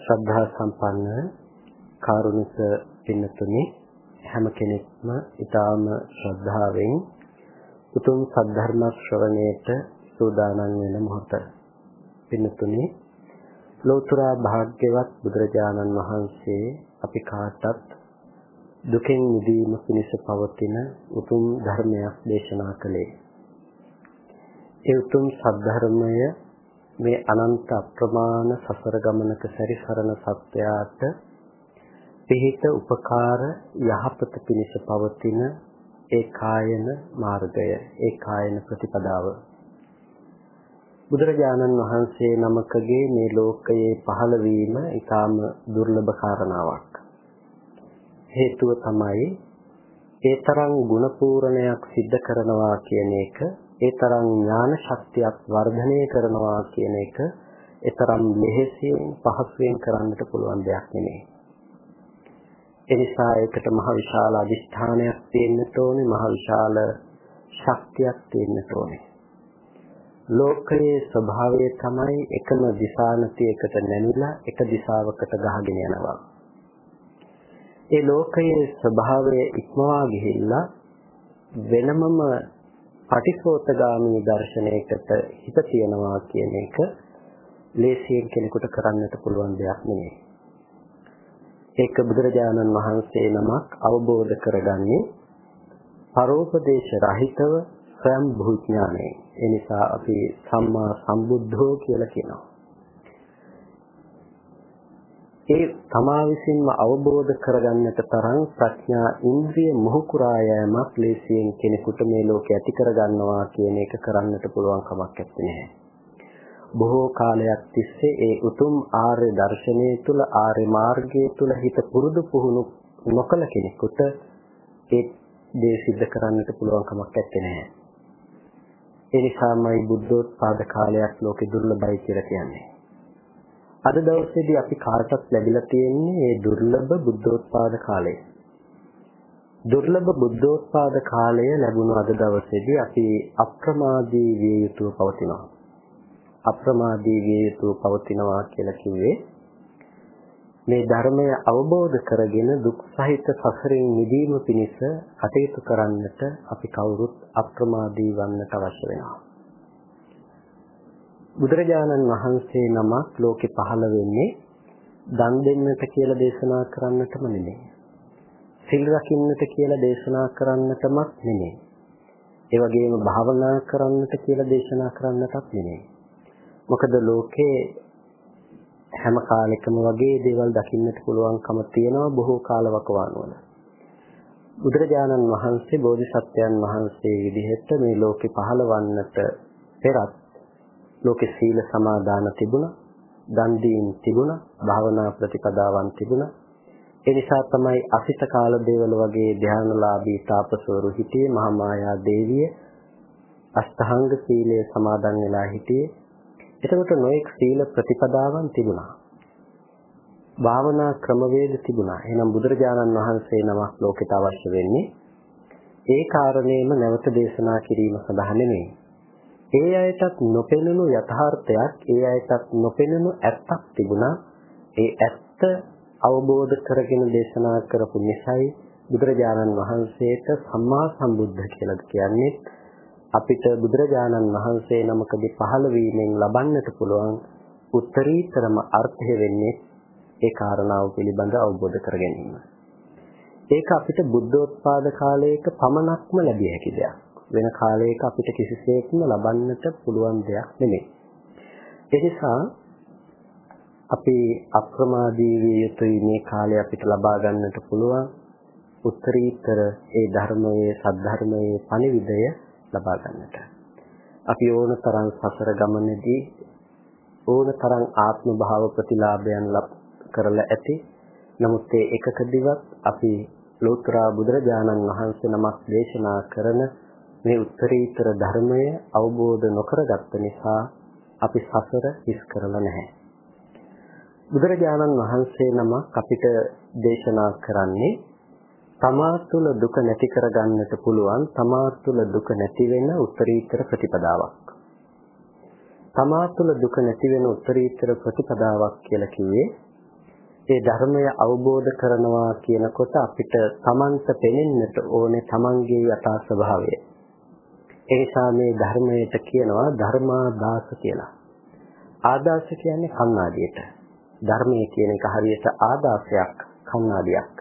ශ්‍රද්ධා සම්පන්න කාරුණික පින්නතුනි හැම කෙනෙක්ම ඊටාම ශ්‍රද්ධාවෙන් උතුම් සද්ධර්ම ශ්‍රවණයට සූදානම් වෙන මොහොත. පින්නතුනි ලෝතර භාග්‍යවත් බුදුරජාණන් වහන්සේ අපි කාටත් දුකෙන් මිදීම පිණිස පවතින උතුම් ධර්මයක් දේශනා කළේ. ඒ උතුම් සද්ධර්මය මේ අනන්ත අප්‍රමාණ සසර ගමනක සැරිසරන සත්‍යයට පිහිට උපකාර යහපත පිණිස පවතින ඒ කායන මාර්ගය ඒ කායන ප්‍රතිපදාව. බුදුරජාණන් වහන්සේ නමකගේ මේ ලෝකයේ පහළ වීම ඊටාම දුර්ලභ කාරණාවක්. හේතුව තමයි ඒ තරම් ගුණ පූර්ණයක් සිද්ධ කරනවා කියන එක ඒ තරම් ඥාන ශක්තියක් වර්ධනය කරනවා කියන එක ඒ තරම් ලෙහෙසියෙන් පහසුවෙන් කරන්නට පුළුවන් දෙයක් නෙමෙයි. ඒ නිසා ඒකට මහ විශාල අදිෂ්ඨානයක් තියෙන්න ඕනේ, මහ විශාල ශක්තියක් තියෙන්න ඕනේ. ලෝකයේ ස්වභාවය තමයි එකම දිශානතියකට නැමිලා එක දිශාවකට ගහගෙන යනවා. ඒ ලෝකයේ ස්වභාවය ඉක්මවා ගිහිල්ලා වෙනමම පටිසෝතගාමී දර්ශනයකට හිත තියනවා කියන එක ලේසියෙන් කෙනෙකුට කරන්නට පුළුවන් දෙයක් නෙවෙයි. ඒක බුදුරජාණන් වහන්සේ නමක් අවබෝධ කරගන්නේ පරෝපදේශ රහිතව ස්වයං භූඥානයෙන්. ඒ නිසා අපි සම්මා සම්බුද්ධෝ කියලා කියනවා. ඒ තමා විසින්ම අවබෝධ කරගන්නට තරම් ප්‍රඥා ඉන්ද්‍රිය මොහුකුරා යෑමක් ලේසියෙන් කෙනෙකුට මේ ලෝකේ ඇති කරගන්නවා කියන එක කරන්නට පුළුවන් කමක් නැත්තේ. බොහෝ කාලයක් තිස්සේ ඒ උතුම් ආර්ය දර්ශනයේ තුල ආර්ය මාර්ගයේ තුල හිත පුරුදු පුහුණු නොකල කෙනෙකුට ඒ දේ සිද්ධ කරන්නට පුළුවන් කමක් නැත්තේ. ඒ නිසාමයි බුද්ධෝත්පාද කාලයක් ලෝකෙ දුර්ලභයි කියලා කියන්නේ. අද දවසේදී අපි කාටත් ලැබිලා තියෙන්නේ මේ දුර්ලභ බුද්ධෝත්පාද කාලය. දුර්ලභ බුද්ධෝත්පාද කාලය ලැබුණු අද දවසේදී අපි අප්‍රමාදී විය යුතුව පවතිනවා. අප්‍රමාදී විය යුතුව පවතිනවා කියලා කිව්වේ මේ ධර්මය අවබෝධ කරගෙන දුක් සහිත සසරින් මිදීම පිණිස කටයුතු කරන්නට අපි කවුරුත් අප්‍රමාදී වන්නට අවශ්‍ය වෙනවා. බුදුරජාණන් වහන්සේ නමක් ලෝකෙ පහළ වෙන්නේ දන් දෙන්නට කියලා දේශනා කරන්නටම නෙමෙයි. සිල් රකින්නට කියලා දේශනා කරන්නටමත් නෙමෙයි. ඒ වගේම භාවනා කරන්නට කියලා දේශනා කරන්නටත් නෙමෙයි. මොකද ලෝකේ හැම කාලෙකම වගේ දේවල් දකින්නට පුළුවන්කම තියෙනවා බොහෝ කාලවකවානුවල. බුදුරජාණන් වහන්සේ බෝධිසත්වයන් වහන්සේ විදිහට මේ ලෝකේ පහළවන්නට පෙරත් ලෝකේ සීල සමාදාන තිබුණා, දන් දීම් තිබුණා, භාවනා ප්‍රතිපදාවන් තිබුණා. ඒ නිසා තමයි අසිත කාල දේවල වගේ ධානලාභී තාපසවරු හිටියේ මහා මායා දේවිය අෂ්ටාංග සීලය සමාදන් වෙලා හිටියේ. එතකොට නොඑක් සීල ප්‍රතිපදාවන් තිබුණා. භාවනා ක්‍රමවේද තිබුණා. එහෙනම් බුදුරජාණන් වහන්සේ නමක් ලෝකෙට අවශ්‍ය වෙන්නේ ඒ කාරණේම නැවත දේශනා කිරීම සඳහා නෙමෙයි. ඒ අයටත් නොපෙනුණු යථාර්ථයක් ඒ අයටත් නොපෙනුණු ඇත්තක් තිබුණා ඒ ඇත්ත අවබෝධ කරගෙන දේශනා කරපු නිසායි බුදුරජාණන් වහන්සේට සම්මා සම්බුද්ධ කියලා කියන්නේ අපිට බුදුරජාණන් වහන්සේ නමකදී පහළ වීමෙන් ලබන්නට පුළුවන් උත්තරීතරම අර්ථය වෙන්නේ ඒ කාරණාව පිළිබඳ අවබෝධ කර ගැනීම. ඒක අපිට බුද්ධෝත්පාද කාලයක පමණක්ම ලැබිය හැකි දෙයක්. වෙන කාලයක අපිට කිසිසේත්ම ලබන්නට පුළුවන් දෙයක් නෙමෙයි. ඒ නිසා අපි අප්‍රමාදී විය යුතුයි මේ කාලය අපිට ලබා ගන්නට පුළුවන් උත්තරීතර ඒ ධර්මයේ සද්ධර්මයේ පණිවිඩය ලබා ගන්නට. අපි ඕන තරම් සසර ගමනේදී ඕන තරම් ආත්ම භාව ප්‍රතිලාභයන් ලබ කරලා ඇති. නමුත් ඒ එකකදීවත් අපි ලෝතර බුදුරජාණන් වහන්සේ නමක් දේශනා කරන මේ උත්තරීතර ධර්මය අවබෝධ නොකරගත්ත නිසා අපි සසර හිස් කරලා නැහැ. බුදුරජාණන් වහන්සේ නමක් අපිට දේශනා කරන්නේ තමා තුළ දුක නැති කරගන්නට පුළුවන් තමා තුළ දුක නැති වෙන උත්තරීතර ප්‍රතිපදාවක්. තමා තුළ දුක නැති වෙන උත්තරීතර ප්‍රතිපදාවක් කියලා කිව්වේ ඒ ධර්මය අවබෝධ කරනවා කියනකොට අපිට තමන්ට පෙනෙන්නට ඕනේ තමන්ගේ යථා ස්වභාවය. ඒ නිසා මේ ධර්මයට කියනවා ධර්මාදාස කියලා. ආදාස කියන්නේ කණ්ණාඩියට. ධර්මයේ කියන එක හරියට ආදාසයක් කණ්ණාඩියක්.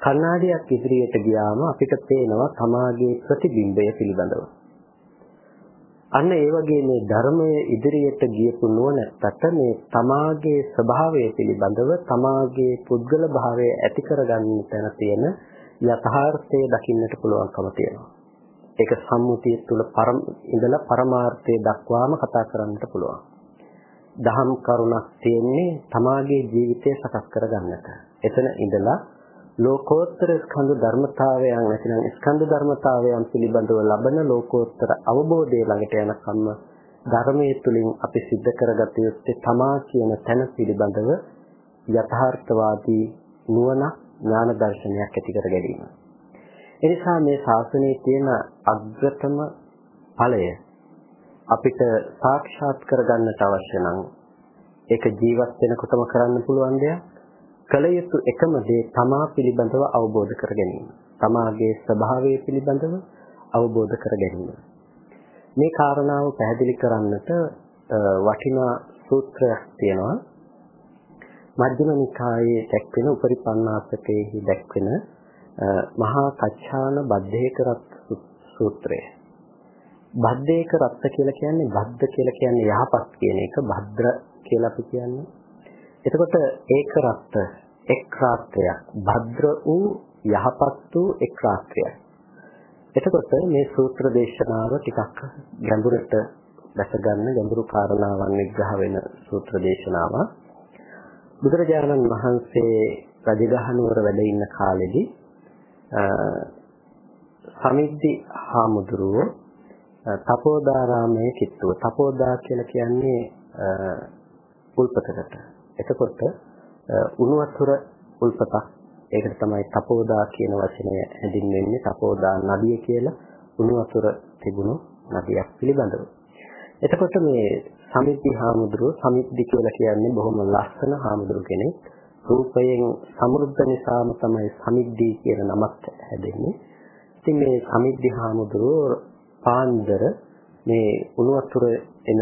කණ්ණාඩියක් ඉදිරියට ගියාම අපිට පේනවා තමාගේ ප්‍රතිබිම්බය පිළිබඳව. අන්න ඒ වගේ මේ ධර්මයේ ඉදිරියට ගියපු නුවණට මේ තමාගේ ස්වභාවය පිළිබඳව තමාගේ පුද්ගල භාවය ඇති කරගන්න තැන තියෙන යථාර්ථය දකින්නට පුළුවන්කම තියෙනවා. ඒක සම්මුතිය තුළ පරම ඉඳලා පරමාර්ථය දක්වාම කතා කරන්නට පුළුවන්. දහම් කරුණක් තියෙන්නේ තමාගේ ජීවිතය සකස් කරගන්නට. එතන ඉඳලා ලෝකෝත්තර ස්කන්ධ ධර්මතාවයන් නැතිනම් ස්කන්ධ ධර්මතාවයන් පිළිබඳව ලබන ලෝකෝත්තර අවබෝධය ළඟට යනකම්ම ධර්මයේ තුලින් අපි සිද්ධ කරගත යුත්තේ තමා කියන තැන පිළිබඳව යථාර්ථවාදී නුවණ ඥාන දර්ශනයක් ඇති කර ගැනීමයි. එනිසා මේ ශාසනයේ තියෙන අග්‍රතම ඵලය අපිට සාක්ෂාත් කරගන්නට අවශ්‍ය නම් ඒක ජීවත් වෙනකොටම කරන්න පුළුවන් දෙයක්. කල යුතු එකම දේ තමා පිළිබඳව අවබෝධ කර ගැනීම. තමාගේ ස්වභාවය පිළිබඳව අවබෝධ කර ගැනීම. මේ කාරණාව පැහැදිලි කරන්නට වටිනා සූත්‍රයක් තියෙනවා. මජ්ක්‍ධිම නිකායේ දැක්වෙන උපරිපන්නාසකේහි දැක්වෙන මහා කච්චාන බද්ධේක රත් සූත්‍රය. බද්ධේක රත් කියලා කියන්නේ බද්ධ කියලා කියන්නේ යහපත් කියන එක භද්‍ර කියලා අපි කියන්නේ එතකොට ඒක රත්ත එක් රාත්‍රයක් භද්‍ර වූ යහපත් වූ එක් රාත්‍රයක්. එතකොට මේ සූත්‍ර දේශනාව ටිකක් ගැඹුරට දැක ගන්න ගැඹුරු කාරණාවන් විග්‍රහ වෙන සූත්‍ර දේශනාවක්. බුදුරජාණන් වහන්සේ රජගහනුවර වැඩ ඉන්න කාලෙදී සමිද්දි හාමුදුරුවෝ තපෝදාරාමයේ කිට්ටුව තපෝදා කියලා කියන්නේ උල්පතකට එතකොට උණු වතුර උල්පතක් ඒකට තමයි තපෝදා කියන වචනය හැඳින්වෙන්නේ තපෝදා නදිය කියලා උණු වතුර තිබුණු නදියක් පිළිබඳව. එතකොට මේ සමිද්දි හාමුදුරුව සමිද්දි කියලා කියන්නේ බොහොම ලස්සන හාමුදුරු කෙනෙක්. රූපයෙන් සමෘද්ධ නිසාම තමයි සමිද්දි කියන නමත් හැදෙන්නේ. ඉතින් මේ සමිද්දි හාමුදුරුව පාන්දර මේ උණු වතුර එන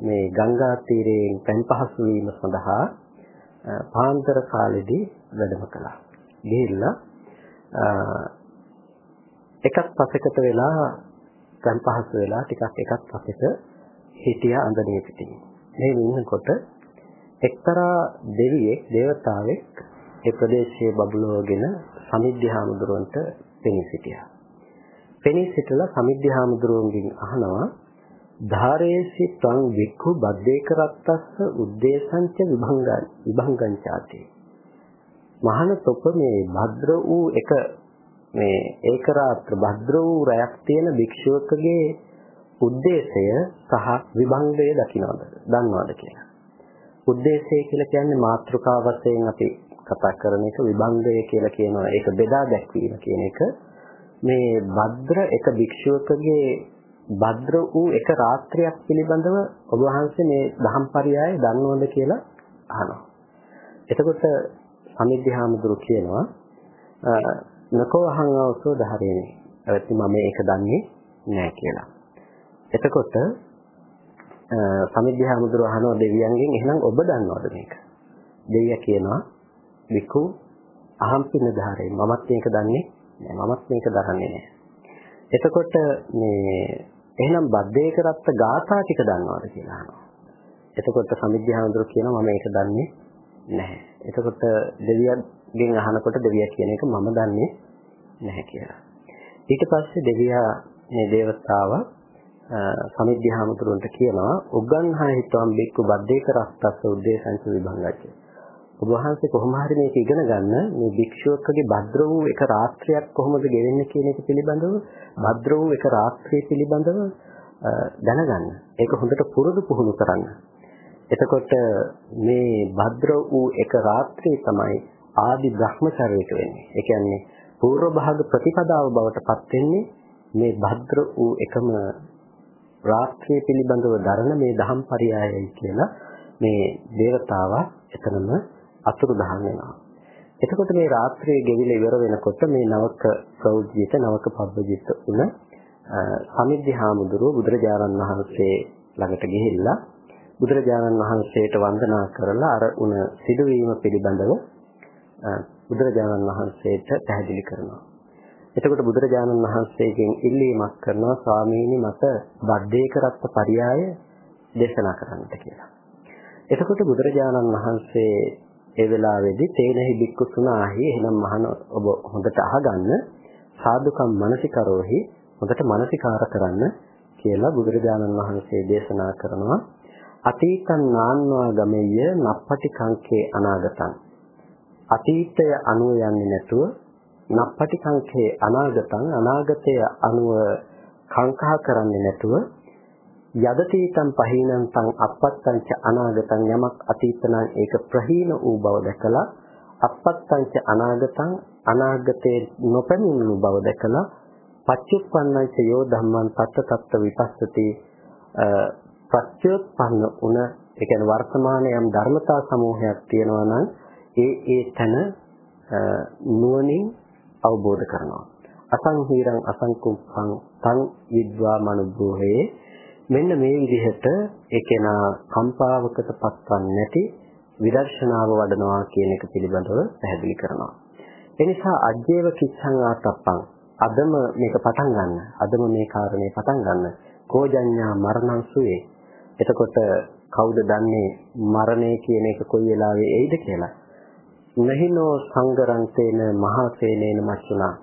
මේ ගංගා තීරයෙන් පැන් පහසු වීම සඳහා පාන්තර කාලෙදී වැඩම කළා. ගිහිල්ලා එකක් පසෙකට වෙලා පැන් පහසු වෙලා ටිකක් එකක් පසෙක හිටියා අඳනේ පිටින්. මේ ඉන්නකොට එක්තරා දෙවියෙක් දේවතාවෙක් ඒ ප්‍රදේශයේ බබළුවගෙන සමිද්ධාමුදුරන්ට පෙනී සිටියා. පෙනී සිටලා සමිද්ධාමුදුරන්ගෙන් අහනවා ධාරේසි ත්වං වික්ඛු බද්දේක රත්තස්ස උද්දේශංච විභංගං විභංගං ചാති මහාන තොප මේ භද්‍ර වූ එක මේ ඒකරාත්‍ර භද්‍ර වූ රැයක් තියෙන භික්ෂුවකගේ උද්දේශය සහ විභංගය දකින්නවද දන්නවද කියලා උද්දේශය කියලා කියන්නේ මාත්‍රිකා වශයෙන් අපි කතා කරන එක විභංගය කියලා කියනවා ඒක බෙදා දැක්වීම කියන එක මේ භද්‍ර එක භික්ෂුවකගේ භද්‍ර වූ එක රාත්‍රියක් පිළිබඳව ඔබ වහන්සේ මේ දහම්පරියාය දන්නවද කියලා අහනවා. එතකොට සමිද්ධාමඳුරු කියනවා නකෝ අහං අවසෝ ධාරේනේ. ඒත් මම මේක දන්නේ නැහැ කියලා. එතකොට සමිද්ධාමඳුරු අහනවා දෙවියන්ගෙන් එහෙනම් ඔබ දන්නවද මේක? දෙවියා කියනවා විකු අහම්පින ධාරේ මමත් මේක දන්නේ නැහැ. මමත් මේක දරන්නේ නැහැ. එතකොට මේ එහෙනම් බද්දේක රත්ත ගාථා ටික දන්නවද කියලා අහනවා. එතකොට සමිද්ධානඳුර කියනවා මම ඒක දන්නේ නැහැ. එතකොට දෙවියන්ගෙන් අහනකොට දෙවියා කියන එක මම දන්නේ නැහැ කියලා. ඊට පස්සේ දෙවියා මේ දේවතාව සමිද්ධානඳුරන්ට කියනවා උගන්හා හිතවම් බික්කු බද්දේක රත්තස්ස උද්දේශංච විභංගච්ච. ඔබ වහන්සේ කොහොම හරි මේක ඉගෙන ගන්න මේ භික්ෂුවකගේ භද්‍ර වූ එක රාත්‍රියක් කොහොමද ගෙවෙන්නේ කියන එක පිළිබඳව භද්‍ර වූ එක රාත්‍රිය පිළිබඳව දැනගන්න. ඒක හොඳට පුරුදු පුහුණු කරන්න. එතකොට මේ භද්‍ර වූ එක රාත්‍රිය තමයි ආදි බ්‍රහ්මචර්යයට වෙන්නේ. ඒ කියන්නේ පූර්ව භාග ප්‍රතිපදාව බවට පත් වෙන්නේ මේ භද්‍ර වූ එකම රාත්‍රිය පිළිබඳව දරන මේ දහම් පරයයයි කියලා මේ දේවතාවා එතනම අතුරුදහන් වෙනවා. එතකොට මේ රාත්‍රියේ ගෙවිලා ඉවර වෙනකොට මේ නවක ප්‍රෞද්ධිත නවක පබ්බජිත උන සමිද්ධි හාමුදුරුව බුදුරජාණන් වහන්සේ ළඟට ගිහිල්ලා බුදුරජාණන් වහන්සේට වන්දනා කරලා අර උන සිදුවීම පිළිබඳව බුදුරජාණන් වහන්සේට පැහැදිලි කරනවා. එතකොට බුදුරජාණන් වහන්සේගෙන් ඉල්ලීමක් කරනවා ස්වාමීනි මට බද්දේකරත්ත පරියාය දේශනා කරන්නට කියලා. එතකොට බුදුරජාණන් වහන්සේ ඒ වෙලාවේදී තේනහි බික්කු සුනාහි එහෙනම් මහන ඔබ හොඳට අහගන්න. සාදුකම් මනසිකරෝහි හොඳට මනසිකාර කරන්න කියලා බුදුරජාණන් වහන්සේ දේශනා කරනවා. අතීතං නාන්වා ගමෙය්‍ය නප්පටි කංකේ අනාගතං. අතීතය අනුව යන්නේ නැතුව නප්පටි කංකේ අනාගතං අනාගතය අනුව කංකා කරන්නේ නැතුව යදතීතං පහීනන්තං අපත්තං ච අනාගතං යමක් අතීතනම් ඒක ප්‍රහීන වූ බව දැකලා අපත්තං ච අනාගතං අනාගතේ නොපැමිණු බව දැකලා පච්චුප්පන්නං ච යෝ ධම්මං තත්ත තත්ත විපස්සති ප්‍රත්‍යুৎපන්න උන ඒ කියන්නේ වර්තමානයේ යම් ධර්මතා සමූහයක් තියෙනවා නම් ඒ ඒ තන නුවණින් අවබෝධ කරනවා අසංහීරං අසංකුප්පං තං විද්වා මනුබ්බෝහේ මෙන්න මේ විදිහට ඒකේනා කම්පාවකට පත්වන්නේ නැති විදර්ශනාව වඩනවා කියන එක පිළිබඳව පැහැදිලි කරනවා. ඒ නිසා අජ්ජේව කිච්ඡං ආතප්පං අදම මේක පටන් ගන්න. අදම මේ කාරණේ පටන් ගන්න. කෝජඤ්ඤා මරණං සුවේ. එතකොට කවුද දන්නේ මරණය කියන එක කොයි වෙලාවෙ එයිද කියලා? නහිනෝ සංගරන්තේන මහා සේනේන මච්චුනා.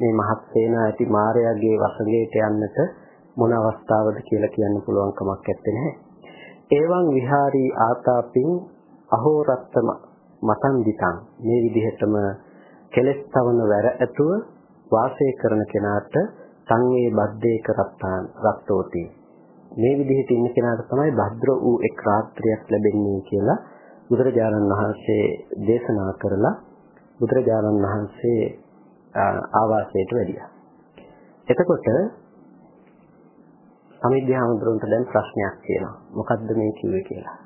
මේ මහත් සේනා ඇති මාර්යාගේ වසඟයට යන්නට මොන අවස්ථාවද කියලා කියන්න පුළුවන් කමක් නැත්තේ. ඒවන් විහාරී ආතාපින් අහෝරත්තම මතන්දිතං මේ විදිහටම කෙලස් තවන වැර ඇතුව වාසය කරන කෙනාට සංවේ බද්දේ කරත්තාන් රත්තෝති මේ විදිහට ඉන්න කෙනාට තමයි භද්‍ර වූ එක් රාත්‍රියක් ලැබෙන්නේ කියලා බුදුරජාණන් වහන්සේ දේශනා කරලා බුදුරජාණන් වහන්සේ ආවාසයට වැඩියා. එතකොට සමිද්ධාමඳුරන්ට දැන් ප්‍රශ්නයක් තියෙනවා. මොකද්ද මේ කිව්වේ කියලා.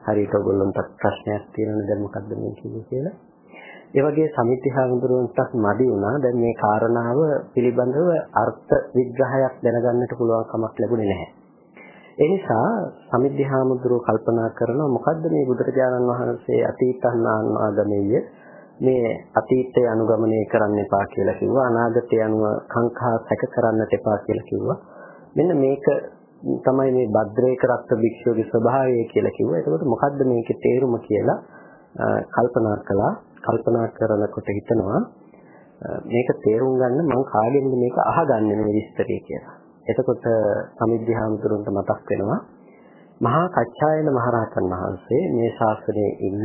හරියට ඔයගොල්ලන්ට ප්‍රශ්නයක් තියෙනවනේ දැන් මොකද්ද මේ කිව්වේ කියලා. ඒ වගේ සමිද්ධාමඳුරන්ටත් මදි වුණා දැන් මේ කාරණාව පිළිබඳව අර්ථ විග්‍රහයක් දැනගන්නට පුළුවන් කමක් ලැබුණේ නැහැ. ඒ නිසා සමිද්ධාමඳුරෝ කල්පනා කරනවා මොකද්ද මේ බුදුරජාණන් වහන්සේ අතීතහනාන් ආගමෙය මේ අතීතය අනුගමනය කරන්න එපා කියලා කිව්වා අනාගතය අනුව කාංකා සැක කරන්නට එපා කියලා කිව්වා මෙන්න මේක තමයි මේ භද්‍රේක රත්ත භික්ෂුවගේ ස්වභාවය කියලා කිව්වා. එතකොට මොකද්ද මේකේ තේරුම කියලා කල්පනා කළා. කල්පනා කරනකොට හිතනවා මේක තේරුම් ගන්න මම කාගෙන්ද මේක අහගන්නේ මේ විස්තරය කියලා. එතකොට සමිද්ධාමතුරුන්ට මතක් වෙනවා මහා කච්චායන මහරහතන් වහන්සේ මේ ශාස්ත්‍රයේ ඉන්න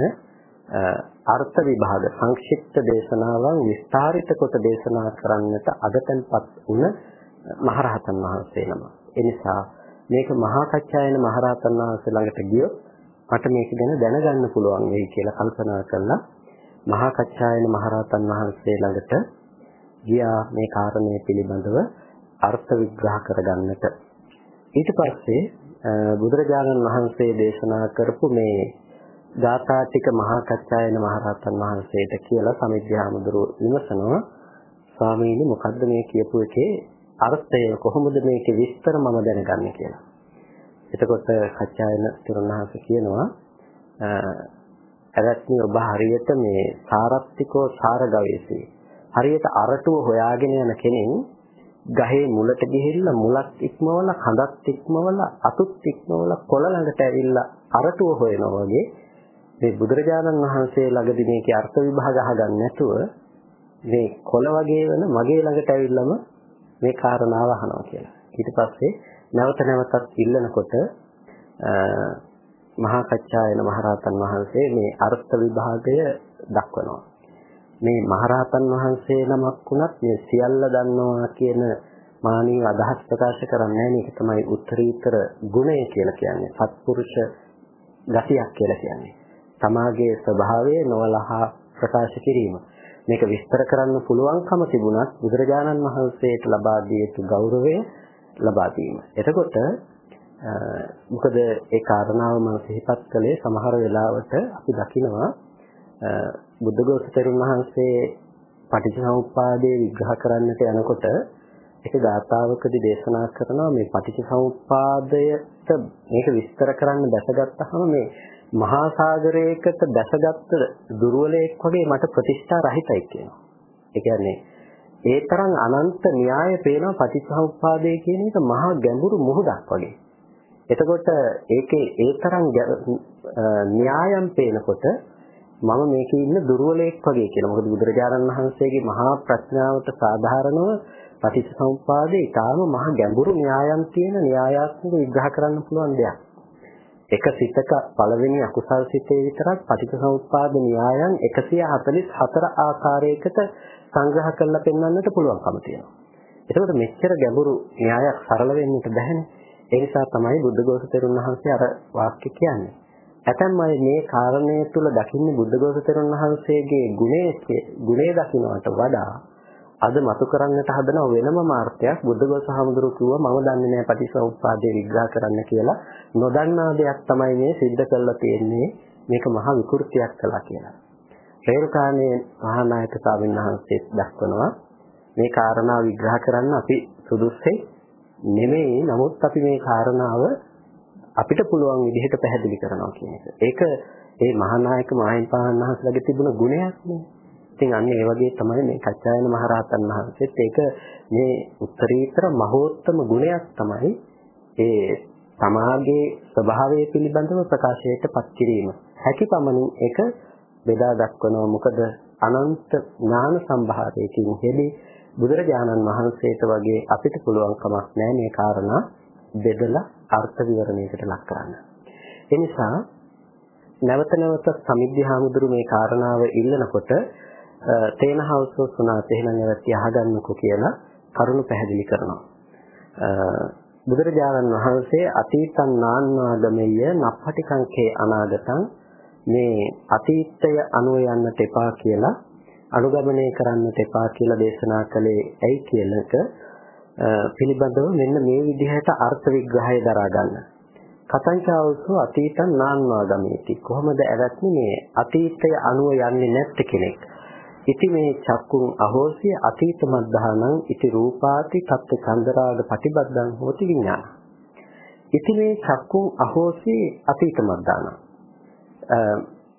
අර්ථ විභාග සංක්ෂිප්ත දේශනාවන් විස්තරිත කොට දේශනා කරන්නට අගතන්පත් වුණ මහරහතන් වහන්සේ නම. ඒ නිසා මේක මහා කච්චායන මහරහතන් වහන්සේ ළඟට ගියොත් මට මේක ගැන දැනගන්න පුළුවන් වෙයි කියලා කල්පනා කළා. මහා කච්චායන මහරහතන් වහන්සේ ළඟට ගියා මේ කාරණය පිළිබඳව අර්ථ විග්‍රහ කරගන්නට. ඊට පස්සේ බුදුරජාණන් වහන්සේ දේශනා කරපු මේ ගාථා ටික මහා කච්චායන මහරහතන් වහන්සේට කියලා සමිද්ධාමඳුරු විමසනවා ස්වාමීනි මොකද්ද මේ කියපු එකේ අර්ථය කොහොමද මේකේ විස්තර මම දැනගන්නේ කියලා. එතකොට කච්චායන තුරුණහස කියනවා ඇවැත්නි ඔබ හරියට මේ සාරත්තිකෝ සාර ගවේෂී හරියට අරටුව හොයාගෙන යන කෙනෙක් ගහේ මුලට ගිහිල්ලා මුලක් ඉක්මවලා කඳක් ඉක්මවලා අතුත් ඉක්මවලා කොළ ළඟට ඇවිල්ලා අරටුව හොයනවා වගේ මේ බුදුරජාණන් වහන්සේ ළඟදී මේකේ අර්ථ විභාග අහගන්න නැතුව මේ කොළ වගේ වෙන මගේ ළඟට ඇවිල්ලාම මේ කාරණාව අහනවා කියලා. ඊට පස්සේ නැවත නැවතත් ඉල්ලනකොට මහා කච්චායන මහරහතන් වහන්සේ මේ අර්ථ විභාගය දක්වනවා. මේ මහරහතන් වහන්සේ නමක් වුණත් මේ සියල්ල දන්නවා කියන මානීය අදහස් ප්‍රකාශ කරන්නේ මේක තමයි උත්තරීතර ගුණය කියලා කියන්නේ. සත්පුරුෂ ගතියක් කියලා කියන්නේ. තමාගේ ස්වභාවය නොවලහා ප්‍රකාශ කිරීම. මේක විස්තර කරන්න පුළුවන්කම තිබුණත් බුදුරජාණන් වහන්සේට ලබා දිය යුතු ගෞරවය ලබා දීම. එතකොට මොකද ඒ කාරණාව මම සිහිපත් කළේ සමහර වෙලාවට අපි දකිනවා බුද්ධඝෝෂ තෙරුන් වහන්සේ පටිච්චසමුප්පාදය විග්‍රහ කරන්නට යනකොට ඒක ගාථාවකදී දේශනා කරනවා මේ පටිච්චසමුප්පාදයට මේක විස්තර කරන්න දැසගත්තාම මේ මහා සාගරයකට දැසගත්ත දුර්වලයක් වගේ මට ප්‍රතිෂ්ඨා රහිතයි කියනවා. ඒ කියන්නේ ඒ තරම් අනන්ත න්‍යාය පේනවා පටිච්චසමුප්පාදය කියන එක මහා ගැඹුරු මුහුදක් වගේ. එතකොට ඒකේ ඒ තරම් න්‍යායම් පේනකොට මම මේකේ ඉන්න දුර්වලයෙක් වගේ කියලා. මොකද බුදුරජාණන් වහන්සේගේ මහා ප්‍රඥාවට සාධාරණව පටිච්චසමුප්පාදේ ඊටාම මහ ගැඹුරු න්‍යායම් තියෙන න්‍යායාත්මක විග්‍රහ කරන්න පුළුවන් දෙයක්. එක සිතක පළවෙනි අකුසල් සිතේ විතරක් පටිච්චසමුප්පාද න්‍යායන් 144 ආකාරයකට සංග්‍රහ කරලා පෙන්වන්නට පුළුවන්කම තියෙනවා. එතකොට මෙච්චර ගැඹුරු න්‍යායක් සරල වෙන්නට බැහැනේ. ඒ නිසා තමයි බුද්ධඝෝෂ තෙරුන් වහන්සේ අර වාක්‍ය කියන්නේ. ඇතැම් අය මේ කාරණය තුල දකින්නේ බුද්ධඝෝෂ තෙරුන් වහන්සේගේ ගුණයේ ගුණේ දකින්නට වඩා අද මතු කරන්නට හදන වෙනම මාර්ථයක් බුද්ධඝෝෂ හමුදුරු කිව්වා මම දන්නේ නැහැ පටිච්චසමුප්පාදය විග්‍රහ කරන්න කියලා. නොදන්නා දෙයක් තමයි මේ सिद्ध කරලා තියෙන්නේ. මේක මහ විකෘතියක් කළා කියලා. රේරුකාණේ මහා නායක ස්වාමීන් වහන්සේ දක්වනවා මේ කාරණා විග්‍රහ කරන්න අපි සුදුස්සේ නෙමෙයි නමුත් අපි මේ කාරණාව අපිට පුළුවන් විදිහට පැහැදිලි කරනවා කියන එක. ඒක ඒ මහානායක මාහිම්පාණන් වහන්සේලාගේ තිබුණ ගුණයක් නේ. ඉතින් අන්න ඒ වගේ තමයි මේ කච්චායන මහරහතන් වහන්සේත් ඒක මේ උත්තරීතර මහෝත්තම ගුණයක් තමයි ඒ සමාගයේ ස්වභාවය පිළිබඳව ප්‍රකාශයට පත් කිරීම. හැකි පමණින් ඒක බෙදා දක්වනවා. මොකද අනන්ත ඥාන සම්භාරයකින් හෙළි බුදුරජාණන් වහන්සේට වගේ අපිට පුළුවන් කමක් නැහැ මේ කාරණා බෙදලා අර්ථ විවරණයකට ලක් කරන්න. ඒ නිසා නැවත නැවත සමිද්ධාමුදුරු මේ කාරණාව ඉල්ලනකොට තේනහවසෝ සුණාත එහෙනම් නැවති අහගන්නකෝ කියලා කරුණු පැහැදිලි කරනවා. බුදුරජාණන් වහන්සේ අතීතං නාන්නාගමෙය නප්පටිකංකේ අනාගතං මේ අතීතය අනුව යන්නට එපා කියලා අනුගමනය කරන්නට එපා කියලා දේශනා කළේ ඇයි කියලක පිළිබඳව මෙන්න මේ විදිහට අර්ථ විග්‍රහය දරා ගන්න. කතංචාවසෝ අතීතං නාන්වාගමේති කොහොමද ඇවැත්නි මේ අතීතය අනුව යන්නේ නැත්තේ කෙනෙක්. ඉති මේ චක්කුං අහෝසිය අතීත මද්ධානං ඉති රූපාති තත්ත්ව චන්දරාග පටිබද්දං හෝති විඥාන. ඉති මේ චක්කුං අහෝසි අතීත මද්ධානං.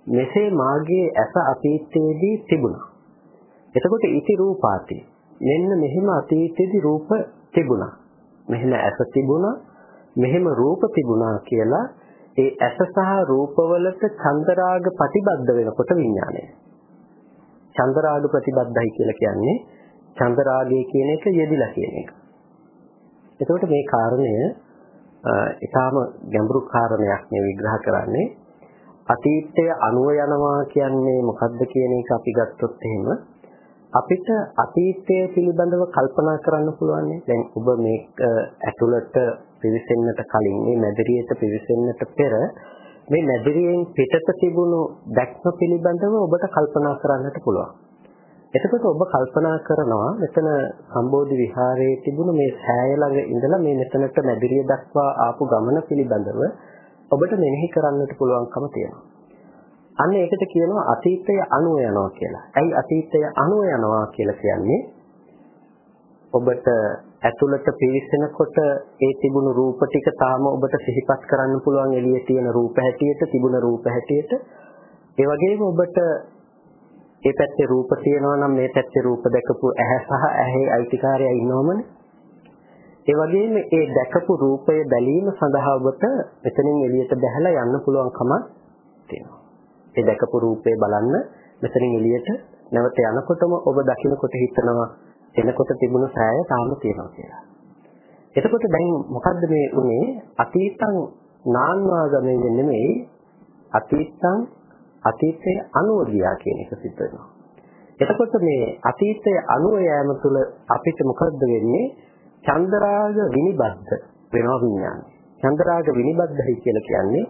මෙසේ මාගේ ඇස අතීතයේදී තිබුණා. එතකොට ඉති රූපාති මෙන්න මෙහෙම අතීතයේදී රූප තිබුණා. මෙහෙම ඇස තිබුණා. මෙහෙම රූප තිබුණා කියලා ඒ ඇස සහ රූපවලට චන්දරාග ප්‍රතිබද්ධ වෙනකොට විඥානය. චන්දරාග ප්‍රතිබද්ධයි කියලා කියන්නේ චන්දරාගය කියන එක යෙදිලා කියන එක. එතකොට මේ කාරණය ඊටාම ගැඹුරු කාරණයක් මේ විග්‍රහ කරන්නේ අතීතය අනුව යනවා කියන්නේ මොකද්ද කියන එක අපි ගත්තොත් එහෙම අපිට අතීතය පිළිබඳව කල්පනා කරන්න පුළුවන් දැන් ඔබ මේක ඇතුළට පිවිසෙන්නට කලින් මේ මැදිරියට පිවිසෙන්නට පෙර මේ මැදිරියෙන් පිටත තිබුණු දැක්ම පිළිබඳව ඔබට කල්පනා කරන්නට පුළුවන්. එතකොට ඔබ කල්පනා කරනවා මෙතන සම්බෝධි විහාරයේ තිබුණු මේ සෑය ළඟ ඉඳලා මේ මෙතනට මැදිරිය දක්වා ආපු ගමන පිළිබඳව ඔබට මෙනෙහි කරන්නට පුළුවන්කම තියෙනවා. අන්න ඒකට කියනවා අතීතය අනුව යනවා කියලා. ඇයි අතීතය අනුව යනවා කියලා කියන්නේ? ඔබට ඇතුළට පිවිසෙනකොට ඒ තිබුණු රූප ටික තාම ඔබට සිහිපත් කරන්න පුළුවන් එළියේ තියෙන රූප හැටියට තිබුණ රූප හැටියට ඒ වගේම ඔබට ඒ පැත්තේ රූප තියෙනවා නම් මේ පැත්තේ රූප දැකපු ඇහැ සහ ඇහි අයිතිකාරයා ඉන්නවමනේ ඒ වගේම ඒ දැකපු රූපය බැලීම සඳහා ඔබට මෙතනින් එළියට බැහැලා යන්න පුළුවන්කම තියෙනවා ඒ දැකපු රූපේ බලන්න මෙතනින් එළියට නැවත යනකොටම ඔබ දකින්නකොට හිතනවා එනකොට තිබුණු සෑය තාම තියෙනවා කියලා. එතකොට දැන් මොකද්ද මේ උනේ අතීතං නාන්වාගමේ නෙමෙයි අතීතං අතීතයේ අනුව ගියා කියන එක සිද්ධ වෙනවා. එතකොට මේ අතීතයේ අනුව යෑම තුළ අපිට මොකද්ද වෙන්නේ? චන්දරාග විනිබද්ධ වෙනවා විඥානය. චන්දරාග විනිබද්ධයි කියලා කියන්නේ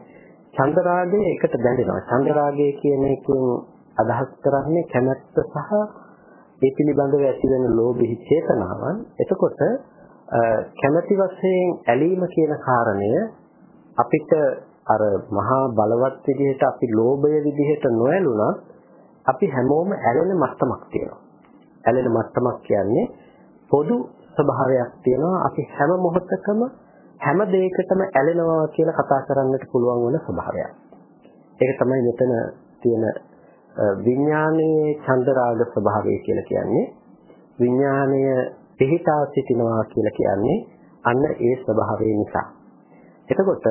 චන්දරාගය එකට බැඳෙනවා. චන්දරාගය කියන එකෙන් අදහස් කරන්නේ කැමැත්ත සහ ඒ පිළිබඳව ඇතිවෙන ලෝභී චේතනාවන් එතකොට කැමැති වශයෙන් ඇලීම කියන කාරණය අපිට අර මහා බලවත් විදිහට අපි ලෝභය විදිහට නොඇලුණත් අපි හැමෝම ඇලෙන මට්ටමක් තියෙනවා. ඇලෙන මට්ටමක් කියන්නේ පොදු ස්වභාවයක් තියෙනවා. අපි හැම මොහොතකම හැම දෙයකටම ඇලෙනවා කියලා කතා කරන්නට පුළුවන් වෙන ස්වභාවයක්. ඒක තමයි මෙතන තියෙන විඥානයේ චන්දරාග ස්වභාවය කියලා කියන්නේ. විඥානය පිහිටා සිටිනවා කියලා කියන්නේ අන්න ඒ ස්වභාවය නිසා. එතකොට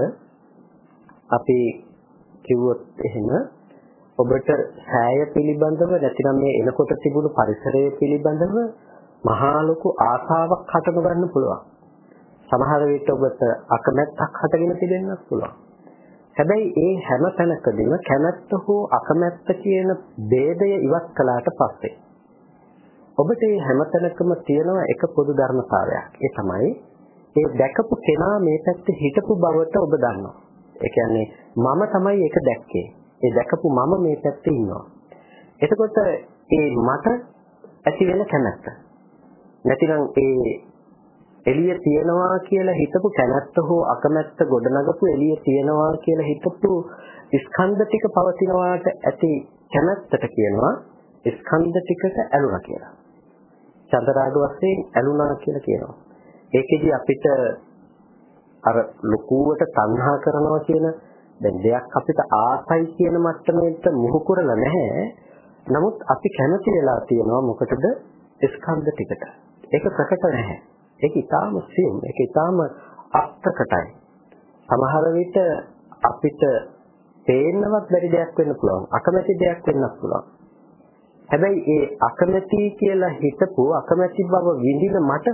අපි කිව්වොත් එහෙම ඔබට සෑය පිළිබඳව නැතිනම් මේ එනකොට තිබුණු පරිසරය පිළිබඳව මහා ලොකු ආසාවක් හටග ගන්න පුළුවන්. සමහර විට ඔබට අකමැත්තක් හටගෙන තිබෙන්නත් පුළුවන්. හැබැයි ඒ හැම තැනකදීම කැමැත්ත හෝ අකමැත්ත කියන ભેදය ඉවත් කළාට පස්සේ ඔබට මේ හැම තැනකම තියෙන එක පොදු ධර්මතාවයක්. ඒ තමයි ඒ දැකපු කෙනා මේ පැත්තේ හිටපු බවට ඔබ දන්නවා. ඒ කියන්නේ මම තමයි ඒක දැක්කේ. ඒ දැකපු මම මේ පැත්තේ ඉන්නවා. එතකොට ඒ මට ඇති වෙන කැමැත්ත. නැතිනම් ඒ එළිය තියනවා කියලා හිතපු කැමැත්ත හෝ අකමැත්ත ගොඩනගපු එළිය තියනවා කියලා හිතපු ස්කන්ධ ටික පවතිනවාට ඇති කැමැත්තට කියනවා ස්කන්ධ ටිකට ඇලුනා කියලා. චන්දරාග වශයෙන් ඇලුනා කියලා කියනවා. ඒකෙදි අපිට අර ලකුවට තණ්හා කරනවා කියන දැන් දෙයක් අපිට ආසයි කියන මට්ටමේට මුහු කරලා නැහැ. නමුත් අපි කැමති වෙලා තියෙනවා මොකටද? ස්කන්ධ ටිකට. ඒක ප්‍රකට නැහැ. ඒක ඊටාම සියුම්. ඒක ඊටාම අත්කටයි. සමහර විට අපිට පේන්නවත් බැරි දෙයක් වෙන්න පුළුවන්. අකමැති දෙයක් වෙන්නත් පුළුවන්. හැබැයි ඒ අකමැති කියලා හිතපු අකමැති බව විඳින මට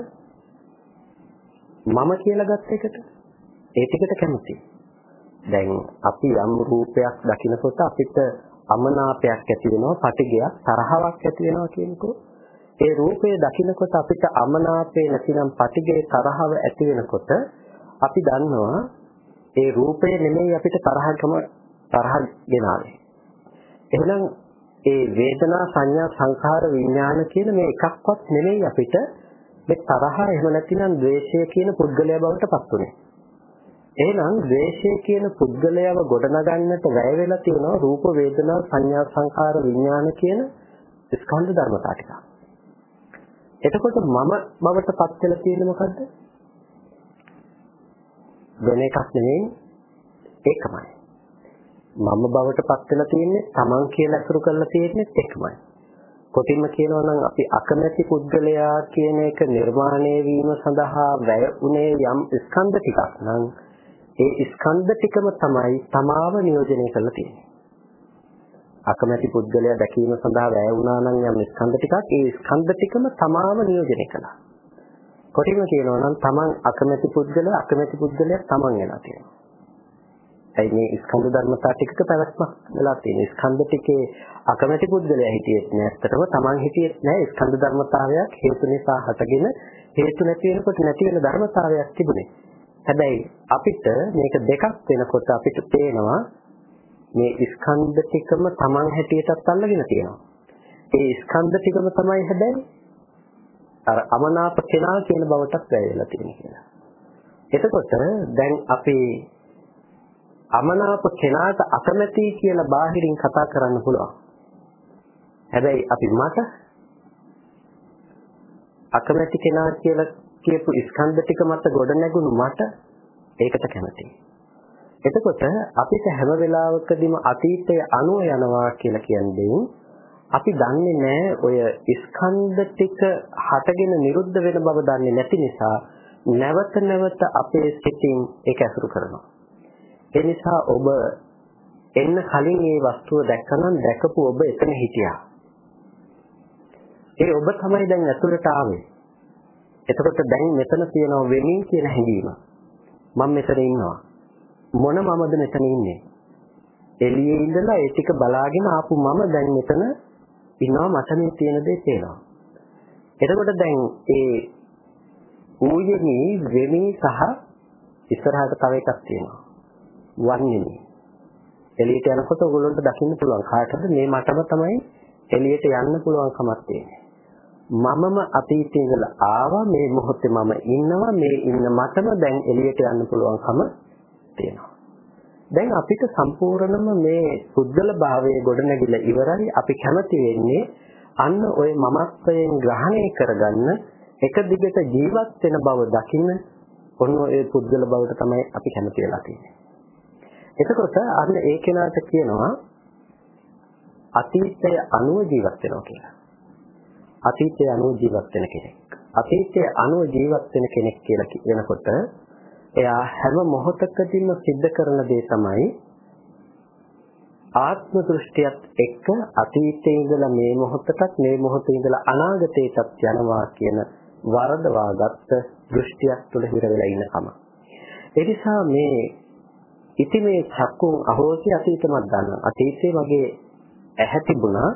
මම කියලා ගත් එකට ඒ ටිකට කැමතියි. දැන් අපි යම් රූපයක් දකිනකොට අපිට අමනාපයක් ඇති වෙනවා, පටිගයක්, තරහාවක් ඇති වෙනවා කියනකො ඒ රූපය දකිනකොට අපිට අමනාපේ නැතිනම් පටිගේ තරහව ඇති වෙනකොට අපි දන්නවා ඒ රූපය නෙමෙයි අපිට තරහකම තරහ ගෙනාවේ. එහෙනම් ඒ වේදනා සංඥා සංඛාර විඥාන කියන මේ එකක්වත් නෙමෙයි අපිට මේ තරහ එහෙම නැතිනම් ද්වේෂය කියන පුද්ගලයා බවට පත් උනේ. එහෙනම් ද්වේෂය කියන පුද්ගලයාව ගොඩනගන්නට වැය වෙලා තියෙනවා රූප වේදනා සංඥා සංඛාර විඥාන කියන ස්කන්ධ ධර්මතා ටික. එතකොට මම බවට පත් වෙලා තියෙන්නේ මොකද්ද? වෙන එකක් නෙමෙයි ඒකමයි. මම බවට පත් වෙලා තියෙන්නේ Taman කියලා අසුරු කරලා තියෙන්නේ ඒකමයි. කොටින්ම කියනවා නම් අපි අකමැති පුද්ගලයා කියන එක නිර්මාණය වීම සඳහා වැය උනේ යම් ස්කන්ධ ටිකක් නම් ඒ ස්කන්ධ ටිකම තමයි තමාව නියෝජනය කරලා තියෙන්නේ. අකමැති පුද්ගලයා දැකීම සඳහා වැය වුණා නම් යම් ස්කන්ධ ටිකක් ඒ ස්කන්ධ ටිකම තමාව නියෝජනය කළා. කොටින්ම කියනවා නම් Taman අකමැති පුද්ගලයා අකමැති පුද්ගලයා Taman වෙලා තියෙනවා. ඇයි මේ ස්කන්ධ ධර්මතා ටිකක පැවැත්මක් වෙලා තියෙන. ස්කන්ධ ටිකේ අකමැති පුද්ගලයා හිටියෙත් නෑ. ඇත්තටම Taman හිටියෙත් නෑ. ස්කන්ධ ධර්මතාවයක් හේතු නිසා හටගෙන හේතු නැති වෙනකොට නැති වෙන ධර්මතාවයක් තිබුණේ. හැබැයි අපිට මේක දෙකක් වෙනකොට අපිට පේනවා මේ ස්කන්ධ ටිකම Taman හැටියටත් අල්ලගෙන තියෙනවා. ඒ ස්කන්ධ ටිකම තමයි හැබැයි අර අමනාප කෙනා කියන බවටත් වැය වෙලා තියෙන කියලා. එතකොට දැන් අපි අමනාප කෙනාට අකමැති කියලා බාහිරින් කතා කරන්න පුළුවන්. හැබැයි අපි මට අකමැති කෙනා කියලා කියපු ස්කන්ධ ටික මත ගොඩ නැගුණු මට ඒකට කැමතියි. එතකොට අපිට හැම වෙලාවකදීම අතීතය අනුව යනවා කියලා කියන්නේ අපි දන්නේ නැහැ ඔය ස්කන්ධ ටික හටගෙන නිරුද්ධ වෙන බව දන්නේ නැති නිසා නැවත නැවත අපේ සිතින් ඒක ඇසුරු කරනවා. ඒ නිසා ඔබ එන්න කලින් මේ වස්තුව දැක්කනම් දැකපු ඔබ එතන හිටියා. ඒ ඔබ තමයි දැන් ඇතුළට ආවේ. එතකොට දැන් මෙතන තියෙනවා වෙමින් කියන හැඟීම. මම මෙතන ඉන්නවා. මොන මමද මෙතන ඉන්නේ? එළියේ ඉඳලා ඒ ටික බලාගෙන ආපු මම දැන් මෙතන ඉන්නවා මට මේ තියෙන දේ පේනවා. එතකොට දැන් ඒ ඌයෙහි වෙමි සහ ඉස්සරහට තව එකක් තියෙනවා. වන්නේ එළියට යනකොට ඔයගොල්ලන්ට දකින්න පුළුවන් කාටද මේ මටම තමයි එළියට යන්න පුළුවන්කමක් තියෙන්නේ. මමම අතීතයේ ඉඳලා ආවා මේ මොහොතේ මම ඉන්නවා මේ ඉන්න මටම දැන් එළියට යන්න පුළුවන්කම තියෙනවා. දැන් අපිට සම්පූර්ණම මේ පුද්ගල භාවයේ ගොඩනැගිලා ඉවරයි අපි කැමති වෙන්නේ අන්න ওই මමත්වයෙන් ග්‍රහණය කරගන්න එක දිගට ජීවත් වෙන බව දකින්න ඔන්න ඔය පුද්ගල බවට තමයි අපි කැමති වෙලා තියෙන්නේ. එතකොට අන්න ඒ කෙනාට කියනවා අතීතය අනුව ජීවත් වෙනවා කියලා. අතීතය අනුව ජීවත් වෙන කෙනෙක්. අතීතය අනුව ජීවත් වෙන කෙනෙක් කියලා කියනකොට එයා හැම මොහොතකදීම සිද්ධ කරන දේ තමයි ආත්ම දෘෂ්ටියත් එක්ක අතීතයේ ඉඳලා මේ මොහොතටත් මේ මොහොතේ ඉඳලා අනාගතයටත් යනවා කියන වරදවාගත්ත දෘෂ්ටියක් තුළ හිර වෙලා ඉන්නකම. ඒ නිසා මේ ඉති මේ චක්කුන් අහෝසි අතීතමත් ගන්න. අතීතයේ වගේ ඇහැ තිබුණා,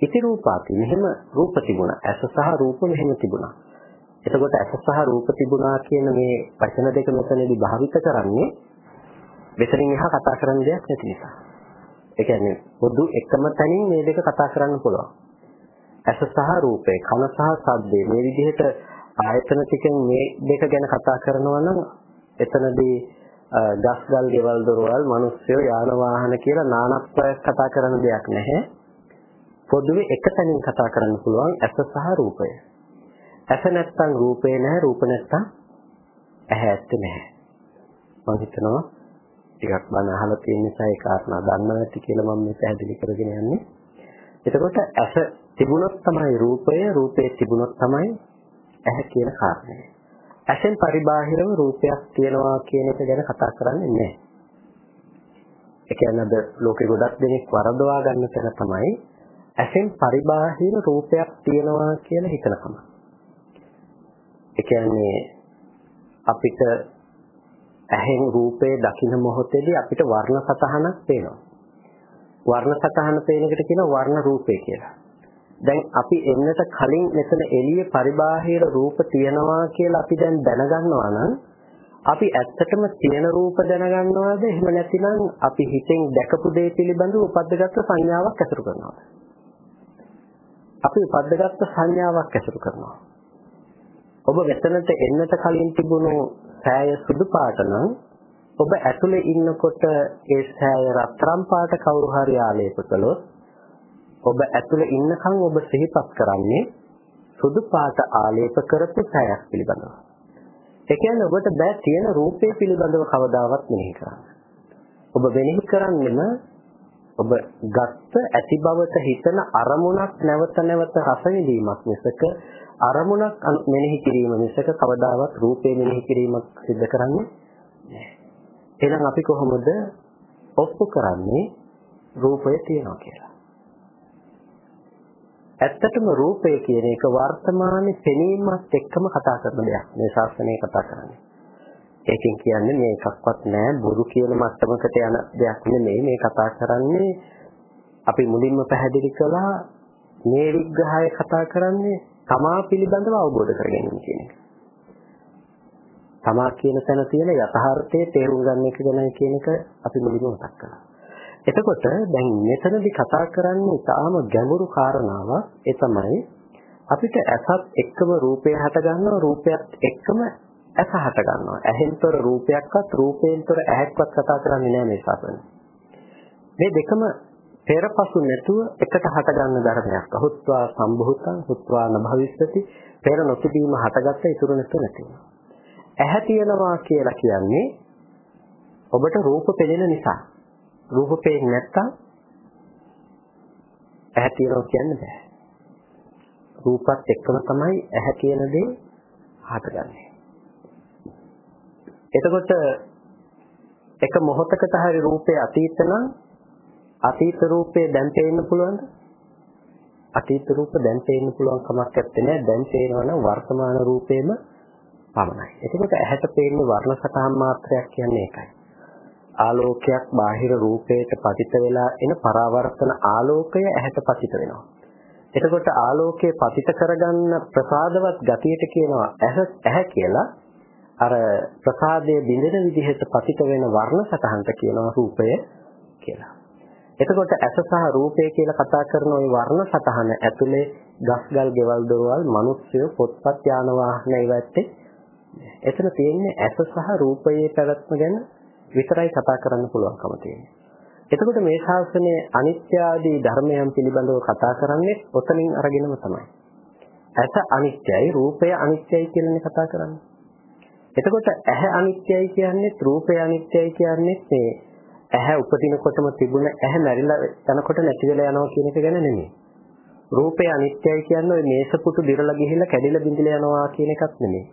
ඉති රූපාති මෙහෙම රූප තිබුණා. ඇස සහ රූප මෙහෙම තිබුණා. එතකොට ඇස සහ රූප තිබුණා කියන මේ වචන දෙක මෙතනදී භාවිත කරන්නේ මෙතනින් එහා කතා කරන්න දෙයක් නැති නිසා. ඒ කියන්නේ පොදු එකම තැනින් මේ දෙක කතා කරන්න පුළුවන්. ඇස සහ රූපේ, කන සහ ශබ්දේ මේ විදිහට ආයතන ටිකෙන් මේ දෙක ගැන කතා කරනවා නම් එතනදී ගස්ගල්, ගෙවල්, දොරවල්, මිනිස්සු, යාන වාහන කියලා නානත්වයක් කතා කරන දෙයක් නැහැ. පොදුවේ එක තැනින් කතා කරන්න පුළුවන් ඇස සහ රූපය. ඇස නැත්තම් රූපේ නැහැ, රූප නැත්තම් ඇහැ ඇත්තේ නැහැ. මම හිතනවා ටිකක් බන අහලා තියෙන නිසා ඒ කාරණා දන්න නැති කියලා මම මේ පැහැදිලි කරගෙන යන්නේ. එතකොට ඇස තිබුණොත් තමයි රූපය, රූපේ තිබුණොත් තමයි ඇහැ කියන කාරණය. ඇසෙන් පරිබාහිරව රූපයක් තියෙනවා කියන එක ගැන කතා කරන්නේ නැහැ. ඒ කියන්නේ අද ලෝකේ ගොඩක් දෙනෙක් වරදවා ගන්න තැන තමයි ඇසෙන් පරිබාහිර රූපයක් තියෙනවා කියලා හිතනකම. ඒ කියන්නේ අපිට ඇහෙන් රූපේ දකින්න මොහොතේදී අපිට වර්ණ සතහනක් පේනවා. වර්ණ සතහන පේනකට කියනවා වර්ණ රූපේ කියලා. දැන් අපි එන්නට කලින් මෙතන එළියේ පරිබාහිර රූප තියනවා කියලා අපි දැන් දැනගන්නවා නම් අපි ඇත්තටම තියෙන රූප දැනගන්නවද එහෙම නැතිනම් අපි හිතෙන් දැකපු දේ පිළිබඳව උපද්දගත්තු සංඥාවක් ඇසුරු කරනවද? අපි උපද්දගත්තු සංඥාවක් ඇසුරු කරනවා. ඔබ මෙතනට එන්නට කලින් තිබුණු සෑය සුදු පාට නම් ඔබ ඇතුලේ ඉන්නකොට ඒ සෑය රත්තරන් පාට කවුරු හරි ආලේප කළොත් ඔබ ඇතුලේ ඉන්නකම් ඔබ සිහිපත් කරන්නේ සුදු පාට ආලේප කරපු සෑයක් පිළිබඳව. ඒ කියන්නේ ඔබට බෑ තියෙන රූපේ පිළිබඳව කවදාවත් මෙනෙහි කරන්න. ඔබ මෙනෙහි කරන්නේම ඔබ ගත්ත ඇති බවට හිතන අරමුණක් නැවත නැවත රස විඳීමක් මිසක අරමුණක් මෙනෙහි කිරීම මිසක කවදාවත් රූපේ මෙනෙහි කිරීමක් සිදු කරන්නේ නැහැ. එහෙනම් අපි කොහොමද ඔප්පු කරන්නේ රූපය තියනවා කියලා? ඇත්තටම රූපය කියන එක වර්තමානයේ පෙනීමත් එක්කම කතා කරන දෙයක්. මේ ශාස්ත්‍රණය කතා කරන්නේ. ඒකෙන් කියන්නේ මේ එකක්වත් නෑ බොරු කියන මට්ටමකට යන දෙයක් නෙමෙයි මේ කතා කරන්නේ අපි මුලින්ම පැහැදිලි කළා මේ විග්‍රහය කතා කරන්නේ තමා පිළිබඳව අවබෝධ කර ගැනීම කියන එක. තමා කියන තැන තියෙන යථාර්ථයේ තේරුම් ගන්න එක ගැනයි කියන එක අපි මුලින්ම මතක් කළා. එතකොට දැන් මෙතනදී කතා කරන්නේ තාම ගැඹුරු කාරණාවක් ඒ තමයි අපිට ඇසත් එක්කම රූපය හට ගන්නවා රූපයත් එක්කම ඇස හට ගන්නවා. ඇහෙන්තර රූපයක්වත් රූපයෙන්තර ඇහැක්වත් කතා කරන්නේ නැහැ මේ ශාසනය. මේ දෙකම පෙරපසු නැතුව එකට හට ගන්න ධර්මයක්. අහුත්වා සම්භූතං හුත්වා නභවිස්සති. පෙර නොතිබීම හටගත්ත ඉතුරු නැතු නැති ඇහැ තියනවා කියලා කියන්නේ ඔබට රූප පෙනෙන නිසා. රූප පේන්නේ නැත්තම් ඇහැ තියනවා කියන්න බෑ. රූපත් එක්කම තමයි ඇහැ කියන දේ හටගන්නේ. එතකොට එක මොහොතකට හරි රූපේ අතීත නම් අතීත රූපේ දැන් පේන්න පුළුවන්ද? අතීත රූප දැන් පේන්න පුළුවන් කමක් නැත්තේ දැන් පේනවා නම් වර්තමාන රූපේම පමණයි. එතකොට ඇහැට පේන වර්ණ සටහන් මාත්‍රයක් කියන්නේ ඒකයි. ආලෝකයක් බාහිර රූපයට පතිත වෙලා එන පරාවර්තන ආලෝකය ඇහැට පතිත වෙනවා. එතකොට ආලෝකයේ පතිත කරගන්න ප්‍රසාදවත් ගතියට කියනවා ඇහැ කියලා අර ප්‍රසාදයේ බිඳෙන විදිහට පතිත වෙන වර්ණ සතහන්ට කියනවා රූපය කියලා. එතකොට ඇස සහ රූපය කියලා කතා කරන ওই වර්ණ සතහන ඇතුලේ ගස්ගල්, ගෙවල්, දොරවල්, මිනිස්සු, පොත්පත්, යාන වාහන ඒවත් එතන තියෙන්නේ ඇස සහ රූපයේ පැවැත්ම ගැන විතරයි කතා කරන්න පුළුවන්කම තියෙන්නේ. එතකොට මේ ශාසනයේ අනිත්‍ය ආදී ධර්මයන් පිළිබඳව කතා කරන්නේ ඔතනින් අරගෙනම තමයි. ඇස අනිත්‍යයි, රූපය අනිත්‍යයි කියලානේ කතා කරන්නේ. එතකොට ඇහැ අනිත්‍යයි කියන්නේ රූපය අනිත්‍යයි කියන්නේ මේ ඇහැ උපදිනකොටම තිබුණ ඇහැ මැරිලා යනකොට නැති වෙලා යනවා කියන එක ගැන නෙමෙයි. රූපය අනිත්‍යයි කියන්නේ ওই මේසපුටු දිරලා ගිහිල්ලා කැඩිලා බිඳිලා යනවා කියන එකක් නෙමෙයි.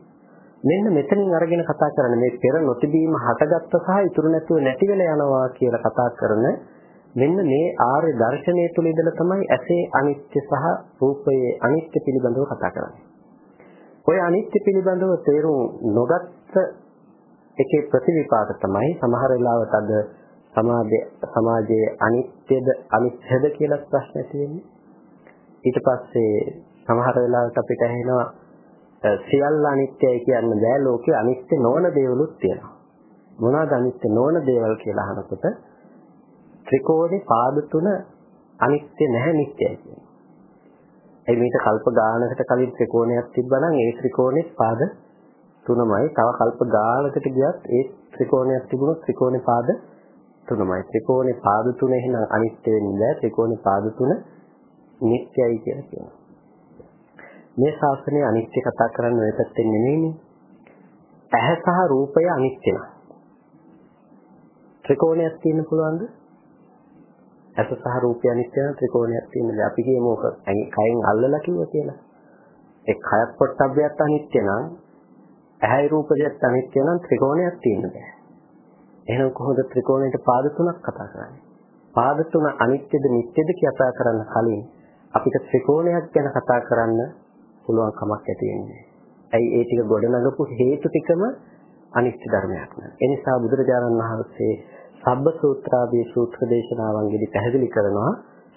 මෙන්න මෙතනින් අරගෙන කතා කරන්නේ මේ පෙර නොතිබීම හටගත්ත සහ ඉතුරු නැතුව නැති වෙලා යනවා කියලා කතා කරන මෙන්න මේ ආර්ය දර්ශනය තුළ ඉඳලා තමයි ඇසේ අනිත්‍ය සහ රූපයේ අනිත්‍ය පිළිබඳව කතා කරන්නේ. ඔය අනිත්‍ය පිළිබඳව තේරුම් නොගත්ත එකේ ප්‍රතිවිපාක තමයි සමහර වෙලාවට අද සමාජයේ සමාජයේ අනිත්‍යද අනිත්‍යද කියලා ප්‍රශ්න තියෙන්නේ. ඊට පස්සේ සමහර වෙලාවට අපිට ඇහෙනවා සියල්ල අනිත්‍යයි කියන්න බෑ ලෝකේ අනිත්‍ය නොවන දේවලුත් තියෙනවා. මොනවාද අනිත්‍ය නොවන දේවල් කියලා අහනකොට ත්‍රිකෝණේ පාද තුන අනිත්‍ය නැහැ නිට්ටයයි කියනවා. ඒ මේක කල්ප ගානකට කලින් ත්‍රිකෝණයක් තිබ්බා නම් ඒ ත්‍රිකෝණේ පාද තුනමයි. තව කල්ප ගානකට ගියත් ඒ ත්‍රිකෝණයක් තිබුණොත් ත්‍රිකෝණේ පාද තුනමයි. ත්‍රිකෝණේ පාද තුන එහෙනම් අනිත්‍ය වෙන්නේ නැහැ. ත්‍රිකෝණේ පාද තුන නිට්ටයයි කියලා කියනවා. මේ ශාස්ත්‍රයේ අනිත්‍ය කතා කරන්න ඔය පැත්තෙන් නෙමෙයිනේ. ඇහැ සහ රූපය අනිත්‍ය නා. ත්‍රිකෝණයක් තියෙන්න පුළුවන්ද? ඇස සහ රූපය අනිත්‍ය නම් ත්‍රිකෝණයක් තියෙනවා. අපි කියමු ඔක කයෙන් අල්ලලා කිව්වා කියලා. ඒ කයත් පොට්ටබ්බයත් අනිත්‍ය නම් ඇහැයි රූපයත් අනිත්‍ය නම් ත්‍රිකෝණයක් තියෙන්න බෑ. එහෙනම් කොහොමද ත්‍රිකෝණයට පාද තුනක් කතා කරන්නේ? පාද තුන අනිත්‍යද නිට්ටයද කතා කරන්න කලින් අපිට ත්‍රිකෝණයක් ගැන කතා කරන්න පුළුවන් කමක් ඇති වෙන්නේ. ඇයි ඒ ටික ගොඩනගපු හේතු ටිකම අනිත්‍ය ධර්මයක් නේ. ඒ නිසා බුදුරජාණන් වහන්සේ සබ්බ සූත්‍රාදී සූත්‍ර දේශනාවන්ගෙදි පැහැදිලි කරනවා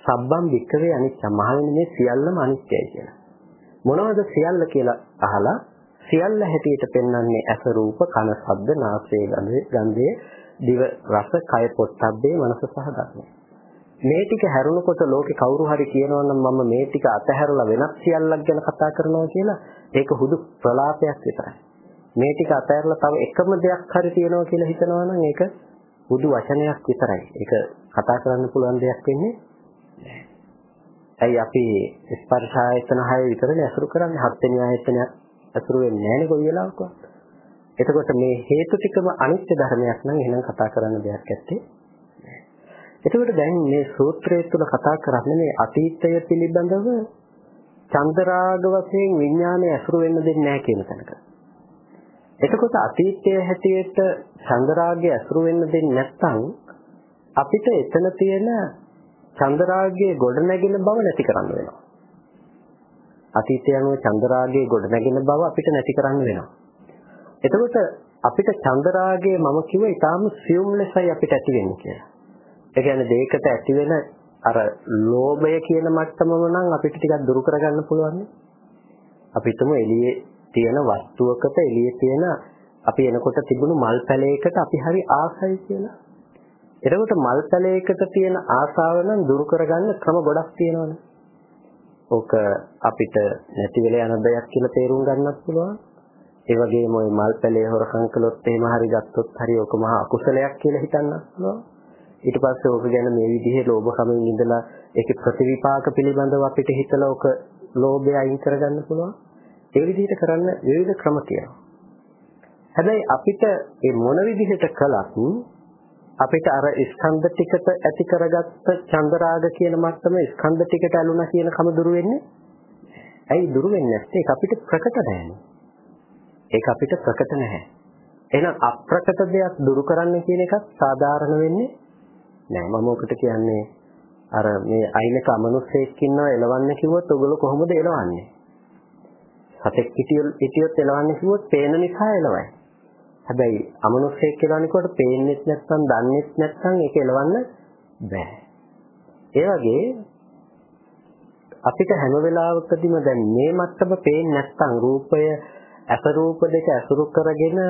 සබ්බම් වික්කවේ අනිත්‍ය මහණෙනි මේ සියල්ලම අනිත්‍යයි කියලා. මොනවද සියල්ල කියලා අහලා සියල්ල හැටියට පෙන්වන්නේ ඇස රූප කන ශබ්ද නාසය ගන්ධය දිව රස කය පොට්ටබ්බේ මනස සහ ධර්මය. මේ ටික හැරුණකොට ලෝකේ කවුරු හරි කියනවා නම් මම මේ ටික අතහැරලා වෙනත් සියල්ලක් ගැන කතා කරනවා කියලා ඒක හුදු ප්‍රලාපයක් විතරයි. මේ ටික අතහැරලා තව එකම දෙයක් හරි තියෙනවා කියලා හිතනවා නම් ඒක හුදු වචනයක් විතරයි. ඒක කතා කරන්න පුළුවන් දෙයක් වෙන්නේ නැහැ. ඇයි අපි ස්පර්ශ ආයතන හය විතරනේ අසුරු කරන්නේ හත් වෙනි ආයතනයක් අසුරු වෙන්නේ නැහැනේ කොයි වෙලාවකවත්. එතකොට මේ හේතු ටිකම අනිත්‍ය ධර්මයක් නම් එහෙනම් කතා කරන්න දෙයක් නැත්තේ. එතකොට දැන් මේ සූත්‍රය තුළ කතා කරන්නේ මේ අතීතය පිළිබඳව චන්දරාග වශයෙන් විඥානය ඇසුරු වෙන්න දෙන්නේ නැහැ කියන තැනක. එතකොට අතීතයේ හැටියට චන්දරාගය ඇසුරු වෙන්න දෙන්නේ නැත්නම් අපිට එතන තියෙන චන්දරාගයේ ගොඩනැගෙන බව නැති කරන්න වෙනවා. අතීතය අනුව චන්දරාගයේ ගොඩනැගෙන බව අපිට නැති කරන්න වෙනවා. එතකොට අපිට චන්දරාගයේ මම කිව්ව ඊටාම සියුම් ලෙසයි අපිට ඇති වෙන්නේ කියලා. ඒ කියන්නේ දෙයකට ඇති වෙන අර ලෝභය කියන මට්ටමම නම් අපිට ටිකක් දුරු කරගන්න පුළුවන්. අපි හිතමු එළියේ තියෙන වස්තුවකට එළියේ තියෙන අපි එනකොට තිබුණු මල් පැලයකට අපි හරි ආසයි කියලා. එතකොට මල් පැලයකට තියෙන ආසාව නම් දුරු කරගන්න ක්‍රම ගොඩක් තියෙනවනේ. ඕක අපිට නැති වෙලා යන දෙයක් කියලා තේරුම් ගන්නත් පුළුවන්. ඒ වගේම ওই මල් පැලේ හොරකම් කළොත් එහෙම හරි ගත්තොත් හරි ඕක මහා අකුසලයක් කියලා හිතන්නත් පුළුවන්. ඊට පස්සේ ඕක ගැන මේ විදිහේ ලෝභකමින් ඉඳලා ඒකේ ප්‍රතිවිපාක පිළිබඳව අපිට හිතලා ඕක ලෝභය අයින් කරගන්න පුළුවන්. ඒ විදිහට කරන්න විවිධ ක්‍රම තියෙනවා. හැබැයි අපිට මේ මොන විදිහට කළත් අපිට අර ස්කන්ධ ටිකට ඇති කරගත්ත චන්දරාග කියන මට්ටම ස්කන්ධ ටිකට ඇලුනා කියන කම දුරු වෙන්නේ ඇයි දුරු වෙන්නේ නැත්තේ ඒක අපිට ප්‍රකට නැහැ ඒක අපිට ප්‍රකට නැහැ එහෙනම් අප්‍රකට දෙයක් දුරු කරන්න කියන එකත් සාධාරණ වෙන්නේ නෑ මම ඔකට කියන්නේ අර මේ අයිනක අමනුස්සයෙක් ඉන්නවා එලවන්න කිව්වොත් ඔයගොල්ලෝ කොහොමද එලවන්නේ? සතෙක් හිටියොත් එලවන්න කිව්වොත් පේන නිසා එලවයි. හැබැයි අමනුස්සයෙක් එලවන්නකොට පේන්නෙත් නැත්නම් දන්නෙත් නැත්නම් ඒක එලවන්න බෑ. ඒ වගේ අපිට හැම වෙලාවකදීම දැන් මේ මත්තම පේන්නේ නැත්නම් රූපය අස රූප දෙක අසුරු කරගෙන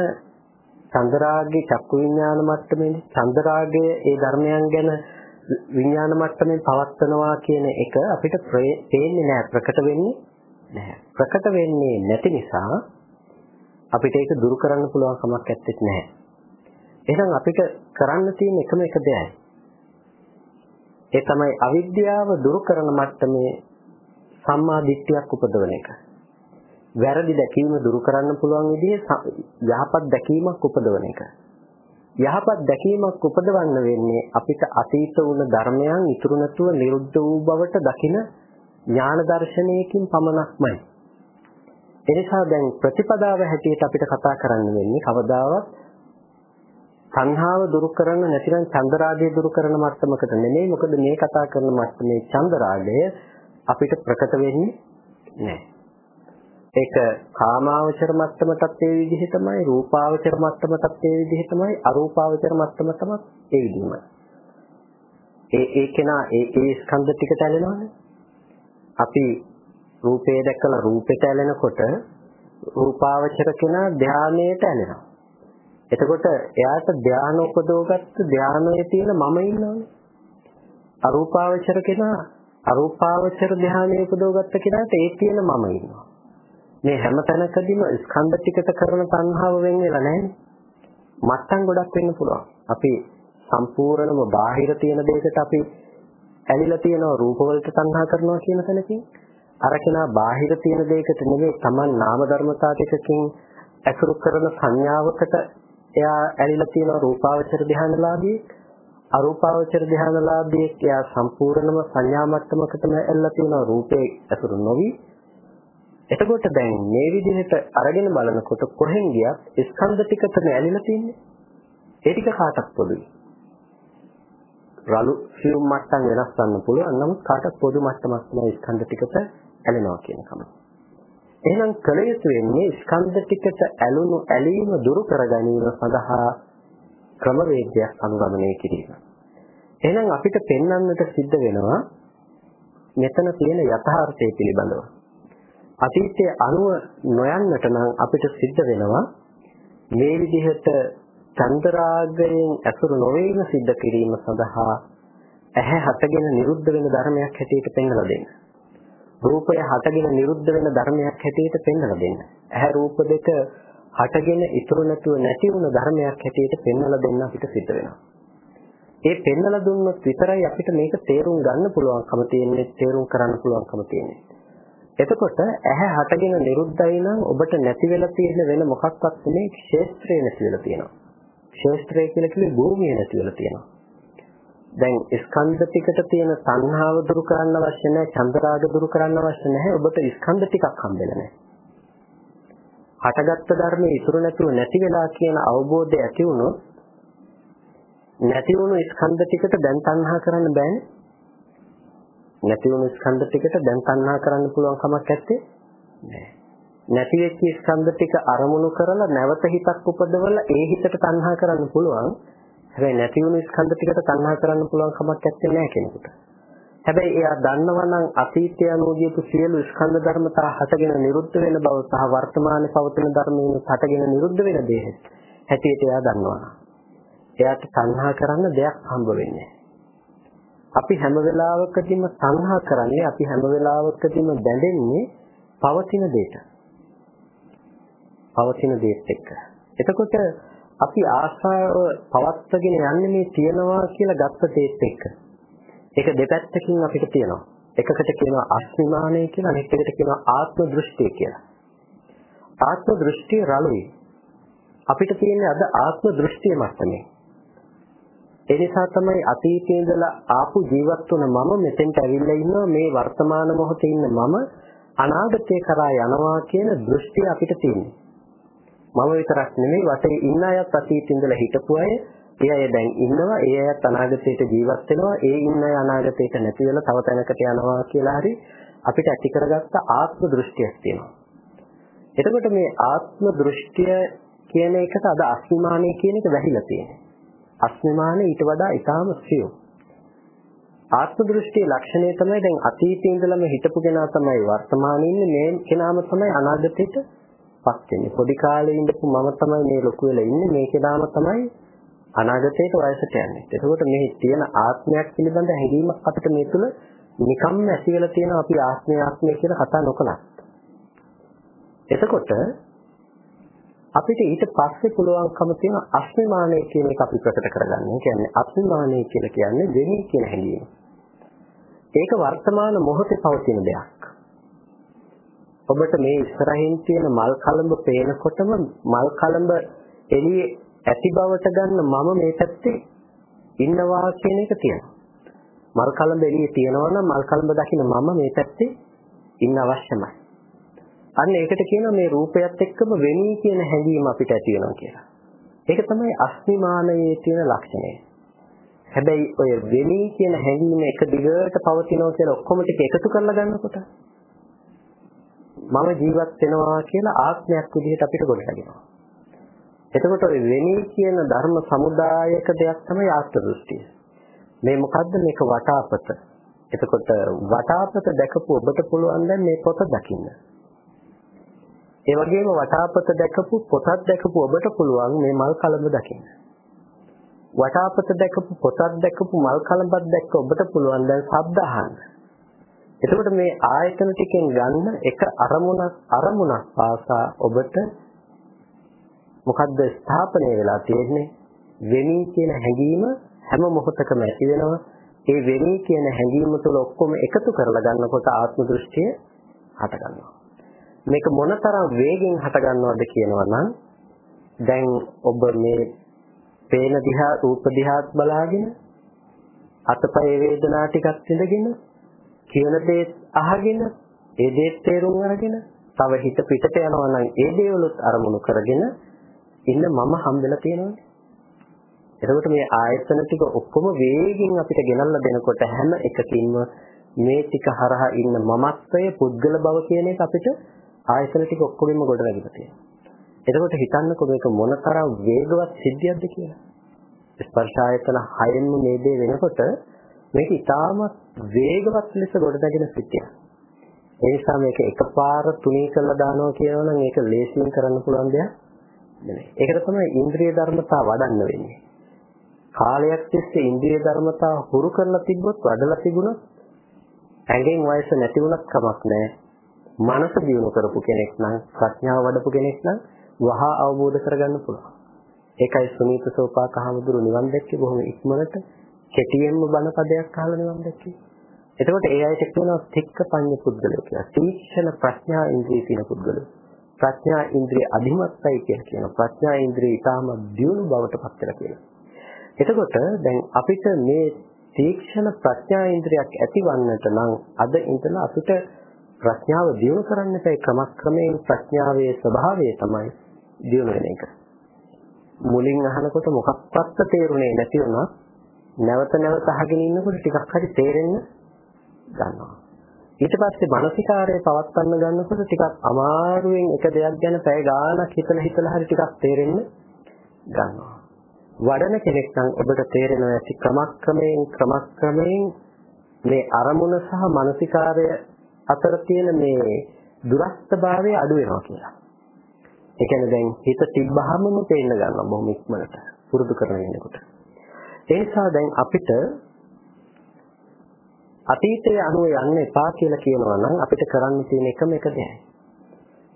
චන්දරාගයේ චක්කු විඥාන මට්ටමේ චන්දරාගයේ ඒ ධර්මයන් ගැන විඥාන මට්ටමේ පවත්නවා කියන එක අපිට පේන්නේ නැහැ ප්‍රකට වෙන්නේ නැහැ ප්‍රකට වෙන්නේ නැති නිසා අපිට ඒක දුරු කරන්න පුළුවන් කමක් නැත්තේ නැහැ එහෙනම් අපිට කරන්න තියෙන එකම එක දෙයයි. ඒ තමයි අවිද්‍යාව දුරු කරන මට්ටමේ සම්මා දිට්ඨියක් උපදවන එක. වැරදි දැකීම දුරු කරන්න පුළුවන් විදිහේ යහපත් දැකීමක් උපදවන එක. යහපත් දැකීමක් උපදවන්න වෙන්නේ අපිට අතීත වුණ ධර්මයන් ඉතුරු නැතුව නිරුද්ධ වූ බවට දකින ඥාන දර්ශනයකින් පමණක්මයි. එනිසා දැන් ප්‍රතිපදාව හැටියට අපිට කතා කරන්න වෙන්නේ කවදාවත් සංහාව දුරු කරන නැතිනම් චන්දරාගය දුරු කරන මට්ටමකට නෙමෙයි මොකද මේ කතා කරන මට්ටමේ චන්දරාගය අපිට ප්‍රකට වෙන්නේ නැහැ. ඒක කාමාවචර මට්ටමටත් ඒ විදිහටමයි රූපාවචර මට්ටමටත් ඒ විදිහටමයි අරූපාවචර මට්ටමටත් ඒ විදිහමයි. ඒ ඒ කෙනා ඒ ඒ ස්කන්ධ ටිකට ඇලෙනවනේ. අපි රූපේ දැකලා රූපෙට ඇලෙනකොට රූපාවචර කෙනා ධානයට ඇලෙනවා. එතකොට එයාට ධාන උපදවගත්ත ධානයේ තියෙන මම ඉන්නවනේ. අරූපාවචර කෙනා අරූපාවචර ධානයේ උපදවගත්ත කෙනාට ඒ තියෙන මම ඉන්නවා. මේ හැම තැනකදීම ස්කන්ධ ටිකට කරන තණ්හාව වෙන් වෙලා නැහැ. මට්ටම් ගොඩක් වෙන්න පුළුවන්. අපි සම්පූර්ණම බාහිර තියෙන දෙයකට අපි ඇලිලා තියෙන රූප වලට තණ්හා කරනවා කියන තැනකින් අර කෙනා බාහිර තියෙන දෙයකට නෙමෙයි Taman නාම ධර්මතා ටිකකින් අසුරු කරන සංඥාවකට එයා ඇලිලා තියෙන රූපාවචර ධ්‍යානලාභී අරූපාවචර ධ්‍යානලාභී එයා සම්පූර්ණම සංඥා මට්ටමකටම ඇල්ලලා තියෙන රූපේ අසුරු නොවි එතකොට දැන් මේ විදිහට අරගෙන බලනකොට කොහෙන් ගියත් ස්කන්ධ ටිකටම ඇලිලා තින්නේ. ඒ ටික කාටත් පොදුයි. රළු සියුම් මට්ටම් වෙනස් කරන්න පුළුවන්. නමුත් කාටත් පොදු මට්ටමක් තමයි ස්කන්ධ ටිකට ඇලෙනවා කියන කම. එහෙනම් කල යුතු වෙන්නේ ස්කන්ධ ටිකට ඇලුණු ඇලීම දුරු කර ගැනීම සඳහා ක්‍රමවේදයක් අනුගමනය කිරීම. එහෙනම් අපිට පෙන්වන්නට සිද්ධ වෙනවා මෙතන තියෙන යථාර්ථය පිළිබඳව. අතීතයේ අනුව නොයන්නට නම් අපිට සිද්ධ වෙනවා මේ විදිහට චන්දරාගයෙන් ඇසුරු නොවීම සිද්ධ කිරීම සඳහා ඇහැ හටගෙන නිරුද්ධ වෙන ධර්මයක් හැටියට පෙන්වලා දෙන්න. රූපය හටගෙන නිරුද්ධ වෙන ධර්මයක් හැටියට පෙන්වලා දෙන්න. ඇහැ රූප දෙක හටගෙන ඉතුරු නැතුව නැති වුණ ධර්මයක් හැටියට පෙන්වලා දෙන්න අපිට සිද්ධ වෙනවා. ඒ පෙන්වලා දුන්නොත් විතරයි අපිට මේක තේරුම් ගන්න පුළුවන්කම තියෙන්නේ, තේරුම් කරන්න පුළුවන්කම තියෙන්නේ. එතකොට ඇහැ හටගෙන නිරුද්ධයි නම් ඔබට නැති වෙලා තියෙන වෙන මොකක්වත් නෙමෙයි ක්ෂේත්‍රය නැති වෙලා තියෙනවා. ක්ෂේත්‍රය කියලා කිව්වේ භූමිය නැති වෙලා තියෙනවා. දැන් ස්කන්ධ ටිකට තියෙන සංහාව දුරු කරන්න අවශ්‍ය නැහැ, චන්දරාග දුරු කරන්න අවශ්‍ය නැහැ. ඔබට ස්කන්ධ ටිකක් හම්බෙලා නැහැ. හටගත්තු ධර්මයේ ඉතුරු නැතුව නැති වෙලා කියන අවබෝධය ඇති වුණොත් නැති වුණු ස්කන්ධ ටිකට දැන් තණ්හා කරන්න බෑනේ. නැති වුණු ස්කන්ධ ටිකට දැන් තණ්හා කරන්න පුළුවන් කමක් නැත්තේ නෑ. නැති වෙච්ච ස්කන්ධ ටික අරමුණු කරලා නැවත හිතක් උපදවලා ඒ හිතට තණ්හා කරන්න පුළුවන්. හැබැයි නැති වුණු ස්කන්ධ ටිකට තණ්හා කරන්න පුළුවන් කමක් නැත්තේ නෑ කෙනෙකුට. හැබැයි එයා දන්නවා නම් අතීතය අනුගියපු සියලු ස්කන්ධ ධර්මතා හටගෙන නිරුද්ධ වෙන බව සහ වර්තමානයේ පවතින ධර්මයෙන් හටගෙන නිරුද්ධ වෙන දේ හැටියට එයා දන්නවා. එයාට තණ්හා කරන්න දෙයක් හම්බ වෙන්නේ අපි හැම වෙලාවකදීම සංහා කරන්නේ අපි හැම වෙලාවකදීම බැඳෙන්නේ පවතින දෙයට. පවතින දෙයට එක්ක. එතකොට අපි ආශාව පවත්වාගෙන යන්නේ මේ තියනවා කියලා ගත්ත දෙයට එක්ක. ඒක දෙපැත්තකින් අපිට තියෙනවා. එකකට කියනවා අස්මිමානය කියලා අනෙක් එකට කියනවා ආත්ම දෘෂ්ටිය කියලා. ආත්ම දෘෂ්ටිය රළුයි. අපිට තියෙන්නේ අද ආත්ම දෘෂ්ටිය මට්ටමේ. ඒ නිසා තමයි අතීතයේ ඉඳලා ආපු ජීවත් වුණ මම මෙතෙන්ට ඇවිල්ලා ඉන්නවා මේ වර්තමාන මොහොතේ ඉන්න මම අනාගතේ කරා යනවා කියන දෘෂ්ටිය අපිට තියෙන්නේ. මම විතරක් නෙමෙයි වටේ ඉන්න අයත් අතීතයේ ඉඳලා හිටපු අය, ඒ අය දැන් ඉන්නවා, ඒ අයත් අනාගතයට ජීවත් වෙනවා, ඒ ඉන්න අය අනාගතයට නැති වෙලා තව තැනකට යනවා කියලා හරි අපිට ඇති කරගත්ත ආත්ම දෘෂ්ටියක් තියෙනවා. එතකොට මේ ආත්ම දෘෂ්ටිය කියන එකට අද අස්මිමානය කියන එක වැහිලා තියෙනවා. අස්මිමාන ඊට වඩා ඊටාම සියුම්. ආත්ම දෘෂ්ටියේ ලක්ෂණය තමයි දැන් අතීතයේ ඉඳලම හිටපු කෙනා තමයි වර්තමානයේ ඉන්නේ මේ කෙනාම තමයි අනාගතයට පත් වෙන්නේ. පොඩි කාලේ ඉඳපු මම තමයි මේ ලොකු වෙලා ඉන්නේ මේ කෙනාම තමයි අනාගතයට වයසට යන්නේ. එතකොට මේ තියෙන ආත්මයක් පිළිබඳ හැඟීමක් අපිට මේ තුල නිකම්ම ඇති වෙලා තියෙන අපි ආත්මය ආත්මය කියලා කතා නොකලත්. එතකොට අපිට ඊට පස්සේ පුළුවන්කම තියෙන අස්මිමානය කියන එක අපි ප්‍රකට කරගන්න. ඒ කියන්නේ අස්මිමානය කියලා කියන්නේ දෙවි කියන හැඟීම. ඒක වර්තමාන මොහොතේ පවතින දෙයක්. ඔබට මේ ඉස්සරහින් තියෙන මල් කලඹ පේනකොටම මල් කලඹ එළියේ ඇති බවට ගන්න මම මේ පැත්තේ ඉන්නවා කියන එක තියෙනවා. මල් කලඹ එළියේ තියෙනවා නම් මල් කලඹ දකින්න මම මේ පැත්තේ ඉන්න අවශ්‍යමයි. අන්න ඒකට කියනවා මේ රූපයත් එක්කම වෙමි කියන හැඟීම අපිට ඇති වෙනවා කියලා. ඒක තමයි අස්මිමානයේ තියෙන ලක්ෂණය. හැබැයි ඔය වෙමි කියන හැඟීම එක දිගට පවතිනවා කියලා ඔක්කොම ටික එකතු කරලා ගන්නකොට මම ජීවත් වෙනවා කියලා ආත්මයක් විදිහට අපිට ගොඩනගෙනවා. එතකොට ඔය වෙමි කියන ධර්ම සමුදායක දෙයක් තමයි ආත්ම දෘෂ්ටිය. මේ මොකද්ද මේක වටාපත. එතකොට වටාපත දැකපු ඔබට පුළුවන් දැන් මේ පොත දකින්න. ඒ වගේම වටාපත දැකපු පොතක් දැකපු ඔබට පුළුවන් මේ මල් කලඹ දකින්න. වටාපත දැකපු පොතක් දැකපු මල් කලඹක් දැක්ක ඔබට පුළුවන් දැන් ශබ්ද අහන්න. එතකොට මේ ආයතන ටිකෙන් ගන්න එක අරමුණක් අරමුණක් පාසා ඔබට මොකද්ද ස්ථාපනය වෙලා තියෙන්නේ? වෙමි කියන හැඟීම හැම මොහොතකම ඇති වෙනවා. ඒ වෙමි කියන හැඟීම තුළ ඔක්කොම එකතු කරලා ගන්නකොට ආත්ම දෘෂ්ටිය හට ගන්නවා. මේක මොනතරම් වේගෙන් හට ගන්නවද කියනවා නම් දැන් ඔබ මේ පේන දිහා රූප දිහාත් බලාගෙන අතපය වේදනා ටිකක් ඉඳගෙන කියන දේ අහගෙන ඒ දේ තේරුම් අරගෙන තව හිත පිටට යනවා නම් ඒ දේවලුත් අරමුණු කරගෙන ඉන්න මම හම්බෙලා තියෙනවානේ. එතකොට මේ ආයතන ටික ඔක්කොම වේගින් අපිට ගෙනල්ලා දෙනකොට හැම එකකින්ම මේ ටික හරහා ඉන්න මමත්වය පුද්ගල බව කියන එක අපිට ආයතන ටික ඔක්කොගෙම ගොඩනගලා තියෙනවා. එතකොට හිතන්නකො මේක මොනතරම් වේගවත් සිද්ධියක්ද කියලා. ස්පර්ශ ආයතන හයෙන්ම මේ දේ වෙනකොට මේක ඉතාමත් වේගවත් ලෙස ගොඩනගෙන සිටියා. ඒ නිසා මේක එකපාර තුනී කරලා දානවා කියනවා නම් ඒක ලේසියෙන් කරන්න පුළුවන් දෙයක් නෙමෙයි. ඒකට තමයි ඉන්ද්‍රිය ධර්මතා වඩන්න වෙන්නේ. කාලයක් තිස්සේ ඉන්ද්‍රිය ධර්මතා හුරු කරලා තිබ්බොත් වඩලා තිබුණොත් ඇඟෙන් වයස නැති වුණත් කමක් නැහැ. මනස දියුණු කරපු කෙනෙක් නම් ප්‍රඥාව වඩපු කෙනෙක් නම් වහා අවබෝධ කරගන්න පුළුවන්. ඒකයි සුනීත සෝපාක හමුදුරු නිවන් දැක්කේ බොහොම ඉක්මනට කෙටියෙන්ම බණ පදයක් අහලා නිවන් දැක්කේ. එතකොට ඒ අයට කියනවා තික්ක පඤ්ඤ පුද්ගලය කියලා. තීක්ෂණ ප්‍රඥා ඉන්ද්‍රිය තියෙන පුද්ගලයෝ. ප්‍රඥා ඉන්ද්‍රිය අධිමත්යි කියලා කියනවා. ප්‍රඥා ඉන්ද්‍රිය ඊටාම දියුණු බවට පත් වෙලා කියනවා. එතකොට දැන් අපිට මේ තීක්ෂණ ප්‍රඥා ඉන්ද්‍රියක් ඇතිවන්නට නම් අද ඉඳලා අපිට ප්‍රඥාව දියුණු කරන්නට ක්‍රමක්‍රමයෙන් ප්‍රඥාවේ ස්වභාවය තමයි දියුණු වෙන එක. මුලින් අහනකොට මොකක්වත් තේරුනේ නැති වුණා නැවත නැවත අහගෙන ඉන්නකොට ටිකක් හරි තේරෙන්න ගන්නවා. ඊට පස්සේ මානසිකාරය පවත්වන්න ගන්නකොට ටිකක් අමාරුවෙන් එක දෙයක් ගැන පැය ගාණක් හිතලා හිතලා හරි ටිකක් තේරෙන්න ගන්නවා. වඩන කෙනෙක් නම් ඔබට තේරෙනවා ඇති ක්‍රමක්‍රමයෙන් ක්‍රමක්‍රමයෙන් මේ අරමුණ සහ මානසිකාරය අතර තියෙන මේ දුරස්තභාවය අඩු වෙනවා කියලා. ඒ කියන්නේ දැන් හිත තිබ්බහමම තේින්න ගන්නවා බොහොම ඉක්මනට පුරුදු කරගෙන යනකොට. ඒ නිසා දැන් අපිට අතීතයේ අනුව යන්න එපා කියලා කියනවා නම් අපිට කරන්න තියෙන එකම එක දෙයයි.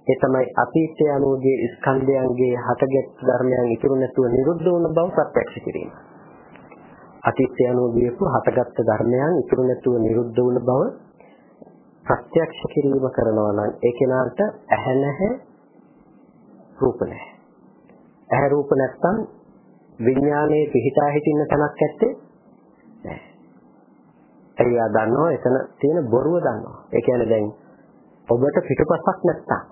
ඒ තමයි අතීතයේ අනුවගේ ස්කන්ධයන්ගේ හටගත් ධර්මයන් ඉතුරු නැතුව නිරුද්ධ වුණ බව ප්‍රත්‍යක්ෂ කිරීම. අතීතයේ අනුවගේපු හටගත් ධර්මයන් ඉතුරු නැතුව නිරුද්ධ වුණ බව ප්‍රත්‍යක්ෂ කිරීම කරනවා නම් ඒ කෙනාට ඇහැ නැහැ රූප නැහැ. ඇහැ රූප නැත්තම් විඥානයේ පිහිටා හිටින්න තැනක් ඇත්තේ නැහැ. එයා දන්නවා එතන තියෙන බොරුව දන්නවා. ඒ කියන්නේ දැන් ඔබට පිටපස්සක් නැත්තම්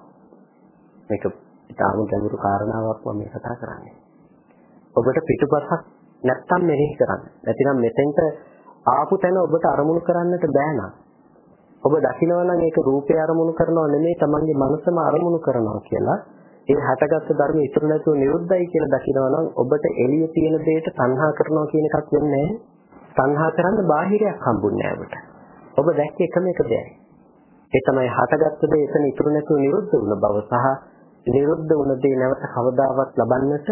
මේක ඉතාම ගැඹුරු කාරණාවක් මම මේ කතා කරන්නේ. ඔබට පිටපස්සක් නැත්තම් මෙනෙහි කරන්න. නැතිනම් මෙතෙන්ට ආපු තැන ඔබට අරමුණු කරන්නට බෑ නම් ඔබ දකිනවා නම් ඒක රූපේ අරමුණු කරනවා නෙමෙයි තමන්ගේ මනසම අරමුණු කරනවා කියලා ඒ හටගත්තු ධර්ම ඉතුරු නැතුව නිරුද්ධයි කියලා දකිනවා නම් ඔබට එළිය තියෙන දෙයට තණ්හා කරනවා කියන එකක් වෙන්නේ නැහැ. තණ්හා කරන්න බාහිරයක් හම්බුන්නේ නැහැ ඔබට. ඔබ දැක්කේ එකම එක දෙයයි. ඒ තමයි හටගත්තු දේ එතන ඉතුරු නැතුව නිරුද්ධ වුණ බව සහ නිරුද්ධ වුණ දේ නැවත කවදාවත් ලබන්නට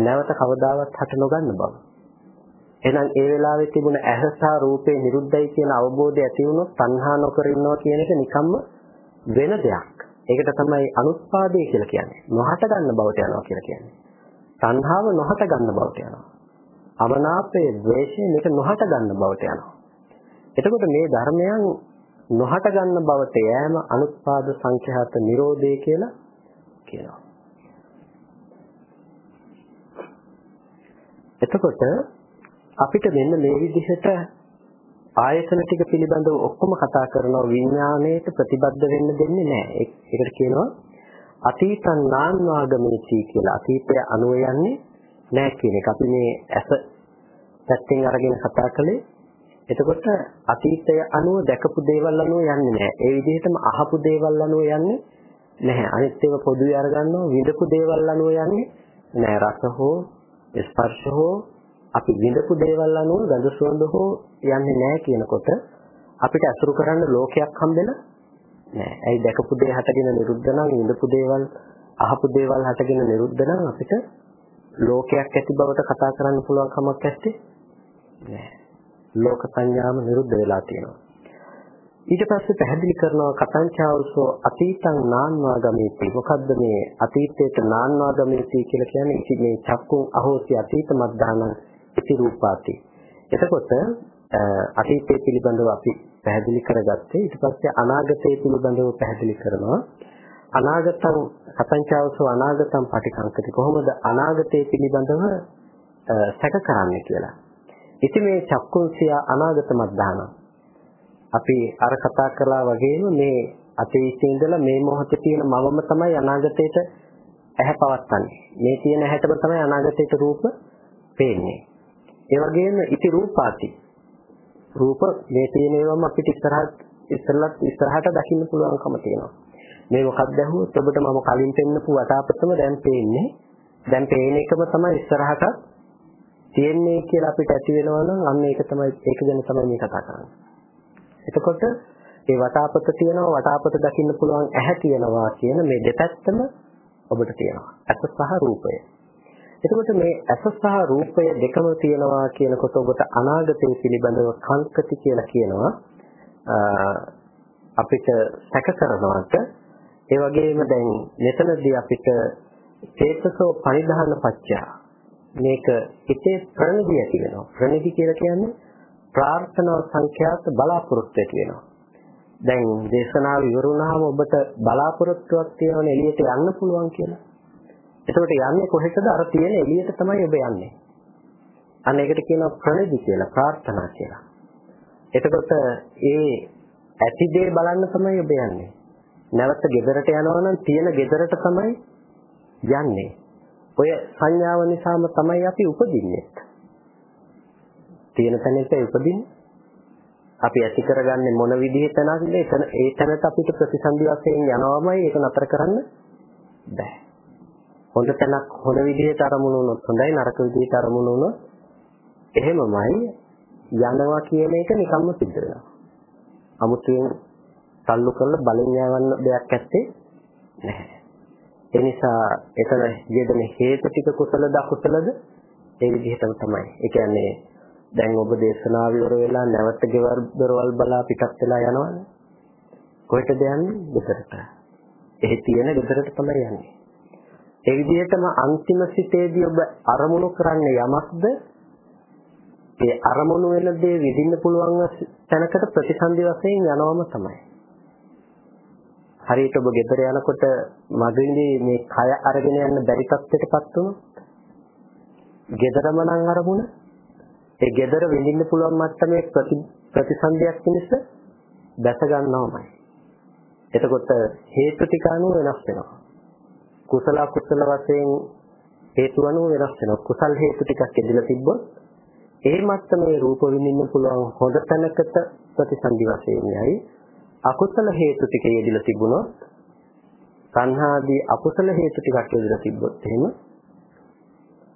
නැවත කවදාවත් හට නොගන්න බව. එහෙනම් ඒ වෙලාවේ තිබුණ ඇහැ සහ රූපේ නිරුද්ධයි කියන අවබෝධය ඇති වුණොත් තණ්හා නොකර ඉන්නවා කියන එක නිකම්ම වෙන දෙයක්. ඒකට තමයි අනුත්පාදේ කියලා කියන්නේ. නොහට ගන්න බවට යනවා කියලා කියන්නේ. තණ්හාව නොහට ගන්න බවට යනවා. අමනාපයේ ද්වේෂය මේක නොහට ගන්න බවට යනවා. එතකොට මේ ධර්මයන් නොහට ගන්න බවට යෑම අනුත්පාද සංඛ්‍යාත නිරෝධය කියලා කියනවා. එතකොට අපිට මෙන්න මේ විදිහට ආයතන ටික පිළිබඳව ඔක්කොම කතා කරනවා විඥාණයට ප්‍රතිබද්ධ වෙන්න දෙන්නේ නැහැ. ඒකට කියනවා අතීතං නාන්වාගමේති කියලා. අතීතය අනුව යන්නේ නැහැ කියන එක. අපි මේ ඇස පැත්තෙන් අරගෙන කතා කළේ. එතකොට අතීතය අනුව දැකපු දේවල් අනුව යන්නේ නැහැ. ඒ විදිහටම අහපු දේවල් අනුව යන්නේ නැහැ. අනිත් ඒවා පොදුවේ අරගන්නවා විඳපු දේවල් අනුව යන්නේ නැහැ. රස හෝ ස්පර්ශ හෝ අපි විඳපු දේවල් අනුව ගඳ සුවඳ හෝ යන්නේ නැහැ කියනකොට අපිට අසුරු කරන්න ලෝකයක් හම්බෙලා නැහැ. ඇයි දැකපු දේ හටගෙන නිරුද්ධ නම් විඳපු දේවල් අහපු දේවල් හටගෙන නිරුද්ධ නම් අපිට ලෝකයක් ඇති බවට කතා කරන්න පුළුවන් කමක් නැත්තේ නැහැ. ලෝක සංඥාම නිරුද්ධ වෙලා තියෙනවා. ඊට පස්සේ පැහැදිලි කරනවා කතංචාවසෝ අතීතං නාන්වා ගමේති. මොකද්ද මේ අතීතයට නාන්වා ගමේති කියලා කියන්නේ? ඉති මේ චක්කුන් අහෝසි අතීත මද්දාන ඉති රූපාති. එතකොට අතීතය පිළිබඳව අපි පැහැදිලි කරගත්තේ ඊට පස්සේ අනාගතය පිළිබඳව පැහැදිලි කරනවා. අනාගතං කතංචාවසෝ අනාගතං පටිකංකති. කොහොමද අනාගතය පිළිබඳව සැක කරන්නේ කියලා. ඉති මේ චක්කුන්සිය අනාගත මද්දාන අපි අර කතා කළා වගේම මේ අතීතයේ ඉඳලා මේ මොහොතේ තියෙන මවම තමයි අනාගතයට ඇහැ පවත්තන්නේ. මේ තියෙන ඇහැටම තමයි අනාගතයට රූප පේන්නේ. ඒ වගේම ඉති රූපාති. රූප මේ තියෙන ඒවාම අපිට ඉස්සරහට ඉස්සරලත් ඉස්සරහට දකින්න පුළුවන්කම තියෙනවා. මේ මොකක්ද ඇහුවොත් ඔබට මම කලින් පෙන්නපු වටාපතම දැන් පේන්නේ. දැන් පේන එකම තමයි ඉස්සරහට තියෙන්නේ කියලා අපිට ඇති වෙනවා නම් අන්න ඒක තමයි ඒක ගැන තමයි මේ කතා කරන්නේ. එතකොට මේ වටාපත තියෙනවා වටාපත දකින්න පුළුවන් ඇහැ තියෙනවා කියන මේ දෙපැත්තම ඔබට තියෙනවා. ඇස සහ රූපය. එතකොට මේ ඇස සහ රූපය දෙකම තියෙනවා කියනකොට ඔබට අනාගතය පිළිබඳව කල්පති කියලා කියනවා. අපිට සැක කරනවට ඒ වගේම දැන් මෙතනදී අපිට චේතසෝ පරිධාන පච්චා මේක හිතේ ප්‍රණිදි ඇති වෙනවා. ප්‍රණිදි කියලා කියන්නේ ප්‍රාර්ථනා සංඛ්‍යාත බලාපොරොත්තු ඇති වෙනවා. දැන් දේශනාව ඉවර වුණාම ඔබට බලාපොරොත්තුවක් තියෙනවනේ එළියට යන්න පුළුවන් කියලා. එතකොට යන්නේ කොහෙටද? අර තියෙන එළියට තමයි ඔබ යන්නේ. අන්න ඒකට කියනවා ප්‍රණිදි කියලා, ප්‍රාර්ථනා කියලා. එතකොට ඒ ඇති දේ බලන්න තමයි ඔබ යන්නේ. නැවත ගෙදරට යනවා නම් තියෙන ගෙදරට තමයි යන්නේ. ඔය සංඥාව නිසාම තමයි අපි උපදින්නේ. තියෙන තැනක උපදින්නේ. අපි ඇති කරගන්නේ මොන විදිහේ තැනක්ද? එතන ඒ තැනට අපිට ප්‍රතිසන්දි වශයෙන් යනවාමයි ඒක නතර කරන්න බෑ. හොඳ තැනක් හොඳ විදිහට අරමුණු වුණොත් හොඳයි නරක විදිහට අරමුණු වුණොත් එහෙමමයි යනවා කියන එක නිකම්ම සිද්ධ වෙනවා. අමුතුවෙන් තල්ලු කරලා බලෙන් යවන්න දෙයක් ඇත්තේ නැහැ. ඒ නිසා එතන යෙදෙන හේතු ටික කුසලද අකුසලද ඒ විදිහටම තමයි. ඒ කියන්නේ දැන් ඔබ දේශනාව ඉවර වෙලා නැවත ගෙවල් දොරවල් බලා පිටත් වෙලා යනවනේ. කොහෙටද යන්නේ? ගෙදරට. එහි තියෙන ගෙදරට තමයි යන්නේ. ඒ විදිහටම අන්තිම සිතේදී ඔබ අරමුණු කරන්නේ යමක්ද? ඒ අරමුණු වෙන දේ විඳින්න පුළුවන් තැනකට ප්‍රතිසන්දි වශයෙන් යනවම තමයි. හරියට ඔබ ගෙදර යනකොට මගින්දී මේ කය අරගෙන යන්න බැරි තත්ත්වයකටපත් වුණොත් ගෙදරම නම් අරමුණ ඒ gedara විඳින්න පුළුවන් මට්ටමේ ප්‍රතිසන්දියක් පිණිස දැස ගන්නවමයි. එතකොට හේතු ටික අනුව වෙනස් වෙනවා. කුසල කුසල වශයෙන් හේතු අනුව වෙනස් වෙනවා. කුසල් හේතු ටිකක් ඉදලා තිබ්බොත් ඒ මට්ටමේ රූප විඳින්න පුළුවන් හොඳ තැනකට ප්‍රතිසන්දි වශයෙන් යයි. අකුසල හේතු ටික යෙදিলা තිබුණොත් සංහාදී අකුසල හේතු ටිකක් යෙදিলা තිබ්බොත් එහෙම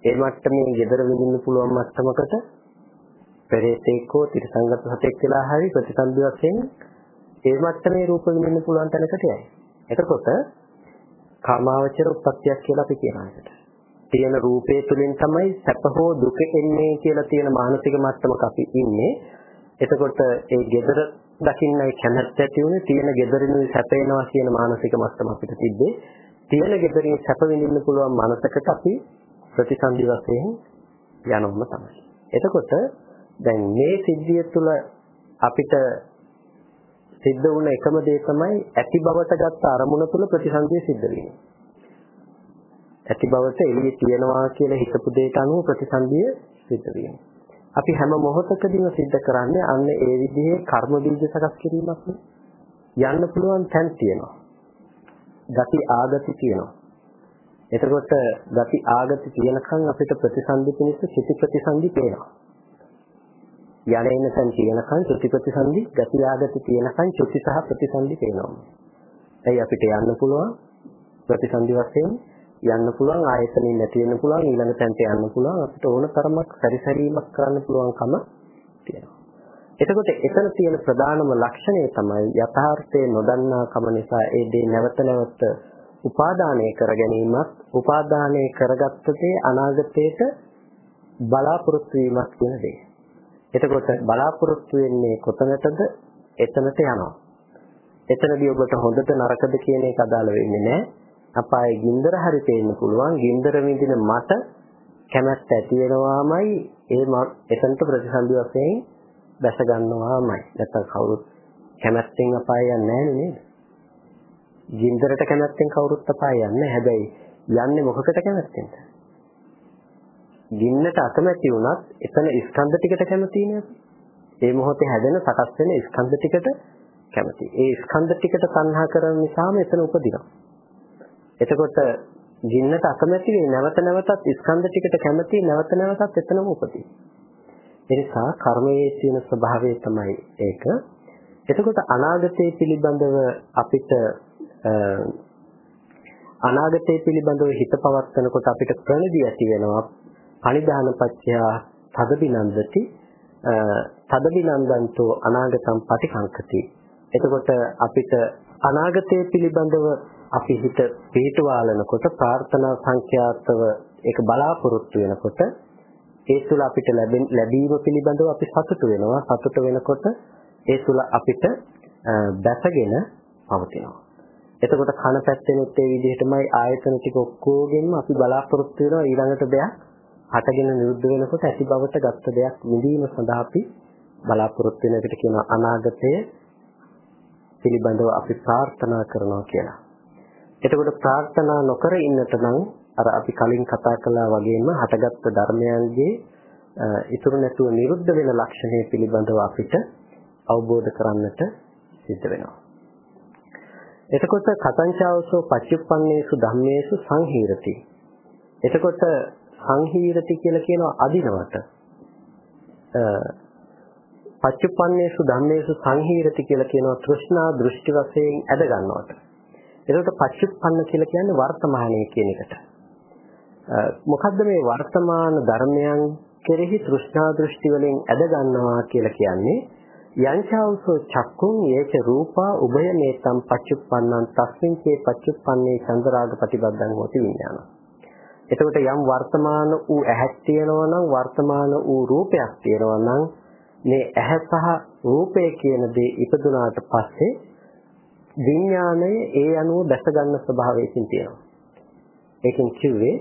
ඒ මට්ටමේ gedara විඳින්න පුළුවන් මට්ටමකට පෙරේතෙක් හෝ තිරසංගත සතෙක් කියලා හරි ප්‍රතිසන්දි වශයෙන් ඒ මට්ටමේ රූප විඳින්න පුළුවන් තැනකට යයි. එතකොට කාමාවචර උත්පත්තියක් කියලා අපි කියනවා ඒකට. තියෙන රූපේ තුලින් තමයි සැප හෝ දුක එන්නේ කියලා තියෙන මානසික මට්ටමක අපි ඉන්නේ. එතකොට ඒ gedara දකින්නයි කැමැත්ත ඇති වුණේ තියෙන gederinu සැපේනවා කියන මානසික මට්ටම අපිට තිබ්බේ තියෙන gederin සැප විඳින්න පුළුවන් මනසකට අපි ප්‍රතිසන්දි වශයෙන් යනවම තමයි. එතකොට දැන් මේ සිද්ධිය තුළ අපිට සිද්ධ වුණ එකම දේ තමයි ඇති බවට ගත්ත අරමුණ තුළ ප්‍රතිසන්දිය සිද්ධ වෙන්නේ. ඇති බවට එළියේ තියනවා කියලා හිතපු දෙයට අනුව ප්‍රතිසන්දිය සිද්ධ වෙන්නේ. අපි හැම මොහොතකදීම සිද්ධ කරන්නේ අන්න ඒ විදිහේ කර්ම බීජ සකස් කිරීමක් යන්න පුළුවන් තැන් තියෙනවා. ගති ආගති තියෙනවා. එතකොට ගති ආගති තියෙනකන් අපිට ප්‍රතිසන්දි පිණිස චිති ප්‍රතිසන්දි පේනවා. යන එන තැන් තියෙනකන් චිති ප්‍රතිසන්දි ගති ආගති තියෙනකන් චිති සහ ප්‍රතිසන්දි පේනවා. එයි අපිට යන්න පුළුවන් ප්‍රතිසන්දි වශයෙන් යන්න පුළුවන් ආයතනින් නැති වෙන්න පුළුවන් ඊළඟ තැනට යන්න පුළුවන් අපිට ඕන තරමක් පරිසරීමක් කරන්න පුළුවන්කම තියෙනවා. එතකොට එතන තියෙන ප්‍රධානම ලක්ෂණය තමයි යථාර්ථයේ නොදන්නාකම නිසා ඒ දේ නැවත නැවත උපාදානය කර ගැනීමත් උපාදානය කරගත්ත දේ අනාගතයට බලාපොරොත්තු වීමක් කියන දේ. එතකොට බලාපොරොත්තු වෙන්නේ කොතනටද? එතනට යනවා. එතනදී ඔබට හොඳට නරකද කියන එක අදාළ වෙන්නේ නැහැ. අපායේ ගින්දර හරි පේන්න පුළුවන් ගින්දර විඳින මට කැමැත්ත ඇති වෙනවාමයි ඒ එතනට ප්‍රතිසන්දි වශයෙන් දැස ගන්නවාමයි නැත්නම් කවුරුත් කැමැත්තෙන් අපාය යන්නේ නැහැ නේද ගින්දරට කැමැත්තෙන් කවුරුත් අපාය යන්නේ හැබැයි යන්නේ මොකකට කැමැත්තෙන්ද ගින්නට අකමැති වුණත් එතන ස්කන්ධ ටිකට කැමති නේ ඒ මොහොතේ හැදෙන සකස් වෙන ස්කන්ධ ටිකට කැමති. ඒ ස්කන්ධ ටිකට තණ්හා කරන නිසාම එතන උපදිනවා. එතකොට ජීන්නට අකමැති වෙයි නැවත නැවතත් ස්කන්ධ ටිකට කැමති නැවත නැවතත් එතනම උපදී. ඒ නිසා කර්මයේ තියෙන ස්වභාවය තමයි ඒක. එතකොට අනාගතයේ පිළිබඳව අපිට අනාගතයේ පිළිබඳව හිත පවත්නකොට අපිට ප්‍රණදී ඇති වෙනවා පනිදාන පත්‍ය තදබිනන්දති තදබිනන්දන්තෝ අනාගතම් පටිකංකති එතකොට අපිට අනාගතයේ පිළිබඳව අපි හිත පිටුවාලනකොට ප්‍රාර්ථනා සංඛ්‍යාතව ඒක බලාපොරොත්තු වෙනකොට ඒ තුල අපිට ලැබීම පිළිබඳව අපි සතුටු වෙනවා. සතුට වෙනකොට ඒ තුල අපිට දැසගෙන පවතිනවා. එතකොට කන පැත්තෙනුත් ඒ විදිහටමයි ආයතන ටික ඔක්කොගෙම අපි බලාපොරොත්තු වෙනවා. ඊළඟට දෙයක් හටගෙන නිරුද්ධ වෙනකොට ඇති බවට ගත්ත දෙයක් විඳීම සඳහා අපි බලාපොරොත්තු වෙන එකට කියනවා අනාගතය පිළිබඳව අපි ප්‍රාර්ථනා කරනවා කියලා. එතකොට ප්‍රාර්ථනා නොකර ඉන්නට නම් අර අපි කලින් කතා කළා වගේම හටගත්තු ධර්මයන්ගේ ඉතුරු නැතුව නිරුද්ධ වෙන ලක්ෂණය පිළිබඳව අපිට අවබෝධ කරන්නට සිද්ධ වෙනවා. එතකොට කතංචාවසෝ පච්චුප්පන්නේසු ධම්මේසු සංහීරති. එතකොට සංහීරති කියලා කියනවා අදිනවට. පච්චුප්පන්නේසු ධම්මේසු සංහීරති කියලා කියනවා තෘෂ්ණා දෘෂ්ටි වශයෙන් ඇද ගන්නවට. එතකොට පච්චුප්පන්න කියලා කියන්නේ වර්තමානයේ කියන එකට. මොකද්ද මේ වර්තමාන ධර්මයන් කෙරෙහි තෘෂ්ණා දෘෂ්ටි වලින් ඇද ගන්නවා කියලා කියන්නේ යංචාවසෝ චක්කුන් යේච රූපා උභය නේතම් පච්චුප්පන්නං තස්මින් චේ පච්චුප්පන්නේ චන්දරාග ප්‍රතිබද්ධං හොති විඥාන. එතකොට යම් වර්තමාන වූ ඇහක් තියෙනවා නම් වර්තමාන වූ රූපයක් තියෙනවා නම් මේ ඇහැ සහ රූපය කියන දේ ඉපදුනාට පස්සේ විඥාණය ඒ අනුව දැස ගන්න ස්වභාවයකින් තියෙනවා. ඒකෙන් කිව්වේ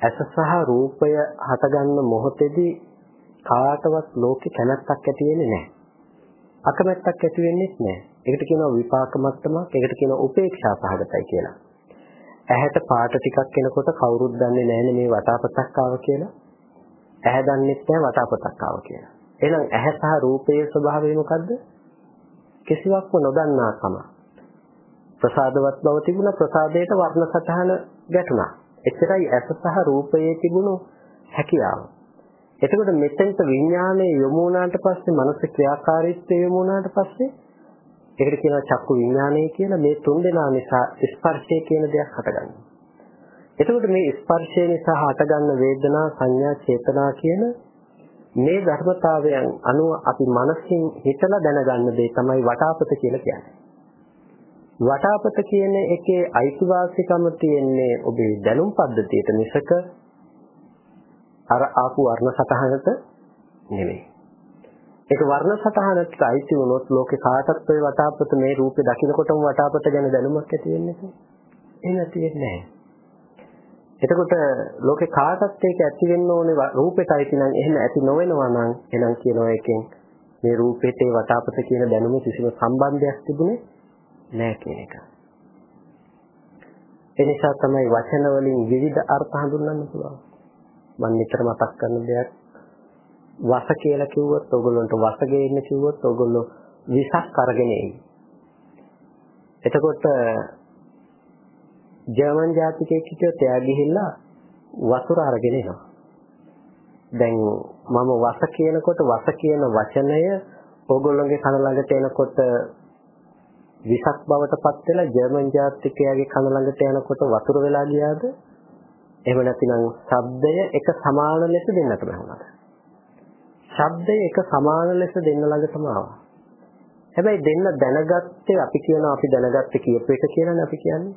ඇස සහ රූපය හටගන්න මොහොතේදී කාටවත් ලෝකේ කැමැත්තක් ඇති වෙන්නේ නැහැ. අකමැත්තක් ඇති වෙන්නේ නැහැ. ඒකට කියනවා විපාක මට්ටමක්, ඒකට කියනවා උපේක්ෂා සහගතයි කියලා. ඇහැට පාට ටිකක් එනකොට කවුරුත් දන්නේ නැහැ මේ වටාපතක් ආව කියලා. ඇහැ දන්නේ නැහැ වටාපතක් ආව කියලා. එහෙනම් ඇහැ සහ රූපයේ ස්වභාවය මොකද්ද? කිසිවක්ම නොදන්නාකම. ප්‍රසාදවත් බව තිබුණා ප්‍රසාදයට වර්ණ සටහන ගැටුණා. එච්චරයි ඇස සහ රූපයේ තිබුණු හැකියාව. එතකොට මෙතෙන්ට විඥානයේ යොමු වුණාට පස්සේ මනස ක්‍රියාකාරීත්වය යොමු වුණාට පස්සේ ඒකට කියනවා චක්කු විඥානය කියලා මේ තුන් දෙනා නිසා ස්පර්ශය කියන දෙයක් හටගන්නවා. එතකොට මේ ස්පර්ශය නිසා හටගන්න වේදනා සංඥා චේතනා කියන මේ ධර්මතාවයන් අනුව අපි මනසින් හිතලා දැනගන්න දේ තමයි වටාපත කියලා කියන්නේ. වටාපත කියන එකේ අයිතිවාසිකම තියෙන්නේ ඔබේ දැනුම් පද්ධතියට මිසක අර ආපු වර්ණ සතහනට නෙමෙයි. ඒක වර්ණ සටහනට අයිති වුණොත් ලෝකේ කාටත් ඔය වටාපත මේ රූපේ දකින්නකොටම වටාපත ගැන දැනුමක් ඇති වෙන්නේ නැහැ. එහෙම ඇති වෙන්නේ නැහැ. එතකොට ලෝකේ කාටත් ඒක ඇති වෙන්න ඕනේ රූපෙට අයිති නම් එහෙම ඇති නොවෙනවා නම් එහෙනම් කියනවා එකෙන් මේ රූපෙට ඒ වටාපත කියන දැනුම කිසිම සම්බන්ධයක් තිබුණේ නැහැ කියන එක. ඒ නිසා තමයි වචන වලින් විවිධ අර්ථ හඳුන්වන්න පුළුවන්. මම නිතර මතක් කරන දෙයක් වස කියලා කිව්වොත් ඔයගොල්ලන්ට වස ගේන්න කිව්වොත් ඔයගොල්ලෝ විසක් අරගෙන එයි. එතකොට ජර්මන් ජාතිකයෙක් හිටියොත් එයා ගිහිල්ලා වතුර අරගෙන එනවා. දැන් මම වස කියනකොට වස කියන වචනය ඕගොල්ලෝගේ කන ළඟට එනකොට විසක් බවට පත් වෙලා ජර්මන් ජාතිකයාගේ කන ළඟට යනකොට වතුර වෙලා ගියාද? එහෙම නැතිනම් ශබ්දය එක සමාන ලෙස දෙන්නට බැහැ ශබ්දය එක සමාන ලෙස දෙන්න ළඟටම ආවා. හැබැයි දෙන්න දැනගත්තේ අපි කියනවා අපි දැනගත්තේ කියපු එක කියලානේ අපි කියන්නේ.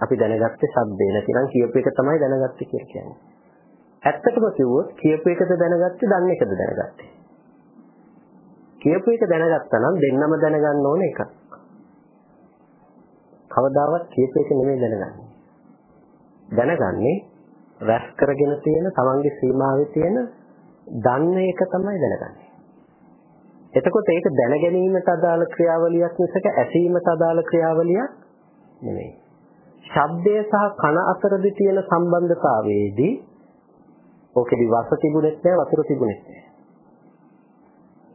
අපි දැනගත්තේ ශබ්දේ නැතිනම් කියපු එක තමයි දැනගත්තේ කියලා කියන්නේ. ඇත්තටම කිව්වොත් කියපු එකද දැනගත්තේ දන්න එකද දැනගත්තේ. කියපු එක දැනගත්තා නම් දෙන්නම දැනගන්න ඕන එකක්. කවදාවත් කියපු එක නෙමෙයි දැනගන්නේ. දැනගන්නේ රැස් කරගෙන තියෙන තමන්ගේ සීමාවේ තියෙන දන්න එක තමයි දැනගන්නේ. එතකොට ඒක දැන ගැනීමට අදාළ ක්‍රියාවලියක් මිසක ඇසීමට අදාළ ක්‍රියාවලියක් නෙමෙයි. ශබ්දය සහ කන අතරදී තියෙන සම්බන්ධතාවයේදී ඕකෙදි වස තිබුණෙත් නැහැ වතුර තිබුණෙත් නැහැ.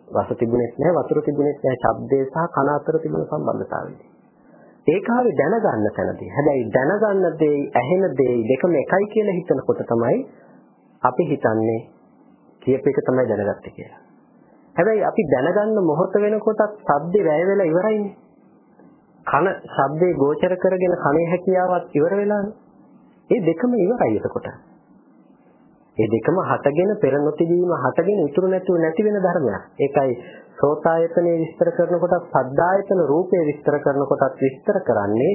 වස තිබුණෙත් නැහැ වතුර තිබුණෙත් නැහැ ශබ්දය සහ කන අතර තිබුණ සම්බන්ධතාවයේදී. ඒක හරි දැනගන්න තැනදී. හැබැයි දැනගන්න දේ ඇහෙන දේ දෙකම එකයි කියලා හිතනකොට තමයි අපි හිතන්නේ කියප එක තමයි දැනගත්තේ කියලා. හැබැයි අපි දැනගන්න මොහොත වෙනකොටත් සද්ද වැය වෙලා ඉවරයිනේ. කන ශබ්දේ ගෝචර කරගෙන කනේ හැකියාවත් ඉවර වෙලානේ. ඒ දෙකම ඉවරයි එතකොට. ඒ දෙකම හටගෙන පෙර නොතිබීම හටගෙන ඉතුරු නැතුව නැති වෙන ධර්මයක්. ඒකයි සෝතායතනෙ විස්තර කරනකොට සද්දායතන රූපේ විස්තර කරනකොටත් විස්තර කරන්නේ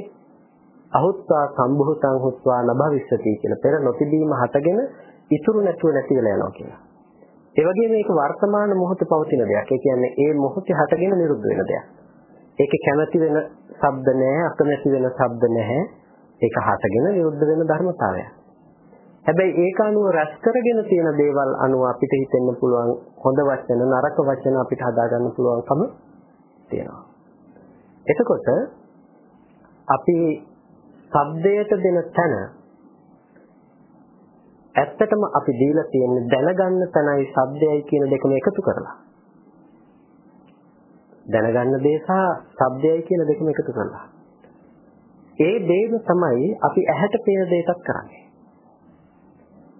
අහුත්වා සම්භූතං හුත්වා නභවිස්සති කියලා. පෙර නොතිබීම හටගෙන ඉතුරු නැතුව නැති වෙලා යනවා කියලා. ඒ වගේම මේක වර්තමාන මොහොතේ පවතින දෙයක්. ඒ කියන්නේ ඒ මොහොතේ හටගෙන නිරුද්ධ වෙන දෙයක්. ඒකේ කැමැති වෙන ශබ්ද නැහැ, අකමැති වෙන ශබ්ද නැහැ. ඒක හටගෙන නිරුද්ධ වෙන ධර්මතාවයක්. හැබැයි ඒක අනුව රැස් කරගෙන තියෙන දේවල් අනුව අපිට හිතෙන්න පුළුවන් හොඳ වචන නරක වචන අපිට හදාගන්න පුළුවන්කම තියෙනවා. එතකොට අපි ශබ්දයට දෙන තැන ඇත්තටම අපි දීලා තියෙන්නේ දැනගන්න තැනයි ශබ්දයයි කියන දෙකම එකතු කරලා. දැනගන්න දේ සහ ශබ්දයයි කියන දෙකම එකතු කරලා. ඒ දේම තමයි අපි ඇහැට පේන දේටත් කරන්නේ.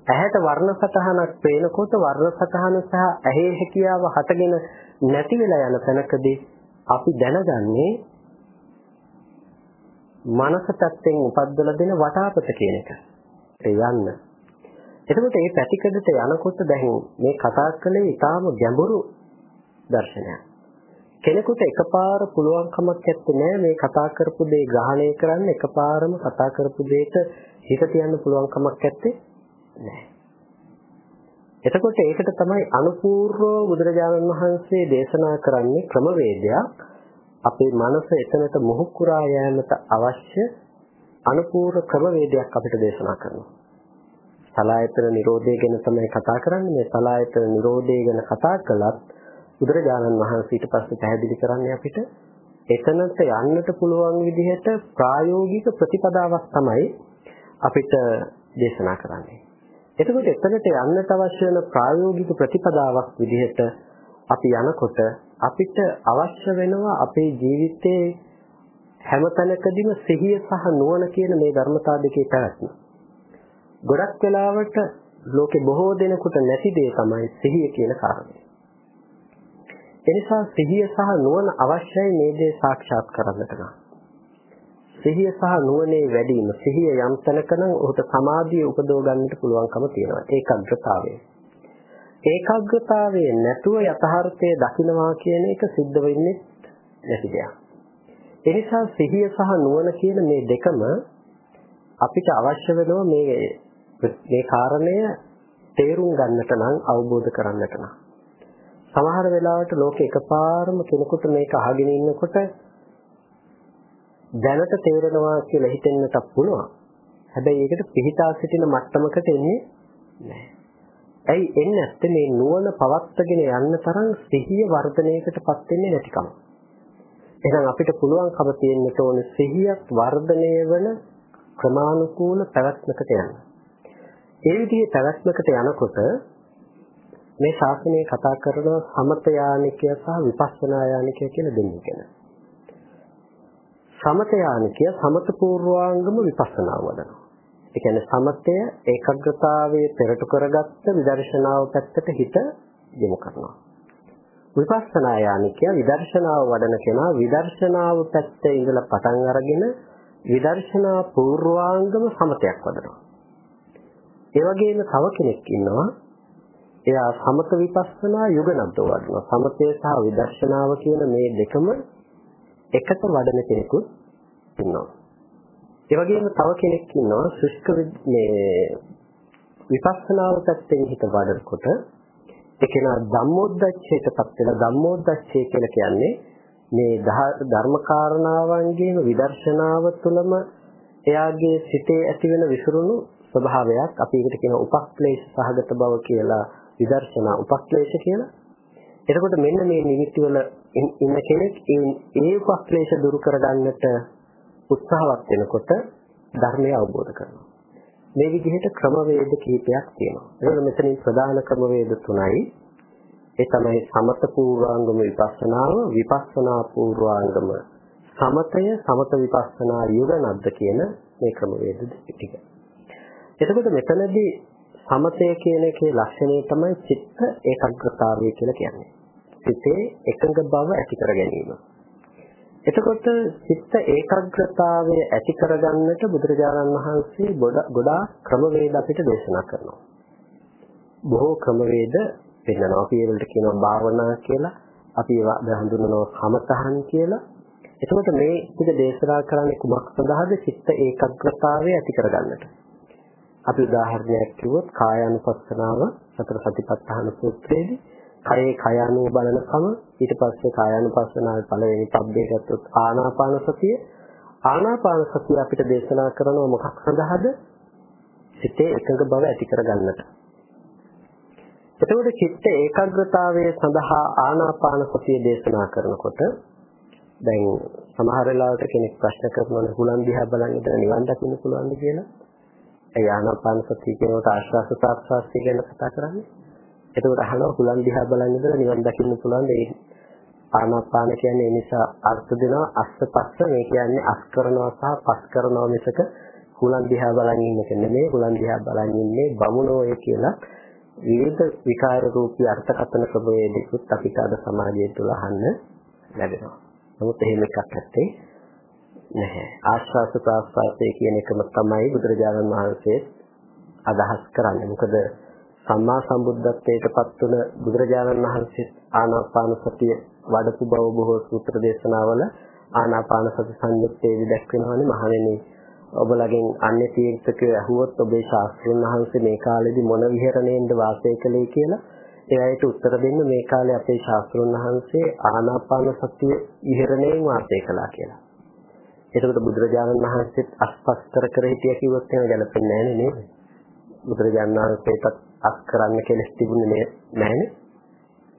ඇහැට වර්ණ සතහනක් පේනකොට වර්ණ සතහන සහ ඇහි හැකියාව හටගෙන නැති වෙලා යන තැනකදී අපි දැනගන්නේ මනස පැත්තෙන් උපද්දලා දෙන වටාපත කියන එක. ඒ යන්න. එතකොට මේ පැතිකඩට යනකොට දැන් මේ කතා කළේ ඊටාම ගැඹුරු දර්ශනයක්. කෙනෙකුට එකපාර පුළුවන්කමක් නැත්තේ මේ කතා කරපු දේ ග්‍රහණය කරන්න එකපාරම කතා කරපු දෙයට හිත තියන්න පුළුවන්කමක් නැත්තේ නැහැ. එතකොට ඒකට තමයි අනුපූර්ව බුදුරජාණන් වහන්සේ දේශනා කරන්නේ ක්‍රමවේදයක් අපේ මනස එතනට මොහු කුරා යෑමට අවශ්‍ය අනුපූර්ව ක්‍රමවේදයක් අපිට දේශනා කරනවා. සලායතන නිරෝධය ගැන තමයි කතා කරන්නේ. මේ සලායතන නිරෝධය ගැන කතා කළත් බුදුරජාණන් වහන්සේ ඊට පස්සේ පැහැදිලි කරන්නේ අපිට එතනට යන්නට පුළුවන් විදිහට ප්‍රායෝගික ප්‍රතිපදාවක් තමයි අපිට දේශනා කරන්නේ. එතකොට එතනට යන්නට අවශ්‍ය වෙන ප්‍රායෝගික ප්‍රතිපදාවක් විදිහට අපි යනකොට අපිට අවශ්‍ය වෙනවා අපේ ජීවිතයේ හැමතැනකදීම සිහිය සහ නුවණ කියන මේ ධර්මතා දෙකේ පැවැත්ම. ගොඩක් වෙලාවට ලෝකේ බොහෝ දෙනෙකුට නැති දේ තමයි සිහිය කියන කාරණය. එනිසා සිහිය සහ නුවණ අවශ්‍යයි මේ දේ සාක්ෂාත් කරගන්නට නම්. සිහිය සහ නුවණේ වැඩිම සිහිය යම් තැනක නම් ඔහුට සමාධිය උපදව ගන්නට පුළුවන්කම තියෙනවා. ඒකාග්‍රතාවය. ඒකාග්‍රතාවයේ නැතුව යථාර්ථය දකින්නවා කියන එක සිද්ධ වෙන්නේ නැති දෙයක්. එනිසා සිහිය සහ නුවණ කියන මේ දෙකම අපිට අවශ්‍ය වෙනවා මේ මේ කාරණය තේරුම් ගන්නට නම් අවබෝධ කරගන්නට නම් සමහර වෙලාවට ලෝකේ එකපාරම කෙනෙකුට මේක අහගෙන ඉන්නකොට දැනට තේරෙනවා කියලා හිතෙන්නට පුළුවන්. හැබැයි ඒකට පිළිතා සිටින මට්ටමකට එන්නේ නැහැ. ඇයි එන්නේ නැත්තේ මේ නුවණ පවත්වාගෙන යන්න තරම් සිහිය වර්ධනයකටපත් වෙන්නේ නැතිකම. එහෙනම් අපිට පුළුවන්කම තියෙන්නට ඕනේ සිහියක් වර්ධනය වෙන ක්‍රමානුකූල පැවැත්මකට යන්න. ඒ විදිහේ පැවැත්මකට යනකොට මේ ශාසනය කතා කරන සමත යානිකය සහ විපස්සනා යානිකය කියලා දෙන්නේ ගැන. සමත යානිකය සමත පූර්වාංගම විපස්සනාව වඩනවා. ඒ කියන්නේ සමතය ඒකාග්‍රතාවයේ පෙරට කරගත්ත විදර්ශනාව පැත්තට හිත යොමු කරනවා. විපස්සනා යානිකය විදර්ශනාව වඩන කෙනා විදර්ශනාව පැත්තේ ඉඳලා පටන් අරගෙන විදර්ශනා පූර්වාංගම සමතයක් වඩනවා. ඒ වගේම තව කෙනෙක් ඉන්නවා එයා සමත විපස්සනා යුගනද්දෝ වඩනවා. සමතය සහ විදර්ශනාව කියන මේ දෙකම එකට වඩන කෙනෙකුත් ඉන්නවා. ඒ වගේම තව කෙනෙක් ඉන්නවා ශුෂ්ක මේ විපස්සනාව පැත්තෙන් හිත වඩනකොට ඒ කෙනා ධම්මෝද්දච්චයටපත් වෙලා ධම්මෝද්දච්චය කියලා කියන්නේ මේ ධර්ම කාරණාවන්ගේම විදර්ශනාව තුළම එයාගේ සිතේ ඇතිවෙන විසිරුණු ස්වභාවයක් අපි ඒකට කියන උපක්ලේශ සහගත බව කියලා විදර්ශනා උපක්ලේශ කියලා. එතකොට මෙන්න මේ නිමිති වල ඉන්න කෙනෙක් ඒ උපක්ලේශ දුරු කරගන්නට උත්සාහවත් වෙනකොට ධර්මය අවබෝධ කරනවා. මේ විදිහට ක්‍රමවේද කිහිපයක් තියෙනවා. ඒවල මෙතනින් ප්‍රධාන ක්‍රමවේද තුනයි. ඒ තමයි සමත පූර්වාංගම විපස්සනාව, විපස්සනා පූර්වාංගම සමතය, සමත විපස්සනා යුගනද්ද කියන මේ ක්‍රමවේද ටික. එතකොට මෙතනදී සමතය කියන එකේ ලක්ෂණය තමයි චිත්ත ඒකාග්‍රතාවය කියලා කියන්නේ. සිතේ එකඟ බව ඇති කර ගැනීම. එතකොට චිත්ත ඒකාග්‍රතාවය ඇති කරගන්නට බුදුරජාණන් වහන්සේ ගොඩාක් ක්‍රමවේද අපිට දේශනා කරනවා. බොහෝ ක්‍රමවේද පෙන්නනවා. අපි ඒවලට කියනවා භාවනා කියලා. අපි ඒවා හඳුන්වනවා කමතහන් කියලා. එතකොට මේ ටික දේශනා කරන්නේ කුමක් සඳහාද? චිත්ත ඒකාග්‍රතාවය ඇති කරගන්නට. අපි උදාහරණයක් කිව්වොත් කායානුපස්සනාව සතර සතිපට්ඨාන සූත්‍රයේදී කයේ කය අනුව බලනකම ඊට පස්සේ කායානුපස්සනාවේ පළවෙනි පබ්බේ ගත්තොත් ආනාපාන සතිය. ආනාපාන සතිය අපිට දේශනා කරනවා මොකක් සඳහාද? සිතේ එකඟ බව ඇති කරගන්නට. එතකොට චිත්ත ඒකාග්‍රතාවයේ සඳහා ආනාපාන සතිය දේශනා කරනකොට දැන් සමහර වෙලාවට කෙනෙක් ප්‍රශ්න කරනවා හුලන් දිහා බලන් ඉඳලා නිවන් දකින්න පුළුවන්ද? කියලා. ඒ ආනාපාන සතිය කියනකොට ආශ්වාස ප්‍රාශ්වාසය ගැන කතා කරන්නේ. එතකොට අහනවා හුලන් දිහා බලන් ඉඳලා නිවන් දකින්න පුළුවන් ඒ ආනාපාන කියන්නේ ඒ නිසා අර්ථ දෙනවා අස්සපස්ස මේ කියන්නේ අස් කරනවා සහ පස් කරනවා මිසක හුලන් දිහා බලන් ඉන්න එක නෙමෙයි හුලන් දිහා බලන් ඉන්නේ බමුණෝය කියලා විවිධ විකාර රූපී අර්ථකථන ප්‍රභේදිකුත් අපිට අද සමාජය තුළ අහන්න ලැබෙනවා. නමුත් එහෙම එකක් නැත්තේ නැහැ. ආශ්වාස ප්‍රාශ්වාසය කියන එකම තමයි බුදුරජාණන් වහන්සේ අදහස් කරන්නේ. මොකද සම්මා සම්බුද්ධත්වයට පත් වුණ බුදුරජාණන් වහන්සේ ආනාපාන සතිය වඩපු බව බොහෝ සූත්‍ර දේශනාවල ආනාපාන සති සංයුත්තේදී දැක්වෙනවානේ මහණෙනි ඔබලගෙන් අන්‍ය තීර්ථකයෝ ඇහුවොත් ඔබේ ශාස්ත්‍රඥ වහන්සේ මේ කාලෙදි මොන විහෙරණයෙන්ද වාසය කළේ කියලා එයාට උත්තර දෙන්න මේ කාලේ අපේ ශාස්ත්‍රඥ වහන්සේ ආනාපාන සතිය විහෙරණයෙන් වාසය කළා කියලා. එතකොට බුදුරජාණන් වහන්සේත් අස්පස් කර කර හිටිය කිව්වොත් එහෙම ගැලපෙන්නේ නැහැ නේද? බුදුරජාණන් වහන්සේටත් අස් කරන්න කෙලස් තිබුණේ නැහැනේ.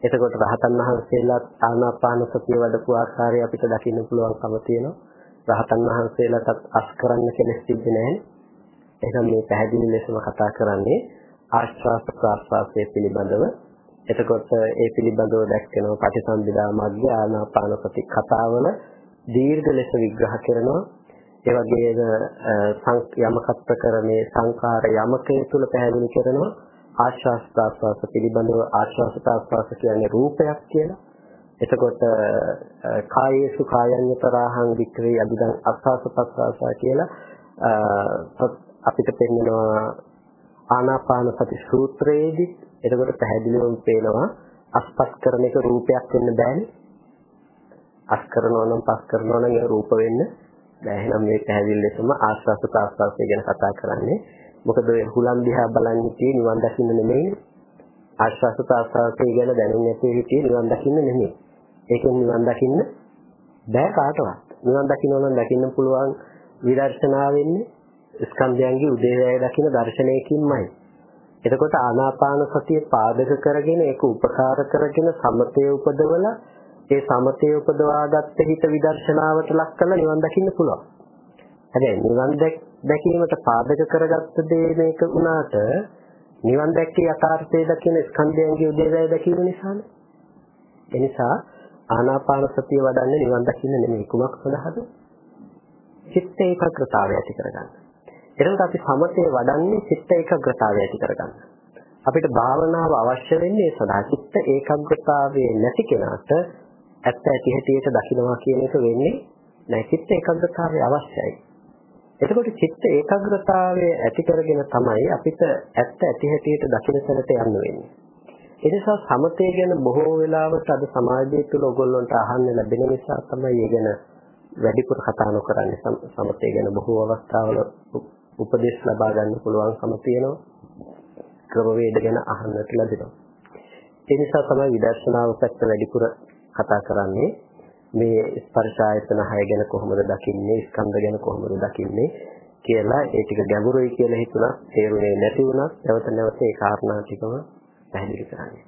එතකොට රහතන් වහන්සේලාත් ආනාපාන සතිය වඩපු ආකාරය අපිට දකින්න පුළුවන්කම තියෙනවා. රහතන් වහන්සේලාටත් අස් කරන්න කෙලස් තිබුණේ නැහැ. එහෙනම් මේ පැහැදිලි ලෙසම කතා කරන්නේ ආශ්වාස ප්‍රාශ්වාසයේ පිළිබඳව. එතකොට ඒ පිළිබඳව දැක්කෙනවා පටිසම්භිදා මග්ග ආනාපාන සති කතාවල දීර්ඝ ලෙස විග්‍රහ කරනවා. ඒ වගේම යමක ප්‍රකරණේ සංඛාර යමකේ තුල පැහැදිලි කරනවා. ආශ්වාස ප්‍රාශ්වාස පිළිබඳව ආශ්වාස ප්‍රාශ්වාස කියන්නේ රූපයක් කියලා. එතකොට කායේසු කායඤ්ඤතරාහං වික්‍රේ අදිදං අස්වාස ප්‍රාශ්වාස කියලා අපිට පෙන්නනවා ආනාපාන සති සූත්‍රයේදී එතකොට පැහැදිලිවම පේනවා අස්පස් කරන එක රූපයක් වෙන්න බෑනේ අස් කරනවා නම් පස් කරනවා නම් ඒ රූප වෙන්න බෑ එහෙනම් මේ පැහැදිලි ලෙසම ආස්වාස ප්‍රාස්වාසය ගැන කතා කරන්නේ මොකද හුලම් දිහා බලන්නේ නිවන් දකින්න නෙමෙයි ආශ්වාස ප්‍රාශ්වාසය ගැන දැනුම් නැති හිටියේ නිවන් දකින්න නෙමෙයි. ඒකෙන් නිවන් දකින්න බෑ කාටවත්. නිවන් දකින්න නම් දකින්න පුළුවන් විදර්ශනා වෙන්නේ ස්කන්ධයන්ගේ උදේවැය දකින්න දර්ශනයකින්මයි. එතකොට ආනාපාන සතිය පාදක කරගෙන ඒක උපකාර කරගෙන සමතේ උපදවලා ඒ සමතේ උපදවාගත්ත හිත විදර්ශනාවට ලක් කරලා නිවන් දකින්න පුළුවන්. හැබැයි නිවන් දැකීමට පාදක කරගත්ත දේ මේක වුණාට නිවන් දැක්කේ යථාර්ථය දකින ස්කන්ධයන්ගේ උදේවැය දැකීම නිසානේ. ඒ නිසා ආනාපාන සතිය වඩන්නේ නිවන් දකින්න නෙමෙයි කුමක් සඳහාද? චිත්ත ඒකාග්‍රතාවය ඇති කරගන්න. එතකොට අපි සමතේ වඩන්නේ චිත්ත ඒකාග්‍රතාවය ඇති කරගන්න. අපිට භාවනාව අවශ්‍ය වෙන්නේ ඒ සඳහා චිත්ත ඒකාග්‍රතාවයේ නැති කෙනාට ඇත්ත ඇති හැටියට දකින්නවා කියන එක වෙන්නේ නැහැ. චිත්ත ඒකාග්‍රතාවය අවශ්‍යයි. එතකොට චිත්ත ඒකාග්‍රතාවය ඇති කරගෙන තමයි අපිට ඇත්ත ඇති හැටියට දකින තැනට යන්න වෙන්නේ. ඒ නිසා සමතේ ගැන බොහෝ වෙලාවට අද සමාජය තුළ ඔයගොල්ලන්ට අහන්න ලැබෙන නිසා තමයි ඒ ගැන වැඩිපුර කතා නොකරන්නේ. සමතේ ගැන බොහෝ අවස්ථාවල උපදෙස් ලබා ගන්න පුළුවන්කම තියෙනවා. ක්‍රමවේද ගැන අහන්නට ලැබෙනවා. ඒ නිසා තමයි විදර්ශනාව පැත්ත වැඩිපුර කතා කරන්නේ. මේ ස්පර්ශ ආයතන 6 ගැන කොහොමද දකින්නේ ස්කන්ධ ගැන කොහොමද දකින්නේ කියලා ඒ ටික ගැඹුරුයි කියලා හිතුණා තේරුනේ නැති වුණා නැවත නැවත ඒ කාරණා ටිකම පැහැදිලි කරන්නේ.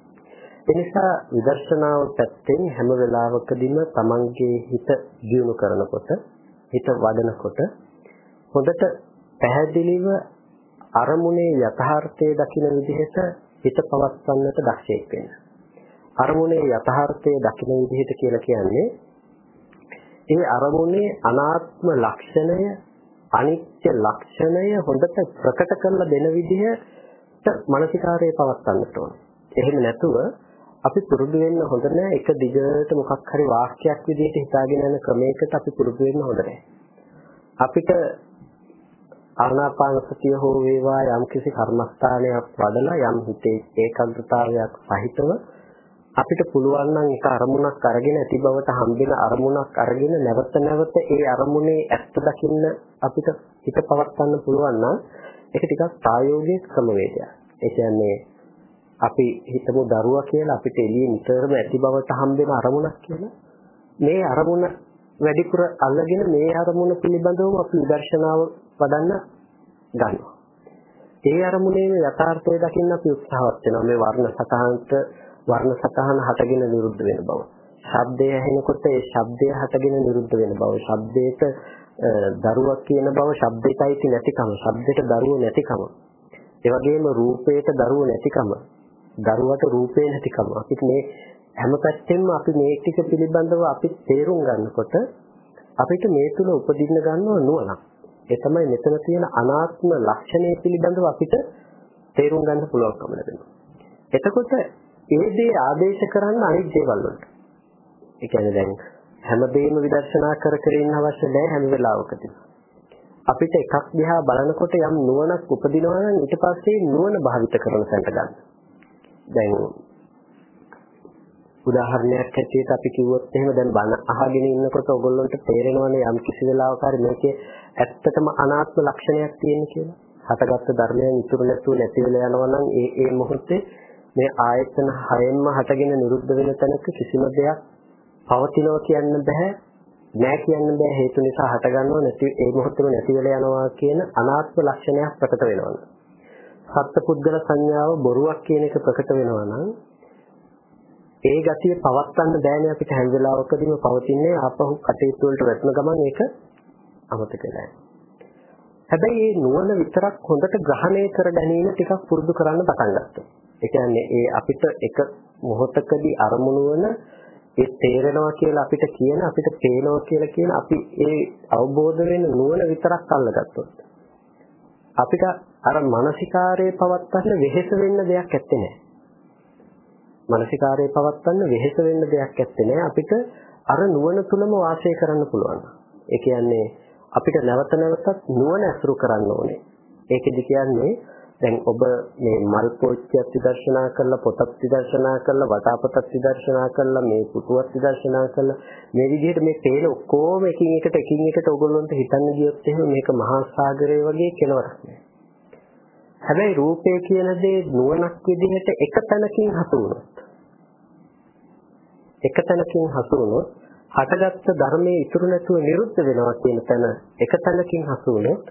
ඒ නිසා විදර්ශනාව පැත්තෙන් හැම වෙලාවකදීම තමන්ගේ හිත දියුණු කරනකොට හිත වඩනකොට හොඳට පැහැදිලිව අරමුණේ යථාර්ථය දකින විදිහට හිත පවත්වන්නට දක්ෂයෙක් වෙන්න. අරමුණේ යථාර්ථය දකින විදිහට කියලා කියන්නේ ඒ අරමුණේ අනාත්ම ලක්ෂණය අනිත්‍ය ලක්ෂණය හොඳට ප්‍රකට කරලා දෙන විදිහට මානසිකාරයේ පවත්වන්නට ඕනේ. එහෙම නැතුව අපි පුරුදු වෙන්න හොඳ නැහැ එක දිගට මොකක් හරි වාක්‍යයක් විදිහට හිතාගෙන යන ක්‍රමයකට අපි පුරුදු වෙන්න හොඳ නැහැ. අපිට ආනාපාන සතිය හෝ වේවා යම් කිසි කර්මස්ථානයක් වඩලා යම් හිතේ ඒකාග්‍රතාවයක් සහිතව අපිට පුළුවන් නම් එක අරමුණක් අරගෙන ඇති බවට හම්බෙන අරමුණක් අරගෙන නැවත නැවත ඒ අරමුණේ ඇත්ත දකින්න අපිට හිත පවත්වන්න පුළුවන් නම් ඒක ටිකක් ප්‍රායෝගික ක්‍රමවේදයක්. ඒ කියන්නේ අපි හිතමු දරුවා කියලා අපිට එළියේ නිතරම ඇති බවට හම්බෙන අරමුණක් කියලා. මේ අරමුණ වැඩිපුර අල්ලගෙන මේ අරමුණ පිළිබඳව අපි විදර්ශනාව වඩන්න ගන්නවා. ඒ අරමුණේ යථාර්ථය දකින්න අපි උත්සාහවත් වෙනවා. මේ වර්ණ සතහන්ට වර්ණ සතහන හටගෙන නිරුද්ධ වෙන බව. ශබ්දය ඇහෙනකොට ඒ ශබ්දය හටගෙන නිරුද්ධ වෙන බව. ශබ්දයට දරුවක් කියන බව ශබ්දයටයි නැතිකම. ශබ්දයට දරුවෝ නැතිකම. ඒ වගේම රූපයට දරුවෝ නැතිකම. දරුවට රූපේ නැතිකම. අපිට මේ හැම පැත්තෙම අපි මේ ටික පිළිබඳව අපි තේරුම් ගන්නකොට අපිට මේ තුල උපදින්න ගන්නව නුවණක්. ඒ තමයි මෙතන තියෙන අනාත්ම ලක්ෂණය පිළිබඳව අපිට තේරුම් ගන්න පුළුවන්කම ලැබෙනවා. එතකොට ඒ දේ ආදේශ කරන්න අනිත් දේවල් වලට. ඒ කියන්නේ දැන් හැමදේම විදර්ශනා කර කර ඉන්න අවශ්‍ය නැහැ හැම වෙලාවකදී. අපිට එකක් දිහා බලනකොට යම් නුවණක් උපදිනවා නම් ඊට පස්සේ නුවණ භාවිත කරන තැනට ගන්න. දැන් උදාහරණයක් ඇටියට අපි කිව්වොත් එහෙම දැන් බණ අහගෙන ඉන්නකොට ඔයගොල්ලන්ට තේරෙනවනේ යම් කිසි වෙලාවක හරි මේකේ ඇත්තටම අනාත්ම ලක්ෂණයක් තියෙන කියලා. හටගත්තු ධර්මයන් ඉතුරු නැතුව නැති වෙලා යනවා නම් ඒ ඒ මොහොතේ මේ ආයතන හයෙන්ම හටගෙන නිරුද්ධ වෙන තැනක කිසිම දෙයක් පවතිනවා කියන්න බෑ නෑ කියන්න බෑ හේතු නිසා හටගන්නව නැති ඒ මොහොතේම නැති වෙලා යනවා කියන අනාත්ම ලක්ෂණයක් ප්‍රකට වෙනවා. සත්පුද්ගල සංඥාව බොරුවක් කියන එක ප්‍රකට වෙනවා නම් ඒ ගතිය පවත්වන්න බෑනේ අපිට හැම වෙලාවකදීම පවතින්නේ ආපහු කටයුතු වලට වැටෙන ගමන් ඒක අමතක වෙලා හැබැයි මේ නුවණ විතරක් හොඳට ග්‍රහණය කර ගැනීම ටිකක් පුරුදු කරන්න පටන් ගත්තා. ඒ කියන්නේ ඒ අපිට එක මොහොතකදී අරමුණු වන ඒ තේරෙනවා කියලා අපිට කියන අපිට පේනවා කියලා කියන අපි ඒ අවබෝධ වෙන නුවණ විතරක් අල්ලගත්තොත් අපිට අර මානසිකාරයේ පවත්තන්න වෙහෙස වෙන්න දෙයක් ඇත්තේ නැහැ. මානසිකාරයේ පවත්තන්න වෙහෙස වෙන්න දෙයක් ඇත්තේ නැහැ. අපිට අර නුවණ තුලම වාසය කරන්න පුළුවන්. ඒ කියන්නේ අපිට නැවත නැවතත් නුවණ ඇසුරු කරන්න ඕනේ. ඒකෙදි කියන්නේ දැන් ඔබ මේ මල් පොච්චියක් විදර්ශනා කරලා පොතක් විදර්ශනා කරලා වටාපතක් විදර්ශනා කරලා මේ පුටුවක් විදර්ශනා කරලා මේ විදිහට මේ තේල ඔක්කොම එකින් එකට එකින් එකට ඔයගොල්ලන්ට හිතන්න ගියොත් එහෙම මේක මහා සාගරය වගේ කෙලවරක් නෑ. හැබැයි රූපය කියන දේ නුවණක් විදිහට එක තැනකින් හසු වුණොත් එක තැනකින් හසු වුණොත් හටගත්ත ධර්මයේ ඉතුරු නැතුව නිරුද්ධ වෙනවා කියන තැන එක තැනකින් හසු වුණොත්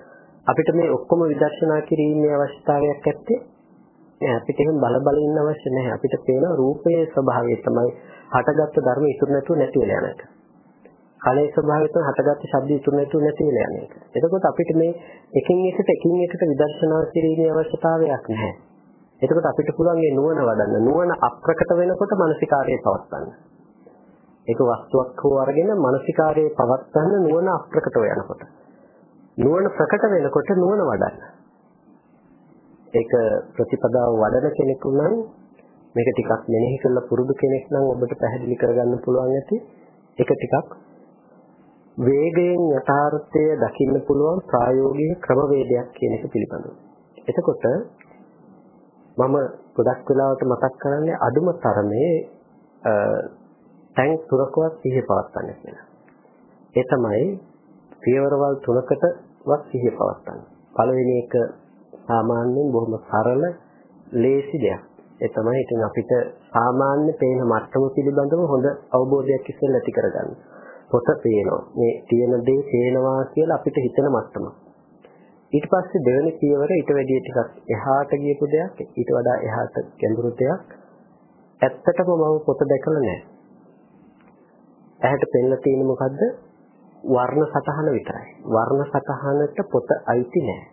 අපිට මේ ඔක්කොම විදර්ශනා කිරීමේ අවශ්‍යතාවයක් ඇත්තේ නෑ අපිට එහෙම බල බල ඉන්න අවශ්‍ය නැහැ අපිට පේන රූපයේ ස්වභාවය තමයි හටගත්ත ධර්ම ඉතුරු නැතුව නැති වෙලා යන එක. කලේ ස්වභාවය තමයි හටගත්ත ශබ්ද ඉතුරු නැතුව නැති වෙලා යන එක. එතකොට අපිට මේ එකින් එකට එකින් එකට විදර්ශනා කිරීමේ අවශ්‍යතාවයක් නැහැ. එතකොට අපිට පුළුවන් මේ නුවණ වඩන්න. නුවණ අප්‍රකට වෙනකොට මානසිකාර්යය පවත්වන්න. ඒක වස්තුවක් හෝ අරගෙන මානසිකාර්යය පවත්වන්න නුවණ අප්‍රකටව යනකොට. නුවණ ප්‍රකට වෙනකොට නුවණ වඩන්න. ඒක ප්‍රතිපදාව වඩන කෙනෙකු නම් මේක ටිකක් මෙනෙහි කරලා පුරුදු කෙනෙක් නම් ඔබට පැහැදිලි කරගන්න පුළුවන් ඇති. ඒක ටිකක් වේගයෙන් යථාර්ථය දකින්න පුළුවන් ප්‍රායෝගික ක්‍රමවේදයක් කියන එක පිළිබඳව. එතකොට මම ගොඩක් වෙලාවට මතක් කරන්නේ අඩුම තරමේ තැන් තුනකවත් සිහිය පවත්වන්න කියලා. ඒ තමයි පියවරවල් තුනකටවත් සිහිය පවත්වන්න. පළවෙනි එක සාමාන්‍යයෙන් බොහොම සරල ලේසි දෙයක්. ඒ තමයි ඉතින් අපිට සාමාන්‍ය පේන මට්ටම පිළිබඳව හොඳ අවබෝධයක් ඉස්සෙල්ලා ඇති කරගන්න. පොත පේනවා. මේ තියෙන දේ පේනවා කියලා අපිට හිතෙන මට්ටම. ඊට පස්සේ දෙවෙනි පියවර ඊට වැඩිය ටිකක් එහාට ගියපු දෙයක්, ඊට වඩා එහාට ගැඹුරු දෙයක්. ඇත්තටම මම පොත දැකලා නැහැ. ඇහැට පෙන්ලා තියෙන්නේ මොකද්ද? වර්ණ සතහන විතරයි. වර්ණ සතහනට පොත අයිති නැහැ.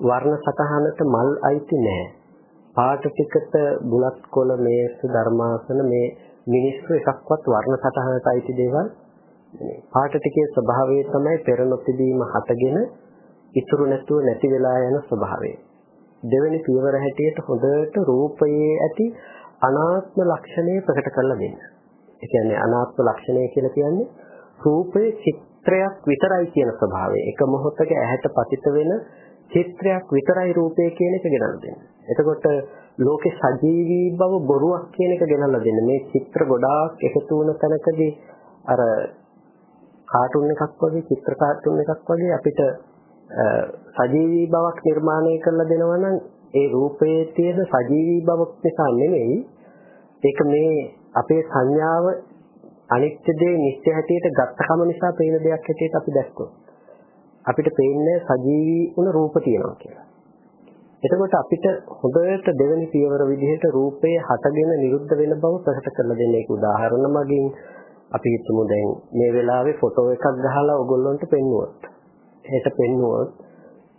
වර්ණ සතහනට මල් අයිති නැහැ. පාට ටිකට බුලත් කොළ මේස ධර්මාසන මේ මිනිස්සු එකක්වත් වර්ණ සතහනට අයිති දේවල් නෙමෙයි. පාට ටිකේ ස්වභාවය තමයි පෙර නොතිබීම හටගෙන ඉතුරු නැතුව නැති වෙලා යන ස්වභාවය. දෙවෙනි පියවර හැටියට හොඳට රූපයේ ඇති අනාත්ම ලක්ෂණය ප්‍රකට කරලා දෙන්න. ඒ කියන්නේ අනාත්ම ලක්ෂණය කියලා කියන්නේ රූපයේ චිත්‍රයක් විතරයි කියන ස්වභාවය. එක මොහොතක ඇහැට පතිත වෙන චිත්‍රයක් විතරයි රූපය කියන එක ගෙනල්ලා දෙන්න. එතකොට ලෝකේ සජීවී බව බොරුවක් කියන එක ගෙනල්ලා දෙන්න. මේ චිත්‍ර ගොඩාක් එකතු වුණ තැනකදී අර කාටුන් එකක් වගේ චිත්‍ර කාටුන් එකක් වගේ අපිට සජීවී බවක් නිර්මාණය කරලා දෙනවා නම් ඒ රූපයේ තියෙන සජීවී බවක් නිසා නෙමෙයි ඒක මේ අපේ සංඥාව අනිත්‍ය දේ නිත්‍ය හැටියට ගත්තකම නිසා පේන දෙයක් හැටියට අපි දැක්කොත් අපිට පේන්නේ සජීවී වුණ රූප තියෙනවා කියලා. එතකොට අපිට හොඳට දෙවෙනි පියවර විදිහට රූපයේ හටගෙන නිරුද්ධ වෙන බව ප්‍රකට කරලා දෙන්න ඒක උදාහරණ මගින් අපි හිතමු දැන් මේ වෙලාවේ ෆොටෝ එකක් ගහලා ඔයගොල්ලන්ට පෙන්නුවොත්. ඒක පෙන්නුවොත්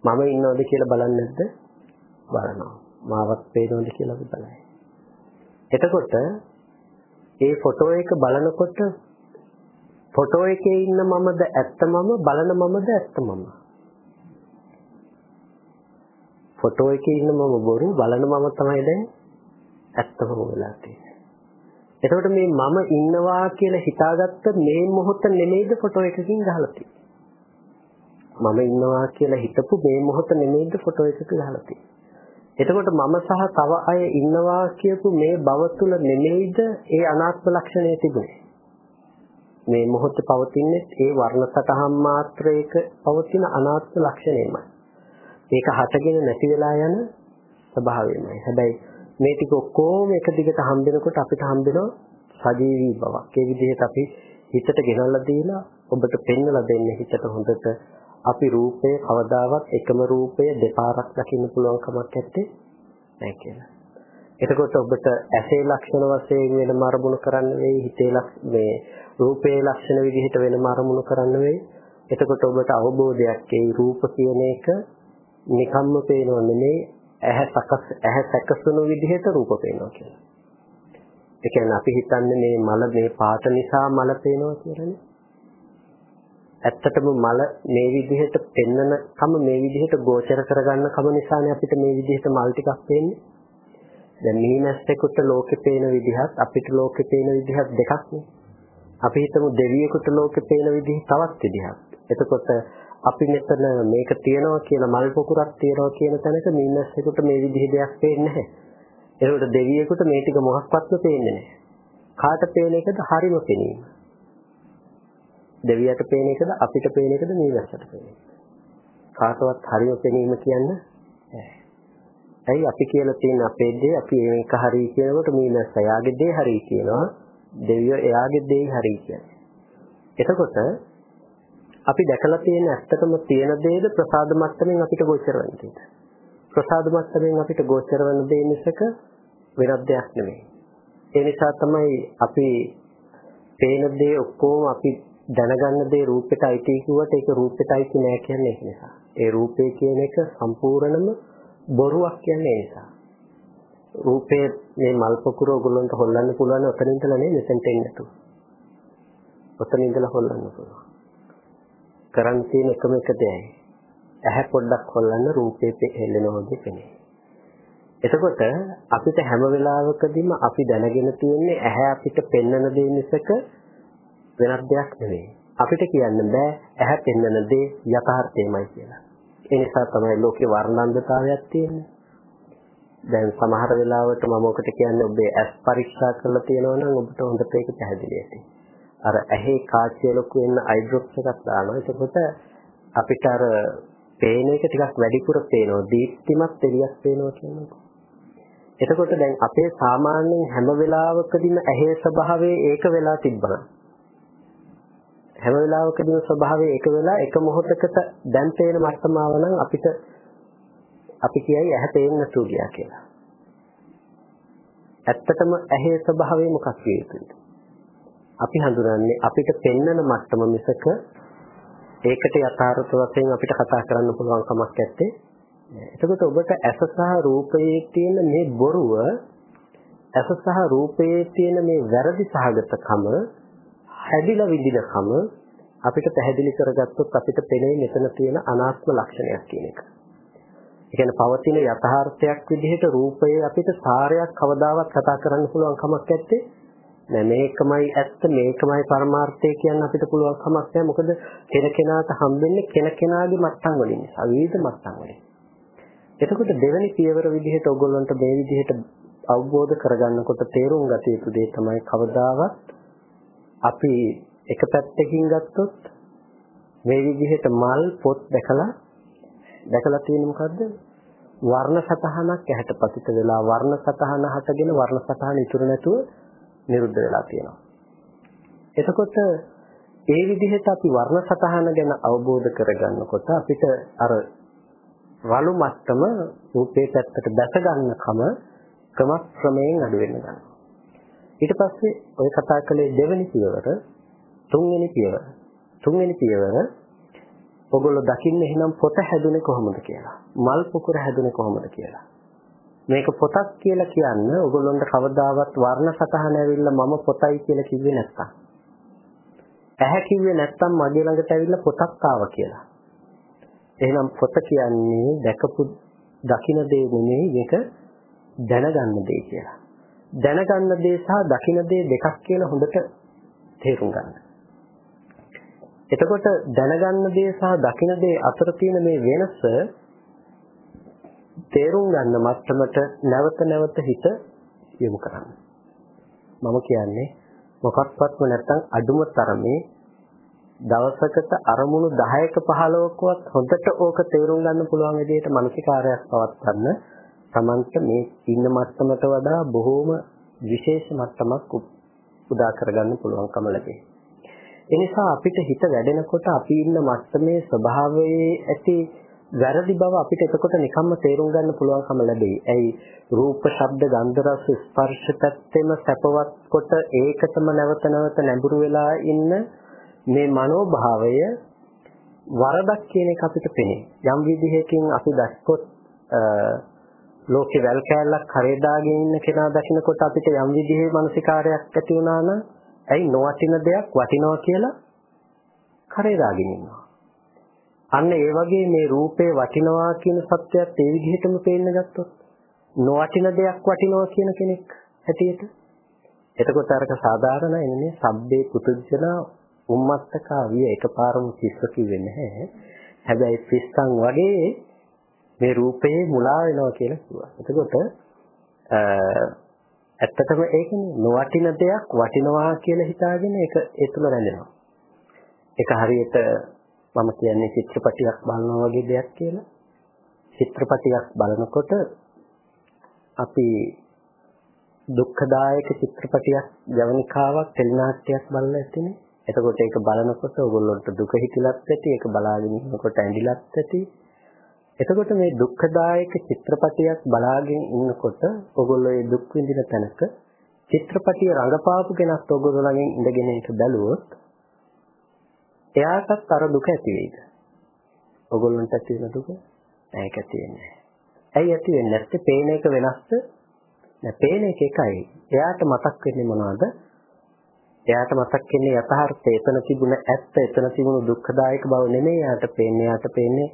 මම ඉන්නවද කියලා බලන්නේ නැද්ද? බලනවා. මාවත් පේනවද කියලා අපි බලයි. එතකොට ඒ ෆොටෝ එක බලනකොට ෆොටෝ එකේ ඉන්න මමද ඇත්ත මම බලන මමද ඇත්ත මම ෆොටෝ එකේ ඉන්න මම බොරු බලන මම තමයි දැන් ඇත්තම වෙලා තියෙන්නේ. එතකොට මේ මම ඉන්නවා කියලා හිතාගත්ත මේ මොහොත නෙමෙයිද ෆොටෝ එකකින් ගහලා තියෙන්නේ. මම ඉන්නවා කියලා හිතපු මේ මොහොත නෙමෙයිද ෆොටෝ එකක ගහලා තියෙන්නේ. එතකොට මම සහ තව අය ඉන්නවා කියපු මේ භව තුල නෙමෙයිද ඒ අනාත්ම ලක්ෂණය තිබුණේ. මේ මොහොතේ පවතින්නේ ඒ වර්ණ සතහන් මාත්‍රයක පවතින අනාත්ම ලක්ෂණයමයි. ඒක හටගෙන නැති වෙලා යන ස්වභාවයමයි. හැබැයි මේ ටික ඔක්කොම එක දිගට හම්බෙනකොට අපිට හම්බෙනවා සජීවී බවක්. ඒ විදිහට අපි හිතට ගෙනල්ලා දීලා ඔබට පෙන්වලා දෙන්නේ හිතට හොඳට අපි රූපය කවදාවත් එකම රූපය දෙපාරක් දකින්න පුළුවන් කමක් නැත්තේ නැහැ කියලා. එතකොට ඔබට ඇසේ ලක්ෂණ වශයෙන් වෙනම අරමුණු කරන්න වෙයි හිතේ මේ රූපේ ලක්ෂණ විදිහට වෙනම අරමුණු කරන්න වෙයි. එතකොට ඔබට අවබෝධයක් ඒ රූප කියන එක නිකම්ම පේනව නෙමෙයි ඇහැ සකස් ඇහැ සැකසුණු විදිහට රූප පේනවා කියලා. ඒ කියන්නේ අපි හිතන්නේ මේ මල මේ පාට නිසා මල පේනවා කියලානේ. ඇත්තටම මල මේ විදිහට පෙන්නන කම මේ විදිහට ගෝචර කරගන්න කම නිසානේ අපිට මේ විදිහට මල් ටිකක් පේන්නේ. දැන් මීමැස්සෙකුට ලෝකේ පේන විදිහත් අපිට ලෝකේ පේන විදිහත් දෙකක් නේ. අපි හිතමු දෙවියෙකුට ලෝකෙ පේන විදිහ තවත් විදිහක්. එතකොට අපි මෙතන මේක තියනවා කියලා මල් පොකුරක් තියනවා කියන තැනක මිනිස්සුෙකුට මේ විදිහ දෙයක් පේන්නේ නැහැ. ඒකට දෙවියෙකුට මේ ටික මොකක්වත්ම පේන්නේ නැහැ. කාට පේන එකද හරිම පෙනීම. දෙවියට පේන එකද අපිට පේන එකද මිනිස්සුන්ට පේන එකද? කාටවත් හරිම පෙනීම කියන්න ඇයි අපි කියලා තියෙන අපේ දේ අපි මේක හරි කියනකොට මීනස් එයාගේ දේ හරි කියනවා. දෙවියෝ එයාගේ දේ හරි කියන්නේ. එතකොට අපි දැකලා තියෙන ඇත්තටම තියෙන දේද ප්‍රසාද මට්ටමින් අපිට ගෝචර වෙන දේද? ප්‍රසාද මට්ටමින් අපිට ගෝචර වෙන දේ මිසක වෙනත් දෙයක් නෙමෙයි. ඒ නිසා තමයි අපි පේන දේ ඔක්කොම අපි දැනගන්න දේ රූපෙට අයිති කිව්වට ඒක රූපෙට අයිති නෑ කියන්නේ ඒක නිසා. ඒ රූපේ කියන එක සම්පූර්ණම බොරුවක් කියන්නේ ඒ නිසා. රූපේ මේ මල් පොකුර ඔයගොල්ලන්ට හොල්ලන්න පුළුවන් ඔතන ඉඳලා නේ මෙතෙන්ට එන්නට. ඔතන ඉඳලා හොල්ලන්න පුළුවන්. කරන් තියෙන එකම එක දෙයයි. ඇහැ පොඩ්ඩක් හොල්ලන්න රූපේ හෙල්ලෙනවා වගේ පෙනේ. එතකොට අපිට හැම වෙලාවකදීම අපි දැනගෙන තියෙන්නේ ඇහැ අපිට පෙන්වන දේ මිසක වෙනත් දෙයක් නෙවෙයි. අපිට කියන්න බෑ ඇහැ පෙන්වන දේ යථාර්ථයමයි කියලා. ඒ නිසා තමයි ලෝකේ වර්ණන්දතාවයක් තියෙන්නේ. දැන් සමහර වෙලාවට මම ඔකට කියන්නේ ඔබේ ඇස් පරීක්ෂා කරලා තියෙනවා නම් ඔබට හොඳට ඒක පැහැදිලි ඇති. අර ඇහි කාචය ලොකු වෙන අයි ඩ්‍රොප්ස් එකක් දානවා. එතකොට අපිට අර පේන එක ටිකක් වැඩිපුර පේනවා. දීප්තිමත් එළියක් පේනවා කියන්නේ. එතකොට දැන් අපේ සාමාන්‍යයෙන් හැම වෙලාවකදීම ඇහි ස්වභාවය ඒක වෙලා තිබ්බනම් හැම වෙලාවකදීම ස්වභාවය එක වෙලා එක මොහොතකට දැන් පේන මට්ටම ආව නම් අපිට අපි කියයි ඇහැ පේන්නේ නැතුව ගියා කියලා. ඇත්තටම ඇහි ස්වභාවය මොකක් විය යුතුද? අපි හඳුනන්නේ අපිට පෙන්වන මට්ටම මිසක ඒකට යථාර්ථ වශයෙන් අපිට කතා කරන්න පුළුවන් කමක් නැත්තේ. එතකොට ඔබට ඇස සහ රූපයේ තියෙන මේ බොරුව ඇස සහ රූපයේ තියෙන මේ වැරදි සහගතකම හැදිලා විඳිනකම අපිට පැහැදිලි කරගත්තොත් අපිට පෙනේ මෙතන තියෙන අනාත්ම ලක්ෂණයක් කියන එක. ඒ කියන්නේ පවතින යථාර්ථයක් විදිහට රූපයේ අපිට සාරයක් කවදාවත් කතා කරන්න පුළුවන් කමක් නැත්තේ. නෑ මේකමයි ඇත්ත මේකමයි පරමාර්ථය කියන්න අපිට පුළුවන් කමක් නැහැ. මොකද කෙනකෙනාට හම්බෙන්නේ කෙනකෙනාගේ මට්ටම් වලින්, අවිවිධ මට්ටම් වලින්. එතකොට දෙවෙනි පියවර විදිහට ඔයගොල්ලන්ට මේ විදිහට අවබෝධ කරගන්නකොට තේරුම් ගත යුතු දේ තමයි කවදාවත් අපි එක පැත්තකින් ගත්තොත් මේ විදිහට මල් පොත් දැකලා දැකලා තියෙන්නේ මොකද්ද? වර්ණ සතහනක් ඇහැට පතිත වෙලා වර්ණ සතහන හටගෙන වර්ණ සතහන ඉතුරු නැතුව නිරුද්ධ වෙලා තියෙනවා. එතකොට ඒ විදිහට අපි වර්ණ සතහන ගැන අවබෝධ කරගන්නකොට අපිට අර රළු මට්ටම රූපේ පැත්තට දැස ගන්නකම ක්‍රමක්‍රමයෙන් අඩු වෙන්න ගන්නවා. ඊට පස්සේ ඔය කතා කළේ දෙවෙනි පියවර තුන්වෙනි පියවර තුන්වෙනි පියවර ඔගොල්ලෝ දකින්නේ එහෙනම් පොත හැදුනේ කොහොමද කියලා. මල් පොකුර හැදුනේ කොහොමද කියලා. මේක පොතක් කියලා කියන්න ඔගොල්ලොන්ට කවදාවත් වර්ණ සතහන ඇවිල්ලා මම පොතයි කියලා කිව්වේ නැත්තම්. ඇහැ කිව්වේ නැත්තම් මගේ ළඟට ඇවිල්ලා පොතක් ආවා කියලා. එහෙනම් පොත කියන්නේ දැකපු දකින දේ නෙමෙයි මේක දැනගන්න දේ කියලා. දැනගන්න දේ සහ දකින දේ දෙකක් කියලා හොඳට තේරුම් ගන්න. එතකොට දැනගන්න දේ සහ දකින දේ අතර තියෙන මේ වෙනස තේරුම් ගන්න මට්ටමට නැවත නැවත හිත යොමු කරන්න. මම කියන්නේ මොකක්වත්ම නැත්තම් අඩුම තරමේ දවසකට අරමුණු 10ක 15කවත් හොඳට ඕක තේරුම් ගන්න පුළුවන් විදිහට මානසිකාරයක් පවත්වන්න Tamanta මේ ඉන්න මට්ටමට වඩා බොහෝම විශේෂ මට්ටමක් උදා කරගන්න පුළුවන්කම ලැබේ. ඒ නිසා අපිට හිත වැඩෙනකොට අපි ඉන්න මට්ටමේ ස්වභාවයේ ඇති වැරදි බව අපිට එතකොට නිකම්ම තේරුම් ගන්න පුළුවන්කම ලැබෙයි. ඇයි රූප, ශබ්ද, ගන්ධ, රස, ස්පර්ශ පැත්තෙම සැපවත් කොට ඒකටම නැවත නැවත නැඹුරු වෙලා ඉන්න මේ මනෝභාවය වරදක් කියන එක අපිට පෙනේ. යම් විදිහකින් අපි දැක්කොත් ලෝකේ වැල් කෑල්ලක් කරේ දාගෙන ඉන්න කෙනා දකිනකොට අපිට යම් විදිහේ මානසිකාරයක් ඇති වුණා නම් ඇයි නොවටින දෙයක් වටිනවා කියලා කරේ දාගෙන ඉන්නවා. අන්න ඒ වගේ මේ රූපේ වටිනවා කියන සත්‍යයත් ඒ විදිහටම පේන්න ගත්තොත් නොවටින දෙයක් වටිනවා කියන කෙනෙක් හැටියට එතකොට අරක සාධාරණයි නේ සබ්බේ පුතුජන උම්මත්තකා විය එකපාරම කිස්ස කිව්වේ නැහැ. හැබැයි පිස්සන් වගේ මේ රූපේ මුලා වෙනවා කියලා කිව්වා. එතකොට ඇත්තටම ඒකනේ නොවටින දෙයක් වටිනවා කියලා හිතාගෙන ඒක ඒ තුල රැඳෙනවා. ඒක හරියට මම කියන්නේ චිත්‍රපටියක් බලනවා වගේ දෙයක් කියලා. චිත්‍රපටියක් බලනකොට අපි දුක්ඛදායක චිත්‍රපටියක් ජවනිකාවක් ටෙලිනාට්‍යයක් බලලා ඇතිනේ. එතකොට ඒක බලනකොට ඔයගොල්ලන්ට දුක හිතිලත් ඇති, ඒක බලාගෙන ඉන්නකොට ඇඬිලත් ඇති. එතකොට මේ දුක්ඛදායක චිත්‍රපටියක් බලාගෙන ඉන්නකොට ඔයගොල්ලෝ මේ දුක් විඳින තැනක චිත්‍රපටිය රඟපාපු කෙනෙක් ඔයගොල්ලෝ ළඟින් ඉඳගෙන ඒක බැලුවොත් එයාටත් අර දුක ඇති වෙයිද? ඔයගොල්ලන්ට ඇති වෙන දුක? නෑ ඒක ඇති වෙන්නේ නෑ. ඇයි ඇති වෙන්නේ නැත්තේ? පේන එක වෙනස්ද? නෑ පේන එක එකයි. එයාට මතක් වෙන්නේ මොනවද? එයාට මතක් වෙන්නේ යථාර්ථය එතන තිබුණ ඇත්ත එතන තිබුණු දුක්ඛදායක බව නෙමෙයි එයාට පේන්නේ. එයාට පේන්නේ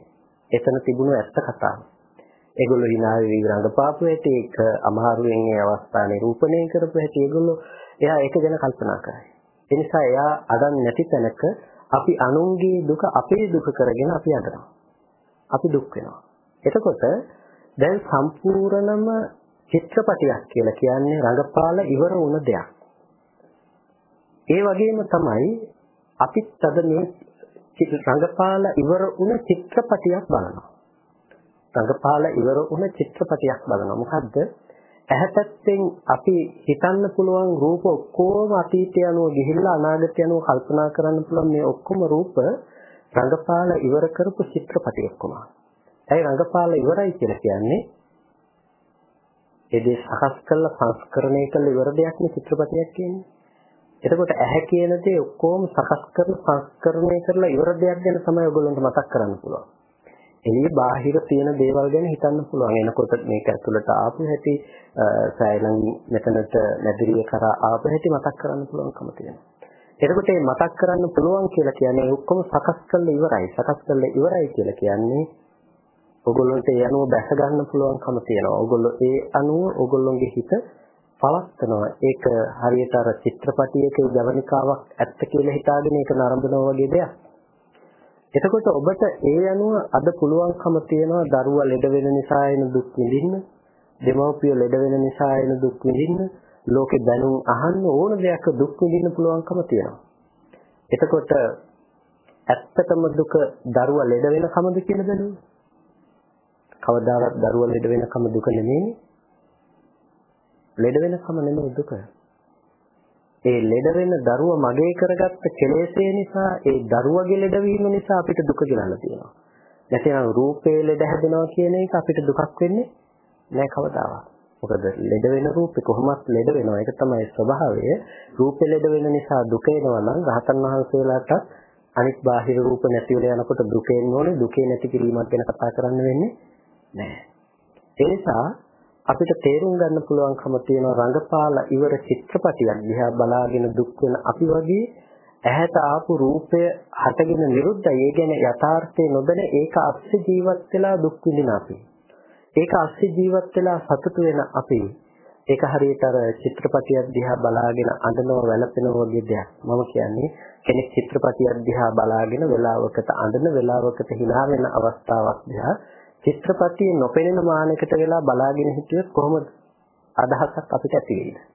එතන තිබුණු ඇත්ත කතාව. ඒගොල්ලෝ hinaවේ රංගපාපු ඇටි ඒක අමාරුවෙන් ඒ අවස්ථා නිරූපණය කරපු හැටි ඒගොල්ලෝ එයා ඒක ගැන කල්පනා කරයි. ඒ නිසා එයා අඩන් නැති තැනක අපි අනුන්ගේ දුක අපේ දුක කරගෙන අපි අඬනවා. අපි දුක් වෙනවා. එතකොට දැන් සම්පූර්ණම චිත්‍රපටියක් කියලා කියන්නේ රඟපාල ඉවර වුණ දෙයක්. ඒ වගේම තමයි අපිත් අද මේ රඟපාල ඉවර වුණ චිත්‍රපටියක් බලනවා. රඟපාල ඉවර වුණ චිත්‍රපටියක් බලනවා. මොකද්ද? ඇහැපැත්තෙන් අපි හිතන්න පුළුවන් රූප ඔක්කොම අතීතය අනුව ගිහිල්ලා අනාගතය අනුව කල්පනා කරන්න පුළුවන් මේ ඔක්කොම රූප රඟපාල ඉවර කරපු චිත්‍රපටියක් කොමා. ඇයි රඟපාල ඉවරයි කියලා කියන්නේ? ඒ දේ සකස් කරලා සංස්කරණය කළ ඉවර දෙයක් නේ චිත්‍රපටියක් කියන්නේ. එතකොට ඇහැ කියන දේ ඔක්කොම සකස් කරලා සංස්කරණය කරලා ඉවර දෙයක් ගැන තමයි ඔයගොල්ලන්ට මතක් කරන්න පුළුවන්. එළිය බාහිර තියෙන දේවල් ගැන හිතන්න පුළුවන්. එනකොට මේක ඇතුළට ආපු හැටි සෑයලන් මෙතනට නැදිරිය කරා ආපු හැටි මතක් කරන්න පුළුවන්කම තියෙනවා. එතකොට මේ මතක් කරන්න පුළුවන් කියලා කියන්නේ ඔක්කොම සකස් කරලා ඉවරයි. සකස් කරලා ඉවරයි කියලා කියන්නේ ඔගොල්ලන්ට ඒ අනුව බැස ගන්න පුළුවන්කම තියෙනවා. ඔගොල්ලෝ ඒ අනුව ඔගොල්ලොන්ගේ හිත පවත්නවා. ඒක හරියට අර චිත්‍රපටියක ජවනිකාවක් ඇත්ත කියලා හිතාගෙන ඒක නරඹනවා වගේ දෙයක්. එතකොට ඔබට ඒ අනුව අද පුළුවන්කම තියෙනවා දරුවා ලෙඩ වෙන නිසා එන දුක් විඳින්න, දෙමව්පියෝ ලෙඩ වෙන නිසා එන දුක් විඳින්න, ලෝකේ දැනුම් අහන්න ඕන දෙයක් දුක් විඳින්න පුළුවන්කම තියෙනවා. එතකොට ඇත්තටම දුක දරුවා ලෙඩ වෙන කමද කියලා බැලුවොත් කවදාවත් දරුවා ලෙඩ වෙන කම දුක නෙමෙයි. ලෙඩ වෙන කම නෙමෙයි දුක. ඒ ලෙඩ වෙන දරුවා මගේ කරගත්ත කෙලෙසේ නිසා ඒ දරුවගේ ලෙඩවීම නිසා අපිට දුක ගෙනල්ලා තියෙනවා. නැත්නම් රූපේ ලෙඩ හැදෙනවා කියන එක අපිට දුකක් වෙන්නේ නෑ කවදාවත්. මොකද ලෙඩ වෙන රූපේ කොහොමත් ලෙඩ වෙනවා. ඒක තමයි ස්වභාවය. රූපේ ලෙඩ වෙන නිසා දුක එනවා නම් රහතන් වහන්සේලාට අනිත් බාහිර රූප නැති වෙලා යනකොට දුක එන්න ඕනේ. දුකේ නැති කිරීමක් ගැන කතා කරන්න වෙන්නේ නෑ. ඒ නිසා අපිට තේරුම් ගන්න පුළුවන්කම තියෙන රංගපාල ඉවර චිත්‍රපටියක් දිහා බලාගෙන දුක් වෙන අපි වගේ ඇහැට ආපු රූපය හටගෙන නිරුද්ධයි. ඒ කියන්නේ යථාර්ථය නොදැන ඒක අස්සේ ජීවත් වෙලා දුක් විඳින අපි. ඒක අස්සේ ජීවත් වෙලා සතුටු වෙන අපි. ඒක හරියට අර චිත්‍රපටියක් දිහා බලාගෙන අඬනවා වැළපෙනවා වගේ දෙයක්. මම කියන්නේ කෙනෙක් චිත්‍රපටියක් දිහා බලාගෙන වෙලාවකට අඬන වෙලාවකට hina වෙන අවස්ථාවක් දිහා චිත්‍රපටියේ නොපෙනෙන මානයකට වෙලා බලාගෙන හිටියොත් කොහොමද අදහසක් අපිට ඇති වෙන්නේ?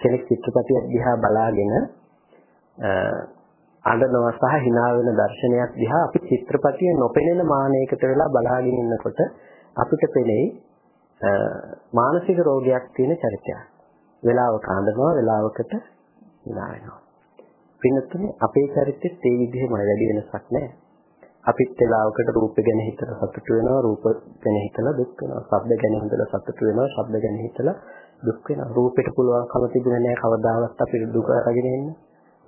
කෙනෙක් චිත්‍රපටියක් දිහා බලාගෙන අඬනවා සහ hina වෙන දර්ශනයක් දිහා අපි චිත්‍රපටියේ නොපෙනෙන මානයකට වෙලා බලාගෙන ඉන්නකොට අපිට පෙනෙයි මානසික රෝගයක් තියෙන චරිතයක්. වෙලාවක අඬනවා වෙලාවකට hina වෙනවා. පින්නතුනේ අපේ චරිතෙත් ඒ විදිහමයි වැඩි වෙනසක් නැහැ. අපිත් වෙලාවකට රූප ගැන හිතලා සතුටු වෙනවා රූප ගැන හිතලා දුක් වෙනවා ශබ්ද ගැන හිතලා සතුටු වෙනවා ශබ්ද ගැන හිතලා දුක් වෙනවා. රූපෙට පුළුවන්කම තිබුණේ නැහැ කවදාවත් අපිට දුක අරගෙන ඉන්න.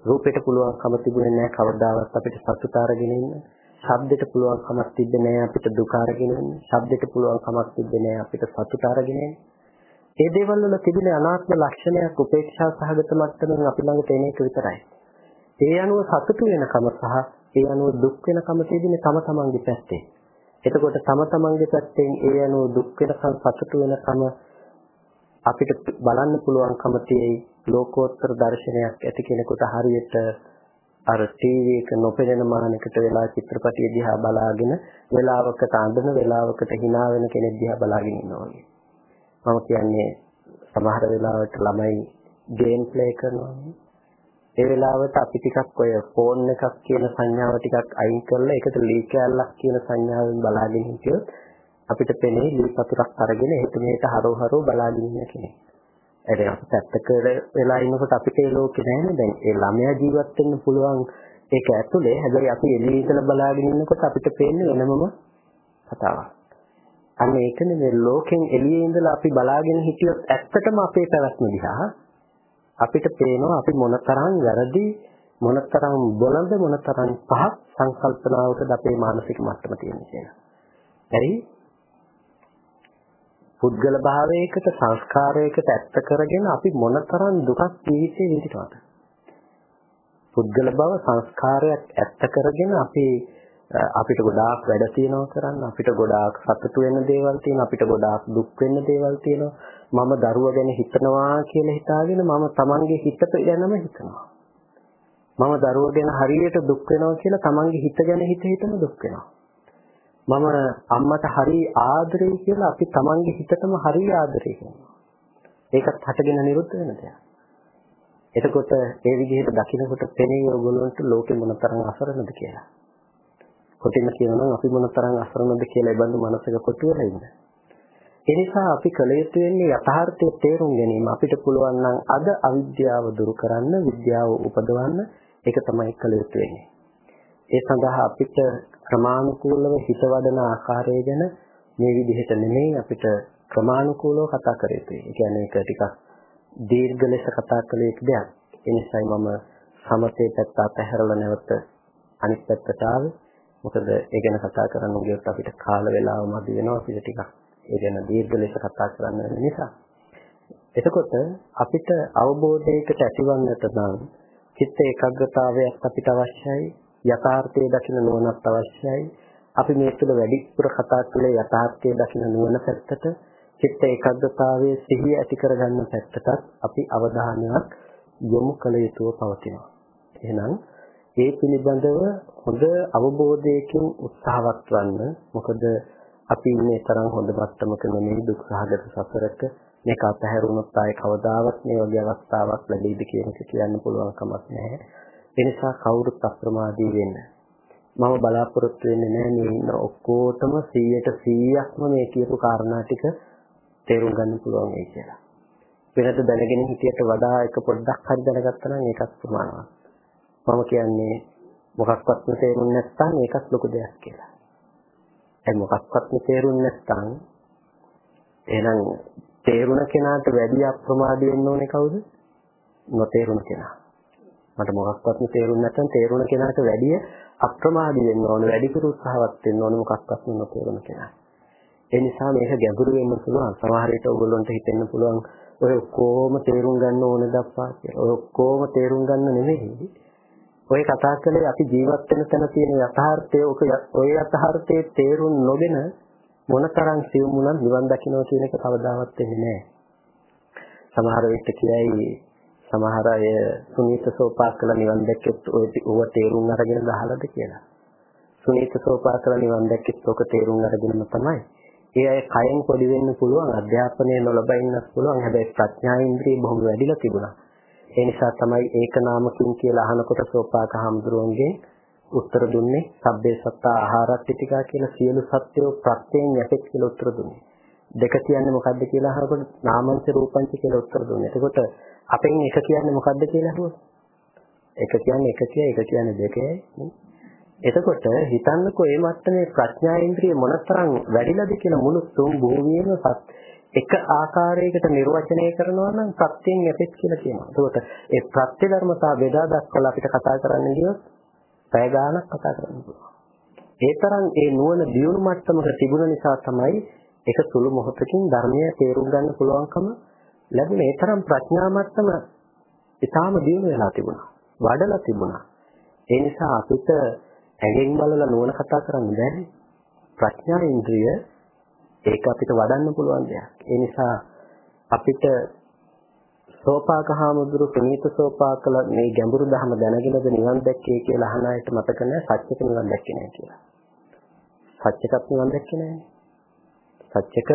රූපෙට පුළුවන්කම තිබුණේ නැහැ කවදාවත් අපිට සතුට අරගෙන ඉන්න. ශබ්දෙට පුළුවන්කමක් තිබ්බේ නැහැ අපිට දුක අරගෙන ඉන්න. ශබ්දෙට පුළුවන්කමක් තිබ්බේ නැහැ අපිට සතුට අරගෙන ඉන්න. ඒ දේවල් වල තිබෙන අනාත්ම ලක්ෂණයක් උපේක්ෂා සහගත මට්ටමින් අපි ළඟට එන එක විතරයි. ඒ අනුව සතුටු වෙනකම සහ ඒ අනුව දුක් වෙනකම තියෙන්නේ තම තමන්ගේ පැත්තේ. එතකොට තම තමන්ගේ පැත්තෙන් ඒ අනුව දුක් වෙනකම් සතුටු වෙනකම අපිට බලන්න පුළුවන්කම තියෙයි ලෝකෝත්තර දර්ශනයක් ඇති කෙනෙකුට හරියට අර ටීවී එක නොපෙනෙන මානයකට වෙලා චිත්‍රපටිය දිහා බලාගෙන වෙලාවකට අඳන වෙලාවකට hina වෙන කෙනෙක් දිහා බලාගෙන ඉන්නවා වගේ. මම කියන්නේ සමහර වෙලාවට ළමයි ගේම් ප්ලේ කරනවා. ඒ වෙලාවට අපි ටිකක් ඔය ෆෝන් එකක් කියන සංඥාව ටිකක් අයින් කරලා ඒකට ලී කැලලක් කියන සංඥාවෙන් බලාගෙන හිටියොත් අපිට පෙනේ ලී පතුරක් අරගෙන එහෙට මෙහෙට හරව හරව බලාගෙන ඉන්න කෙනෙක්. ඒ අපි පැත්තක වෙලා ඉන්නකොට අපිට ඒ ලෝකේ නැහැ දැන් ඒ ළමයා ජීවත් වෙන්න පුළුවන් ඒක ඇතුලේ හැබැයි අපි එළියේ ඉඳලා බලාගෙන ඉන්නකොට අපිට පේන්නේ වෙනමම කතාවක්. අන්න ඒකනේ මේ ලෝකෙන් එළියේ ඉඳලා අපි බලාගෙන හිටියොත් ඇත්තටම අපේ පැවැත්ම දිහා අපිට පේනවා අපි මොනතරම් වැරදි මොනතරම් බොළඳ මොනතරම් පහත් සංකල්පනාවකද අපේ මානසික මට්ටම තියෙන්නේ කියලා. හරි? පුද්ගල භාවයකට සංස්කාරයකට ඇත්ත කරගෙන අපි මොනතරම් දුකක් ජීවිතේ විඳිනවද? පුද්ගල බව සංස්කාරයක් ඇත්ත කරගෙන අපි අපිට ගොඩාක් වැඩ තියෙනවා කරන්න අපිට ගොඩාක් සතුටු වෙන දේවල් තියෙනවා අපිට ගොඩාක් දුක් වෙන්න දේවල් තියෙනවා මම දරුවා ගැන හිතනවා කියලා හිතාගෙන මම Tamange හිත ගැනම හිතනවා. මම දරුවා ගැන හරියට දුක් වෙනවා කියලා Tamange හිත ගැන හිත හිතම දුක් වෙනවා. මම අම්මට හරි ආදරේ කියලා අපි Tamange හිතටම හරි ආදරේ කරනවා. ඒකත් හටගෙන නිරුද්ධ වෙන දෙයක්. එතකොට ඒ විදිහට දකිනකොට පෙනේ ඔයගොල්ලන්ට ලෝකෙ මොනතරම් අසරණද කියලා. කොටින්ම කියනවා අපි මොන තරම් අසරණද කියලා ඒ බඳු මනසක කොටු වෙලා ඉන්න. ඒ නිසා අපි කල යුතු වෙන්නේ යථාර්ථය තේරුම් ගැනීම. අපිට පුළුවන් නම් අද අවිද්‍යාව දුරු කරන්න, විද්‍යාව උපදවන්න ඒක තමයි කල යුතු වෙන්නේ. ඒ සඳහා අපිට ක්‍රමානුකූලව හිත වඩන ආකාරය ගැන මේ විදිහට නෙමෙයි අපිට ක්‍රමානුකූලව කතා කර යුතුයි. ඒ කියන්නේ ඒක ටිකක් දීර්ඝ ලෙස කතා කළ යුතු දෙයක්. ඒ නිසායි මම සමතේ පැත්ත අතහැරලා නැවත අනිත් පැත්තට ආවේ. මොකද ඒ ගැන කතා කරන්න ගියොත් අපිට කාල වේලාව මදි වෙනවා අපිට ටිකක් ඒ ගැන දීර්ඝ ලෙස කතා කරන්න වෙන නිසා. එතකොට අපිට අවබෝධයකට ඇතිවන්නට නම් චිත්ත ඒකාග්‍රතාවයක් අපිට අවශ්‍යයි යථාර්ථයේ දකින නුවණක් අවශ්‍යයි අපි මේ තුළ වැඩිපුර කතා කළේ යථාර්ථයේ දකින නුවණ පැත්තට චිත්ත ඒකාග්‍රතාවයේ සිහිය ඇති කරගන්න පැත්තට අපි අවධානයක් යොමු කළ යුතුව පවතිනවා එහෙනම් ඒ පිළිබඳව හොඳ අවබෝධයකින් උත්සාහවත් වන්න. මොකද අපි මේ තරම් හොඳ මට්ටමක නෙමෙයි දුක් සහගත සසරක මේක අතහැරුණොත් ආයේ කවදාවත් මේ වගේ අවස්ථාවක් ලැබෙයිද කියන එක කියන්න පුළුවන් කමක් නැහැ. ඒ නිසා කවුරුත් අප්‍රමාදී වෙන්න. මම බලාපොරොත්තු වෙන්නේ නැහැ මේ ඉන්න ඔක්කොටම 100ට 100ක්ම මේ කියපු කාරණා ටික තේරුම් ගන්න පුළුවන් වෙයි කියලා. වෙනද දැනගෙන හිටියට වඩා එක පොඩ්ඩක් හරි දැනගත්තා නම් ඒකත් ප්‍රමාණවත්. මම කියන්නේ මොකක්වත් තේරුම් නැත්නම් ඒකත් ලොකු දෙයක් කියලා. ඒ මොකක්වත් තේරුම් නැත්නම් එහෙනම් තේරුණ කෙනාට වැඩි අප්‍රමාදී වෙන්න ඕනේ කවුද? නොතේරුණ කෙනා. මට මොකක්වත් තේරුම් නැත්නම් තේරුණ කෙනාට වැඩි අප්‍රමාදී වෙන්න ඕනේ, වැඩිපුර උත්සාහවත් වෙන්න ඕනේ මොකක්වත් නොතේරුණ කෙනා. ඒ නිසා මේක ගැඹුරු වෙන්න පුළුවන්. සමහර විට ඔයගොල්ලන්ට හිතෙන්න පුළුවන් ඔය ඔක්කොම තේරුම් ගන්න ඕනද අප්පා කියලා. ඔය ඔක්කොම තේරුම් ගන්න නෙමෙයි. ඔය කතා කළේ අපි ජීවත් වෙන තැන තියෙන යථාර්ථය ඔක ඔය යථාර්ථයේ තේරුම් නොගෙන මොනතරම් සියුමුණන් නිවන් දකින්න කියන එක කවදාවත් වෙන්නේ නැහැ. සමහර විට කියයි සමහර අය සුනීත සෝපාකල නිවන් දැක්කත් ඔය ඔව තේරුම් අරගෙන ගහලාද කියලා. සුනීත සෝපාකල නිවන් දැක්කත් ඔක තේරුම් අරගෙනම තමයි. ඒ අය කයෙන් පොඩි වෙන්න පුළුවන් අධ්‍යාපනය නොලබින්නත් පුළුවන් හැබැයි ප්‍රඥා ඉන්ද්‍රිය බොහොම වැඩිලා තිබුණා. ඒ නිසා තමයි ඒක නාමකින් කියලා අහනකොට සෝපාක හඳුරුවන්ගෙන් උත්තර දුන්නේ සබ්බේ සත්තා ආහාරත්ති ටිකා කියලා සියලු සත්‍යෝ ප්‍රත්‍යයෙන් යැපෙත් කියලා උත්තර දුන්නේ. දෙක කියන්නේ මොකද්ද කියලා අහනකොට නාමංච රූපංච කියලා උත්තර දුන්නේ. එතකොට අපෙන් එක කියන්නේ මොකද්ද කියලා අහුවොත් එක කියන්නේ එක කියයි එක කියන්නේ දෙකයි. එතකොට හිතන්නකෝ මේ මට්ටමේ ප්‍රඥා ඉන්ද්‍රිය මොනතරම් වැඩිලාද කියලා මුළු තුන් භූමියේම එක ආකාරයකට නිර්වචනය කරනවා නම් ප්‍රත්‍යයෙන් යැපෙත් කියලා කියනවා. ඒකට ඒ ප්‍රත්‍ය ධර්මතා බෙදා දක්වලා අපිට කතා කරන්න ගියොත් පැය ගාණක් කතා කරන්න පුළුවන්. ඒ තරම් ඒ නුවණ දියුණු මට්ටමක තිබුණ නිසා තමයි ඒක සුළු මොහොතකින් ධර්මය තේරුම් ගන්න පුළුවන්කම ලැබුණේ. ඒ තරම් ප්‍රඥා මට්ටම ඉතාම දියුණු වෙලා තිබුණා. වඩලා තිබුණා. ඒ නිසා අපිට ඇඟෙන් බලලා නුවණ කතා කරන්න බැහැ. ප්‍රඥා ඉන්ද්‍රිය ඒක අපිට වඩන්න පුළුවන් දෙයක්. ඒ නිසා අපිට සෝපාකහාමුදුරු ප්‍රණීත සෝපාකල මේ ගැඹුරු ධර්ම දැනගෙනද නිවන් දැක්කේ කියලා අහන අයට මතක නැහැ සත්‍යක නිවන් දැක්කේ නැහැ කියලා. සත්‍යකත් නිවන් දැක්කේ නැහැ. සත්‍යක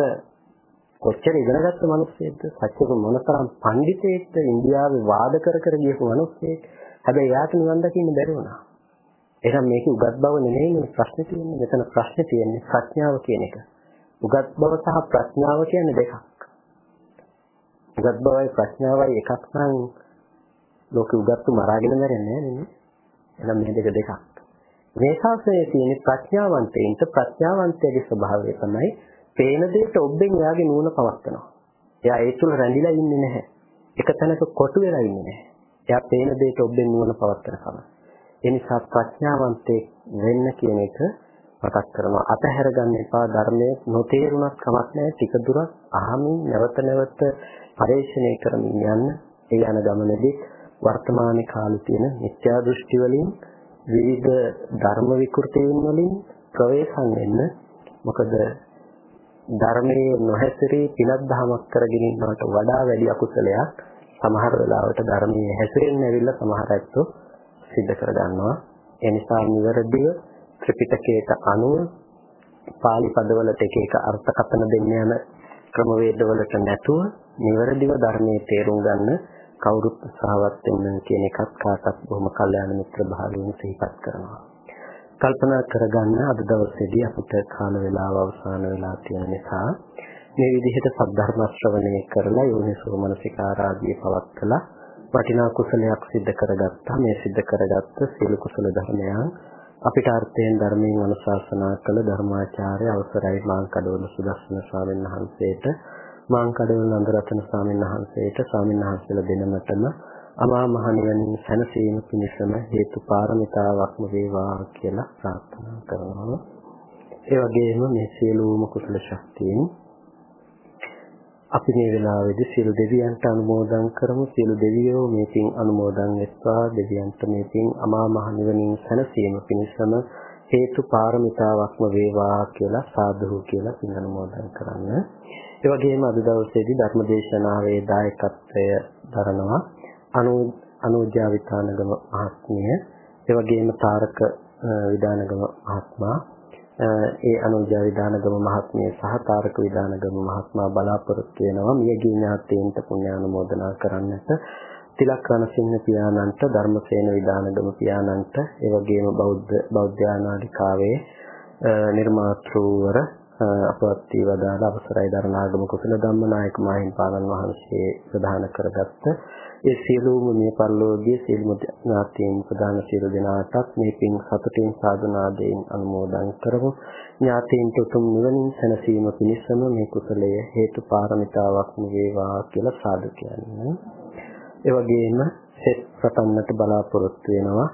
කොච්චර ඉගෙනගත්ත මිනිස්සෙක්ද සත්‍යක මොනතරම් පඬිතෙක්ද ඉන්දියාවේ වාද කර කර ගියපු මිනිස්සෙක්. හැබැයි යාට නිවන් දකින්න බැරි වුණා. එහෙනම් මේක උගත් බව නෙමෙයි මේ ප්‍රශ්නේ තියෙන්නේ. මෙතන ප්‍රශ්නේ තියෙන්නේ ප්‍රඥාව කියන එක. උගත් බව සහ ප්‍රඥාව කියන්නේ දෙකක්. උගත් බවයි ප්‍රඥාවයි එකක් නම් ලෝකෙ උගත්තු මරාගෙන මැරෙන්නේ නෑනේ. එහෙනම් මේ දෙක දෙකක්. මේ ශාසනයේ තියෙන ප්‍රඥාවන්තයින්ට ප්‍රඥාවන්තයේ ස්වභාවය තමයි පේන දෙයට ඔබෙන් එයාගේ නුවණ පවත්නවා. එයා ඒ තුල රැඳිලා ඉන්නේ නැහැ. එක තැනක කොටු වෙලා ඉන්නේ නැහැ. එයා පේන දෙයට ඔබෙන් නුවණ පවත්වන කම. ඒ නිසා ප්‍රඥාවන්තයෙක් වෙන්න කියන එක මතක් කරනවා. අතහැර ගන්න එපා ධර්මයේ නොතේරුණත් කමක් නැහැ. ටික දුරක් අහමින් නැවත නැවත පරිශ්‍රණය කරමින් යන්න. ඒ යන ගමනේදී වර්තමාන කාලේ තියෙන මිත්‍යා දෘෂ්ටි වලින් විවිධ ධර්ම විකෘතීන් වලින් ප්‍රවේශම් වෙන්න. මොකද ධර්මයේ නොහැසිරී පිනක් දහමක් කරගෙන ඉන්නවට වඩා වැඩි අකුසලයක් සමහර වෙලාවට ධර්මයේ හැසිරෙන්න ඇවිල්ලා සමහර ඇත්තෝ සිද්ධ කර ගන්නවා. ඒ නිසා නිවැරදිව ත්‍රිපිටකයට අනුව පාලි පදවලට එක එක අර්ථකථන දෙන්න යන ක්‍රමවේදවලට නැතුව නිවැරදිව ධර්මයේ තේරුම් ගන්න කවුරුත් උත්සාහවත් වෙන්න කියන එකත් කාටත් බොහොම කල්යාණ මිත්‍ර භාවයෙන් සිහිපත් කරනවා. කල්පනා කරගන්න අද දවසේදී අපිට කාල වේලාව අවසන් වෙලා තියෙන නිසා මේ විදිහට සද්ධර්ම ශ්‍රවණය කරලා යෝනිසෝ මනසිකාරාදී පවත්කලා වටිනා කුසලයක් සිද්ධ කරගත්තා මේ සිද්ධ කරගත්ත සියලු කුසල ධර්මයන් අපිට අර්ථයෙන් ධර්මයෙන් අනුශාසනා කළ ධර්මාචාර්ය අවසරයි මාං කඩවල සුදස්සන ස්වාමීන් වහන්සේට මාං කඩවල නන්දරතන ස්වාමීන් වහන්සේට ස්වාමීන් වහන්සේලා දෙනමතම අමා මහ නිවනින් සැනසීම පිණිසම හේතු පාරමිතාවක්ම වේවා කියලා ප්‍රාර්ථනා කරනවා. ඒ වගේම මේ සියලුම කුසල ශක්තියින් අපි මේ වෙලාවේදී සියලු දෙවියන්ට අනුමෝදන් කරමු. සියලු දෙවියෝ මේ පින් අනුමෝදන් වෙත්වා. දෙවියන්ට මේ පින් අමා මහ නිවනින් සැනසීම පිණිසම හේතු පාරමිතාවක්ම වේවා කියලා සාදු කියලා පින් අනුමෝදන් කරන්න. ඒ වගේම අද දවසේදී ධර්මදේශනාවේ දායකත්වය දරනවා අනු අනුජා විතානගම මහත්මිය. ඒ වගේම තාරක විදානගම මහත්මයා. ඒ අනුජා විදානගම මහත්මිය සහ තාරක විදානගම මහත්මයා බලාපොරොත්තු වෙනවා. මියගිය ඥාතීන්ට පුණ්‍යානුමෝදනා කරන්නට තිලක් රණසිංහ පියාණන්ට ධර්මසේන විදානගම පියාණන්ට ඒ වගේම බෞද්ධ බෞද්ධානාලිකාවේ නිර්මාතෘවර අපවත් වේවදාල අවසරයි දරණාගම කුසල ධම්මනායක මාහිම්පාණන් වහන්සේ ප්‍රදාන කරගත්ත ඒ සියලුම මේ පරිලෝකීය සියලුම ඥාතීන් ප්‍රදාන සියලු දෙනාටත් මේ පින් සතුටින් සාධනාදයෙන් අනුමෝදන් කරමු. ඥාතීන්ට උතුම් නිවනින් සැනසීම පිණිසම මේ කුසලය හේතු පාරමිතාවක් වේවා කියලා සාදු කියන්නේ. ඒ වගේම සෙත් රටන්නට බලාපොරොත්තු වෙනවා.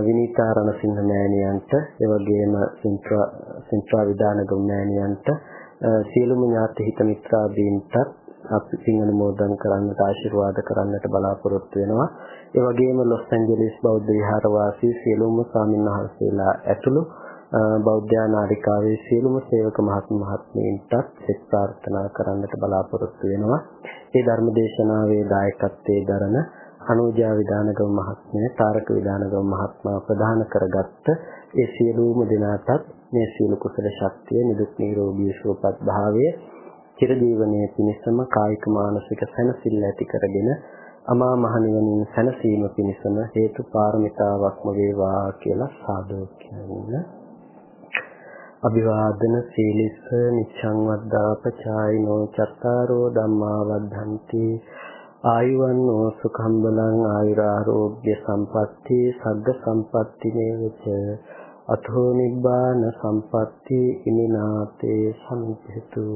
විනීතා රණසිංහ මෑණියන්ට ඒ වගේම සින්ත්‍රා සින්ත්‍රා විදානගම මෑණියන්ට සියලුම ඥාති හිත මිත්‍රාදීන්ට අපි සිං අනුමෝදන් කරන්නට ආශිර්වාද කරන්නට බලාපොරොත්තු වෙනවා. ඒ වගේම ලොස් ඇන්ජලිස් බෞද්ධ විහාර වාසී සියලුම ස්වාමින්වහන්සේලා ඇතුළු බෞද්ධ නාලිකාවේ සියලුම සේවක මහත් මහත්මීන්ටත් සෙත් ප්‍රාර්ථනා කරන්නට බලාපොරොත්තු වෙනවා. මේ ධර්ම දේශනාවේ දායකත්වයේ දරන අනුජා විදානගම මහත්මිය, තාරක විදානගම මහත්මයා ප්‍රදාන කරගත්ත ඒ සියලුම දෙනාටත් මේ සීල කුසල ශක්තිය නිදුක් නිරෝගී සුවපත් භාවය චිරජීවනයේ පිණිසම කායික මානසික සැනසෙල්ල ඇති කරගෙන අමා මහ නිවනින් සැනසීම පිණිසම හේතු පාරමිතාවක්ම වේවා කියලා සාදු කියන්න. අභිවාදන සීලිස නිච්ඡං වද්දාපචායිනෝ චත්තාරෝ ධම්මා වද්ධන්ති. ආයුවන්නෝ සුඛං බලං ආයුරාෝග්‍ය සම්පatti සග්ග සම්පatti නේවච. අතෝ නිබ්බාන සම්පatti ඉමිනාතේ සම්පිතු